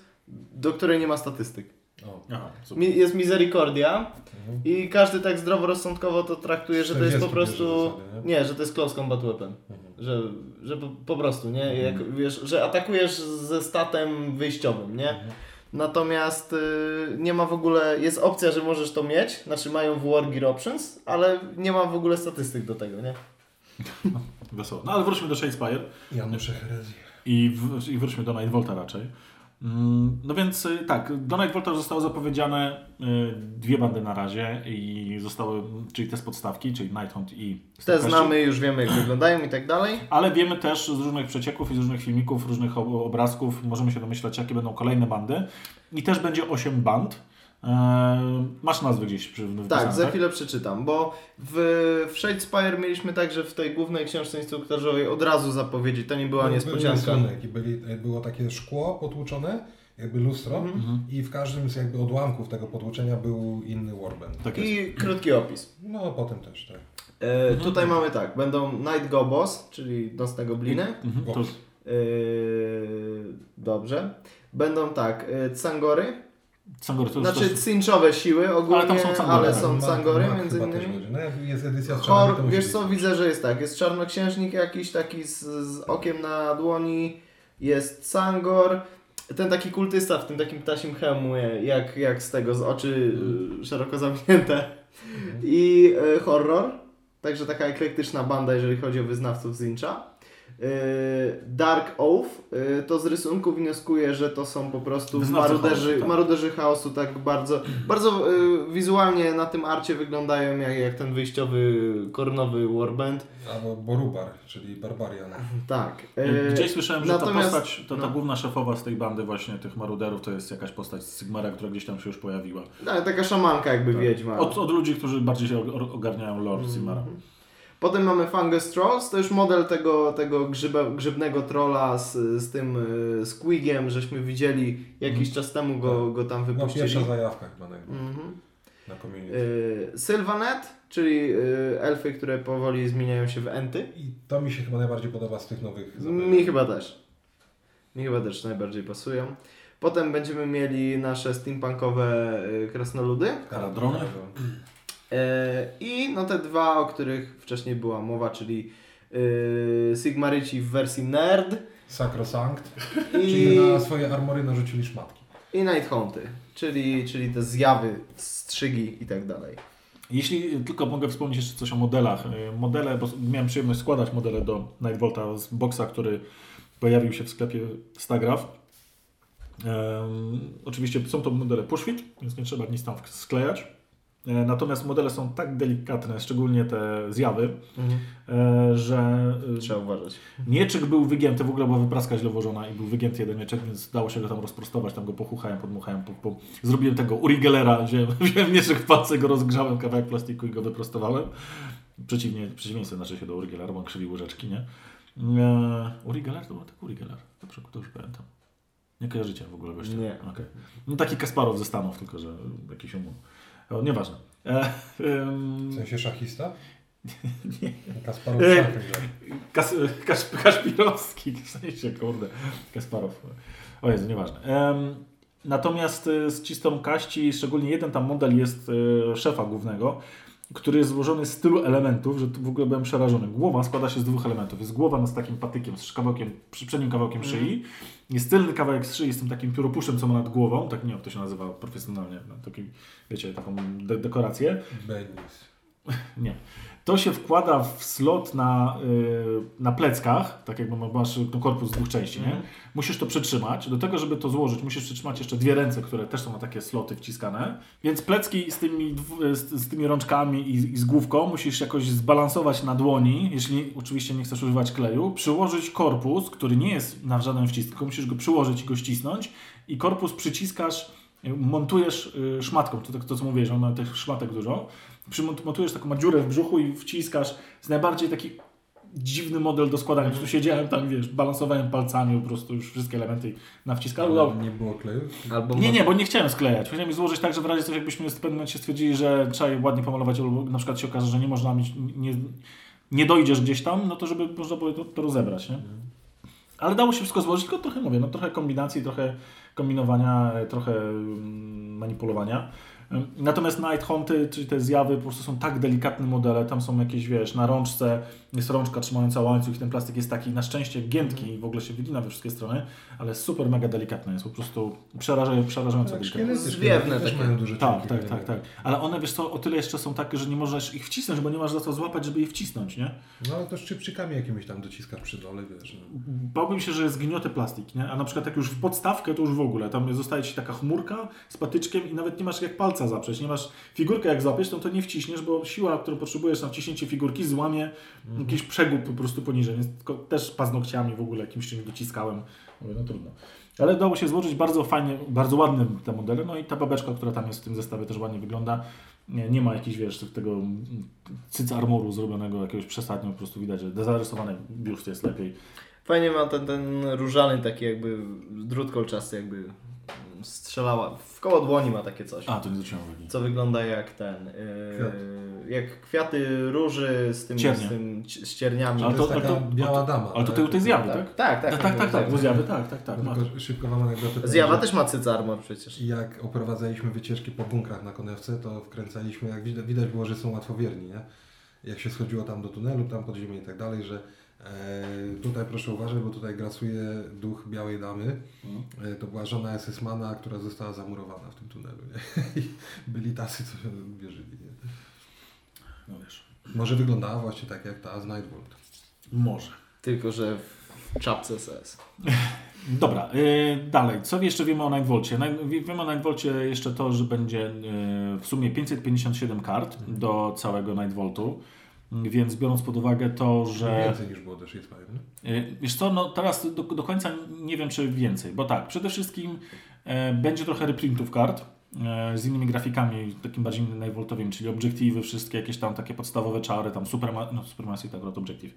do której nie ma statystyk. O. Aha, super. Mi, jest Misericordia Mhm. i każdy tak zdroworozsądkowo to traktuje, że to jest po 40 prostu... zasady, nie? Nie, że to jest close combat weapon. Mhm. Że, że po, po prostu, nie? Jak, wiesz, że atakujesz ze statem wyjściowym, nie? Mhm. Natomiast y, nie ma w ogóle, jest opcja, że możesz to mieć, znaczy mają w War Gear Options, ale nie ma w ogóle statystyk do tego, nie? Wesoło. No ale wróćmy do Shadespire Janusze herezji. i, w, i wróćmy do Nightvolta raczej. Mm, No więc y, tak, do Nightvolta zostały zapowiedziane y, dwie bandy na razie i zostały, czyli te z podstawki, czyli Nighthunt i Te znamy, już wiemy jak wyglądają i tak dalej. Ale wiemy też z różnych przecieków i z różnych filmików, różnych ob- obrazków, możemy się domyślać, jakie będą kolejne bandy. I też będzie 8 band. Eee, masz nazwy gdzieś przy wypisane, Tak, za chwilę przeczytam, bo w, w Shadespire mieliśmy tak, że w tej głównej książce instruktażowej od razu zapowiedzi, to nie była Był- niespodzianka. Był rysunek i byli, było takie szkło potłuczone, jakby lustro Mhm. i w każdym z jakby odłamków tego potłuczenia był inny warband. Tak jest. I krótki opis. No potem też, tak. E, tutaj mamy tak, będą Night Gobos, czyli nocne gobliny. Mhm. E, dobrze. Będą tak, e, Cangory, Sangory, to znaczy cinchowe siły ogólnie, Ale tam są Cangory, ale tak. są między innymi. No jest edycja z czarnymi, to Hor, musi wiesz co, widzę, że jest tak, jest czarnoksiężnik jakiś taki z, z okiem na dłoni, jest Sangor, ten taki kultysta w tym takim ptasim hełmu, jak, jak z tego, z oczy y, szeroko zamknięte. I y, horror, także taka eklektyczna banda, jeżeli chodzi o wyznawców Zincha. Y, Dark Oath, y, to z rysunku wnioskuję, że to są po prostu maruderzy, chaosu, tak. maruderzy chaosu, tak bardzo, bardzo y, wizualnie na tym arcie wyglądają jak, jak ten wyjściowy kornowy warband. Albo Borubar, czyli Barbarian. Tak. Gdzieś słyszałem, że natomiast- ta postać, ta, ta no. główna szefowa z tej bandy właśnie tych maruderów to jest jakaś postać z Sigmara, która gdzieś tam się już pojawiła. Tak, taka szamanka jakby wiedźma. Od, od ludzi, którzy bardziej się ogarniają lore Mhm. Sigmara. Potem mamy Fungus Trolls, to już model tego, tego grzybe, grzybnego trolla z, z tym y, squigiem, żeśmy widzieli jakiś czas temu go, go tam No wypuścili. pierwsza zajawka chyba na, Mhm. na community. Y, Sylvanet, czyli y, elfy, które powoli zmieniają się w enty. I to mi się chyba najbardziej podoba z tych nowych Mi chyba też. Mi chyba też najbardziej pasują. Potem będziemy mieli nasze steampunkowe krasnoludy. Karadrony. E, I no te dwa, o których wcześniej była mowa, czyli y, Sigmaryci w wersji nerd Sacrosanct. i, Czyli na swoje armory narzucili szmatki. i Nighthaunty, czyli, czyli te zjawy, strzygi i tak dalej. Jeśli tylko mogę wspomnieć jeszcze coś o modelach. E, Modele, bo miałem przyjemność składać modele do Nightvolta z boksa, który pojawił się w sklepie Stagraph. Em, oczywiście są to modele pushfit, więc nie trzeba nic tam sklejać. E, natomiast modele są tak delikatne, szczególnie te zjawy, e, że e, Trzeba uważać. Mieczyk był wygięty, w ogóle była wypraska źle włożona i był wygięty jeden mieczek, więc dało się go tam rozprostować, tam go pochuchałem, podmuchałem, po, po... zrobiłem tego Uri Gellera, wziąłem, wziąłem mieczek w palce, go rozgrzałem, kawałek plastiku i go wyprostowałem. Przeciwnie, przeciwieństwo znaczy się do Uri Gellera, bo on krzywi łyżeczki, nie? Eee, Uri Geller to był tak Uri Geller, dobrze, dobrze pamiętam. Nie kojarzycie w ogóle gościa? Nie. Okej. No taki Kasparow ze Stanów, tylko że jakiś umów. O, nieważne. E, em, W sensie szachista? nie. Kasparow grał. Kas, Kasz, Kaszpirowski, w sensie, kurde, Kasparow. O Jezu, nieważne. Natomiast y, z czystą kaści, szczególnie jeden tam model jest y, szefa głównego, który jest złożony z tylu elementów, że tu w ogóle byłem przerażony. Głowa składa się z dwóch elementów. Jest głowa z takim patykiem, z kawałkiem, przednim kawałkiem szyi. Jest tylny kawałek z szyi z tym takim pióropuszem, co ma nad głową. Tak nie wiem, to się nazywa profesjonalnie. No, taki, wiecie, taką de dekorację. Benis. Nie. To się wkłada w slot na, yy, na pleckach, tak jakby masz korpus z dwóch części, nie? Musisz to przytrzymać. Do tego, żeby to złożyć, musisz przytrzymać jeszcze dwie ręce, które też są na takie sloty wciskane. Więc plecki z tymi, z, tymi rączkami i, i z główką musisz jakoś zbalansować na dłoni, jeśli oczywiście nie chcesz używać kleju, przyłożyć korpus, który nie jest na żaden wcisk, tylko musisz go przyłożyć i go ścisnąć i korpus przyciskasz montujesz y, szmatką, to, to, to co mówiłeś, on ma tych szmatek dużo, przymontujesz taką dziurę w brzuchu i wciskasz, jest najbardziej taki dziwny model do składania, po prostu siedziałem tam, wiesz, balansowałem palcami po prostu już wszystkie elementy na wciskalu. Ale nie było kleju? Albo Nie, nie, bo nie chciałem sklejać. Chciałem je złożyć tak, że w razie coś jakbyśmy w pewnym momencie stwierdzili, że trzeba je ładnie pomalować, albo na przykład się okaże, że nie można mieć, nie, nie dojdziesz gdzieś tam, no to żeby można było to, to rozebrać, nie? Ale dało się wszystko złożyć, tylko trochę mówię, no trochę kombinacji, trochę kombinowania, trochę mm, manipulowania. Natomiast Night Haunty, czyli te zjawy, po prostu są tak delikatne modele, tam są jakieś, wiesz, na rączce jest rączka trzymająca łańcuch i ten plastik jest taki na szczęście giętki i w ogóle się wygina we wszystkie strony, ale super mega delikatny jest, po prostu przeraża, przerażająco Tak, delikatny. Zwiewne też mają duże Tak, tak, tak, tak. Ale one, wiesz co, o tyle jeszcze są takie, że nie możesz ich wcisnąć, bo nie masz za co złapać, żeby je wcisnąć, nie? No ale to szczypczykami jakimiś tam dociskasz przy dole, wiesz. No. Bałbym się, że jest gnioty plastik, nie? A na przykład jak już w podstawkę, to już w ogóle. Tam zostaje ci taka chmurka z patyczkiem i nawet nie masz jak palca zaprzeć. Nie masz figurkę jak złapiesz, to to nie wciśniesz, bo siła, którą potrzebujesz na wciśnięcie figurki złamie jakiś przegub po prostu poniżej. Więc tylko też paznokciami w ogóle jakimś czymś dociskałem. Mówię, no trudno. Ale dało się złożyć bardzo fajnie, bardzo ładne te modele. No i ta babeczka, która tam jest w tym zestawie też ładnie wygląda. Nie, nie ma jakichś, wiesz, tego cyc armoru zrobionego jakiegoś przesadnio, po prostu widać, że zarysowany biust jest lepiej. Fajnie ma ten, ten różany taki jakby drut kolczasty jakby strzelała. W koło dłoni ma takie coś. A, to nie zwróciłem uwagi. Co wygląda jak ten. Kwiat. Yy, jak kwiaty róży z tym, Ciernie. z, tym z cierniami. Ale To jest ale taka biała dama. Ale to ty u tej zjawy, tak? Tak, tak, Tak, tak, tak, tak, bo zjawy, tak, tak, tak. No, tylko szybko wam anegdotę Zjawa też ma cycarmor przecież. Jak oprowadzaliśmy wycieczki po bunkrach na konewce, to wkręcaliśmy, jak widać, widać było, że są łatwowierni, nie? Jak się schodziło tam do tunelu, tam pod ziemię i tak dalej, że tutaj proszę uważać, bo tutaj grasuje duch białej damy. E, to była żona SS-mana, która została zamurowana w tym tunelu, nie? I byli tacy, co się wierzyli, nie? No wiesz. Może wyglądała właśnie tak jak ta z Nightworld. Może. Tylko, że w czapce SS. Dobra, yy, dalej. Co jeszcze wiemy o Nightvolcie? Wiemy o Nightvolcie jeszcze to, że będzie yy, w sumie 557 kart do całego Nightvoltu. Yy, Więc biorąc pod uwagę to, że. Więcej niż było Shadespire, nie? Yy, Wiesz co, no teraz do, do końca nie wiem, czy więcej, bo tak, przede wszystkim e, będzie trochę reprintów kart e, z innymi grafikami, takim bardziej najvoltowym, czyli obiektywy, wszystkie jakieś tam takie podstawowe czary, tam Superma, no Supermassive tak akurat obiektyw,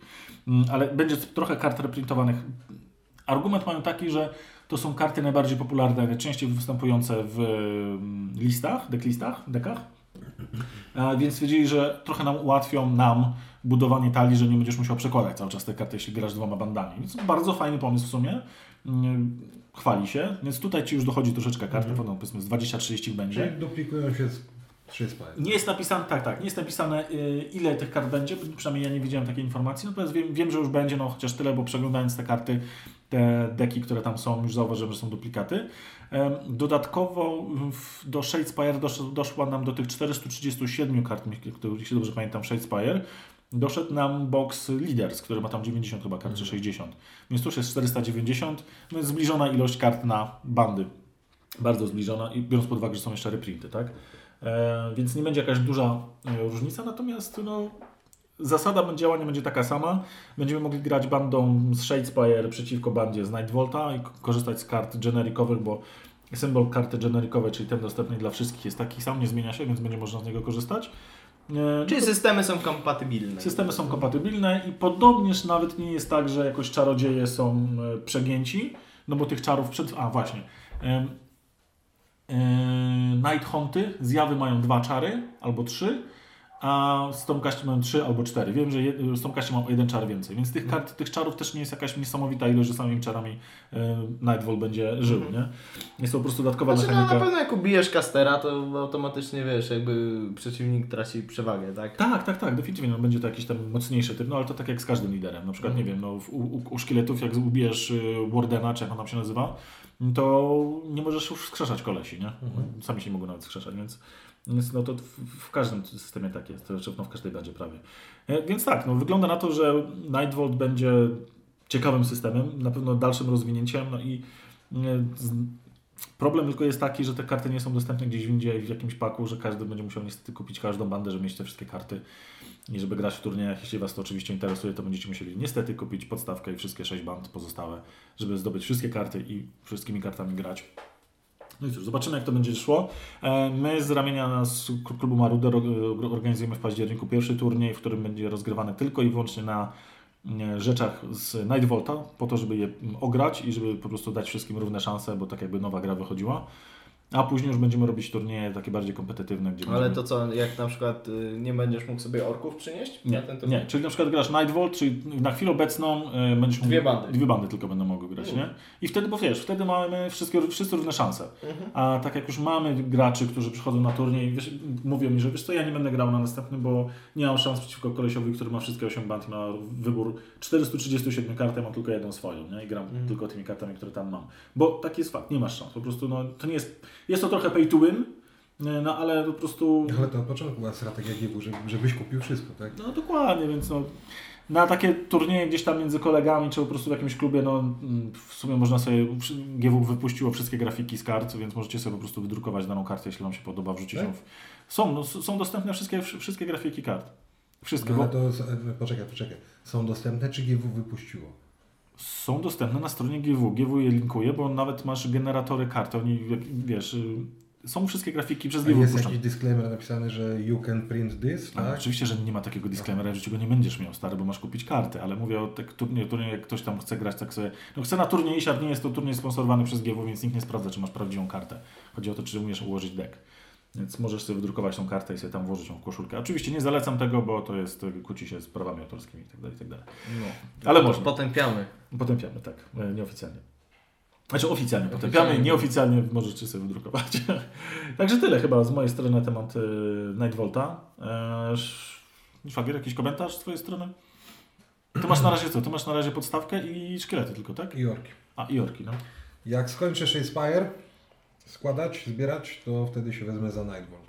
Mm, ale będzie trochę kart reprintowanych. Argument mają taki, że to są karty najbardziej popularne, najczęściej występujące w mm, listach, decklistach, dekach. A więc stwierdzili, że trochę nam ułatwią nam budowanie talii, że nie będziesz musiał przekładać cały czas te karty, jeśli grasz dwoma bandami. Więc bardzo fajny pomysł w sumie. Mm, Chwali się. Więc tutaj Ci już dochodzi troszeczkę kart, Mhm. no, powiedzmy z 20-30 będzie. Czyli duplikują się z Shadespire. Nie jest napisane, tak, tak, nie jest napisane y, ile tych kart będzie, przynajmniej ja nie widziałem takiej informacji, natomiast wiem, wiem, że już będzie, no chociaż tyle, bo przeglądając te karty, te deki, które tam są, już zauważyłem, że są duplikaty. Dodatkowo do Shadespire dosz, doszła nam do tych 437 kart, których jeśli dobrze pamiętam, Shadespire, doszedł nam box Leaders, który ma tam 90 chyba kart, czy 60. Więc tu już jest 490, no jest zbliżona ilość kart na bandy. Bardzo zbliżona, i biorąc pod uwagę, że są jeszcze reprinty, tak? E, więc nie będzie jakaś duża e, różnica, natomiast no, zasada działania będzie taka sama. Będziemy mogli grać bandą z Shadespire przeciwko bandzie z Nightvolta i korzystać z kart generikowych, bo symbol karty generikowej, czyli ten dostępny dla wszystkich jest taki sam, nie zmienia się, więc będzie można z niego korzystać. E, Czyli no to- systemy są kompatybilne. Systemy są kompatybilne i podobnież nawet nie jest tak, że jakoś czarodzieje są e, przegięci, no bo tych czarów przed... A właśnie. E, Night Haunty, zjawy mają dwa czary albo trzy, a Stormcast mają 3 albo 4. Wiem, że je- Stormcast ma o jeden czar więcej, więc tych Mhm. kart, tych czarów też nie jest jakaś niesamowita ilość, że samymi czarami e, Nightwall będzie żył, nie? Jest to po prostu dodatkowa Mhm. Znaczy, no, mechanika. na pewno jak ubijesz kastera, to automatycznie wiesz, jakby przeciwnik traci przewagę, tak? Tak, tak, tak, definitywnie no, będzie to jakiś tam mocniejszy typ, no ale to tak jak z każdym liderem. Na przykład, Mhm. nie wiem, no, u, u, u szkieletów jak ubijesz y, Wardena, czy jak on tam się nazywa, to nie możesz już wskrzeszać kolesi, nie? Mhm. Sami się nie mogą nawet wskrzeszać, więc, więc no to w, w każdym systemie tak jest, to znaczy, no, w każdej będzie prawie. E, Więc tak, no, wygląda na to, że Nightvolt będzie ciekawym systemem, na pewno dalszym rozwinięciem, no i e, Problem tylko jest taki, że te karty nie są dostępne gdzieś indziej w jakimś paku, że każdy będzie musiał niestety kupić każdą bandę, żeby mieć te wszystkie karty. I żeby grać w turniejach, jeśli Was to oczywiście interesuje, to będziecie musieli niestety kupić podstawkę i wszystkie 6 band pozostałe, żeby zdobyć wszystkie karty i wszystkimi kartami grać. No i cóż, zobaczymy jak to będzie szło. E, My z ramienia nas klubu Maruder or- organizujemy w październiku pierwszy turniej, w którym będzie rozgrywany tylko i wyłącznie na e, rzeczach z Nightvolta, po to, żeby je mm, ograć i żeby po prostu dać wszystkim równe szanse, bo tak jakby nowa gra wychodziła. A później już będziemy robić turnieje takie bardziej kompetywne, gdzie Ale będziemy... to co, jak na przykład y, nie będziesz mógł sobie orków przynieść Nie, na ten turniej? nie, czyli na przykład grasz Nightvolt, czyli na chwilę obecną y, będziesz mógł, Dwie bandy. Dwie bandy tylko będą mogły grać, nie? I wtedy, bo wiesz, wtedy mamy wszystkie, wszyscy równe szanse. A tak jak już mamy graczy, którzy przychodzą na turniej, wiesz, mówią mi, że wiesz co, ja nie będę grał na następnym, bo nie mam szans przeciwko kolesiowi, który ma wszystkie 8 band i ma wybór 437 kart, ja mam tylko jedną swoją, nie? I gram tylko tymi kartami, które tam mam. Bo taki jest fakt, nie masz szans. Po prostu, no, to nie jest, jest to trochę pay to win, y, no ale po prostu... Ale to od początku była strategia GW, żeby, żebyś kupił wszystko, tak? No dokładnie, więc no, na takie turnieje gdzieś tam między kolegami, czy po prostu w jakimś klubie, no mm, w sumie można sobie, GW wypuściło wszystkie grafiki z kart, więc możecie sobie po prostu wydrukować daną kartę, jeśli Wam się podoba, wrzucić ją. W... Są, no, są dostępne wszystkie, wsz- wszystkie grafiki kart. Wszystkie, No, bo to, e, poczekaj, poczekaj. Są dostępne, czy GW wypuściło? Są dostępne na stronie GW. GW je linkuje, bo nawet masz generatory kart, oni, wiesz, y, są wszystkie grafiki przez GW jest wypuszczone. jakiś disclaimer napisany, że you can print this, tak? Oczywiście, że nie ma takiego disclaimera, że go nie będziesz miał stary, bo masz kupić karty, ale mówię o tak turniej, turniej, jak ktoś tam chce grać, tak sobie, no chce na turniej iść, a nie jest to turniej sponsorowany przez GW, więc nikt nie sprawdza, czy masz prawdziwą kartę. Chodzi o to, czy umiesz ułożyć deck. Więc możesz sobie wydrukować tą kartę i sobie tam włożyć ją w koszulkę. Oczywiście nie zalecam tego, bo to jest, y, kłóci się z prawami autorskimi i tak dalej, i tak dalej. No. Ale można. Potępiamy. Potępiamy, tak, e, nieoficjalnie. Znaczy oficjalnie potępiamy, Oficjalnie. nieoficjalnie możecie sobie wydrukować. Także tyle chyba z mojej strony na temat Nightvolta. E, sz- Szwagier, jakiś komentarz z twojej strony? Ty masz na razie co? Ty masz na razie podstawkę i szkielety tylko, tak? I orki. A, i orki, no. Jak skończę Shadespire składać, zbierać, to wtedy się wezmę za Nightvolt.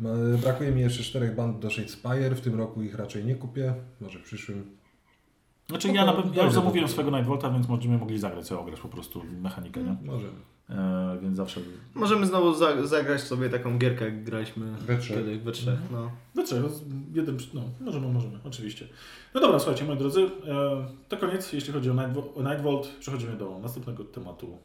Ma- Brakuje mi jeszcze czterech band do Shadespire, w tym roku ich raczej nie kupię, może w przyszłym. Znaczy No ja, to na pewno, ja już zamówiłem tego. swojego Nightvolta, więc będziemy mogli zagrać sobie ograć po prostu mechanikę, nie? Może. E, więc zawsze... Możemy znowu za zagrać sobie taką gierkę, jak graliśmy We trzech. kiedyś we trzech. Mhm. No. Dlaczego? Jeden, no, możemy, możemy, oczywiście. No dobra, słuchajcie, moi drodzy, e, to koniec, jeśli chodzi o Nightvo- o Nightvolt. Przechodzimy do następnego tematu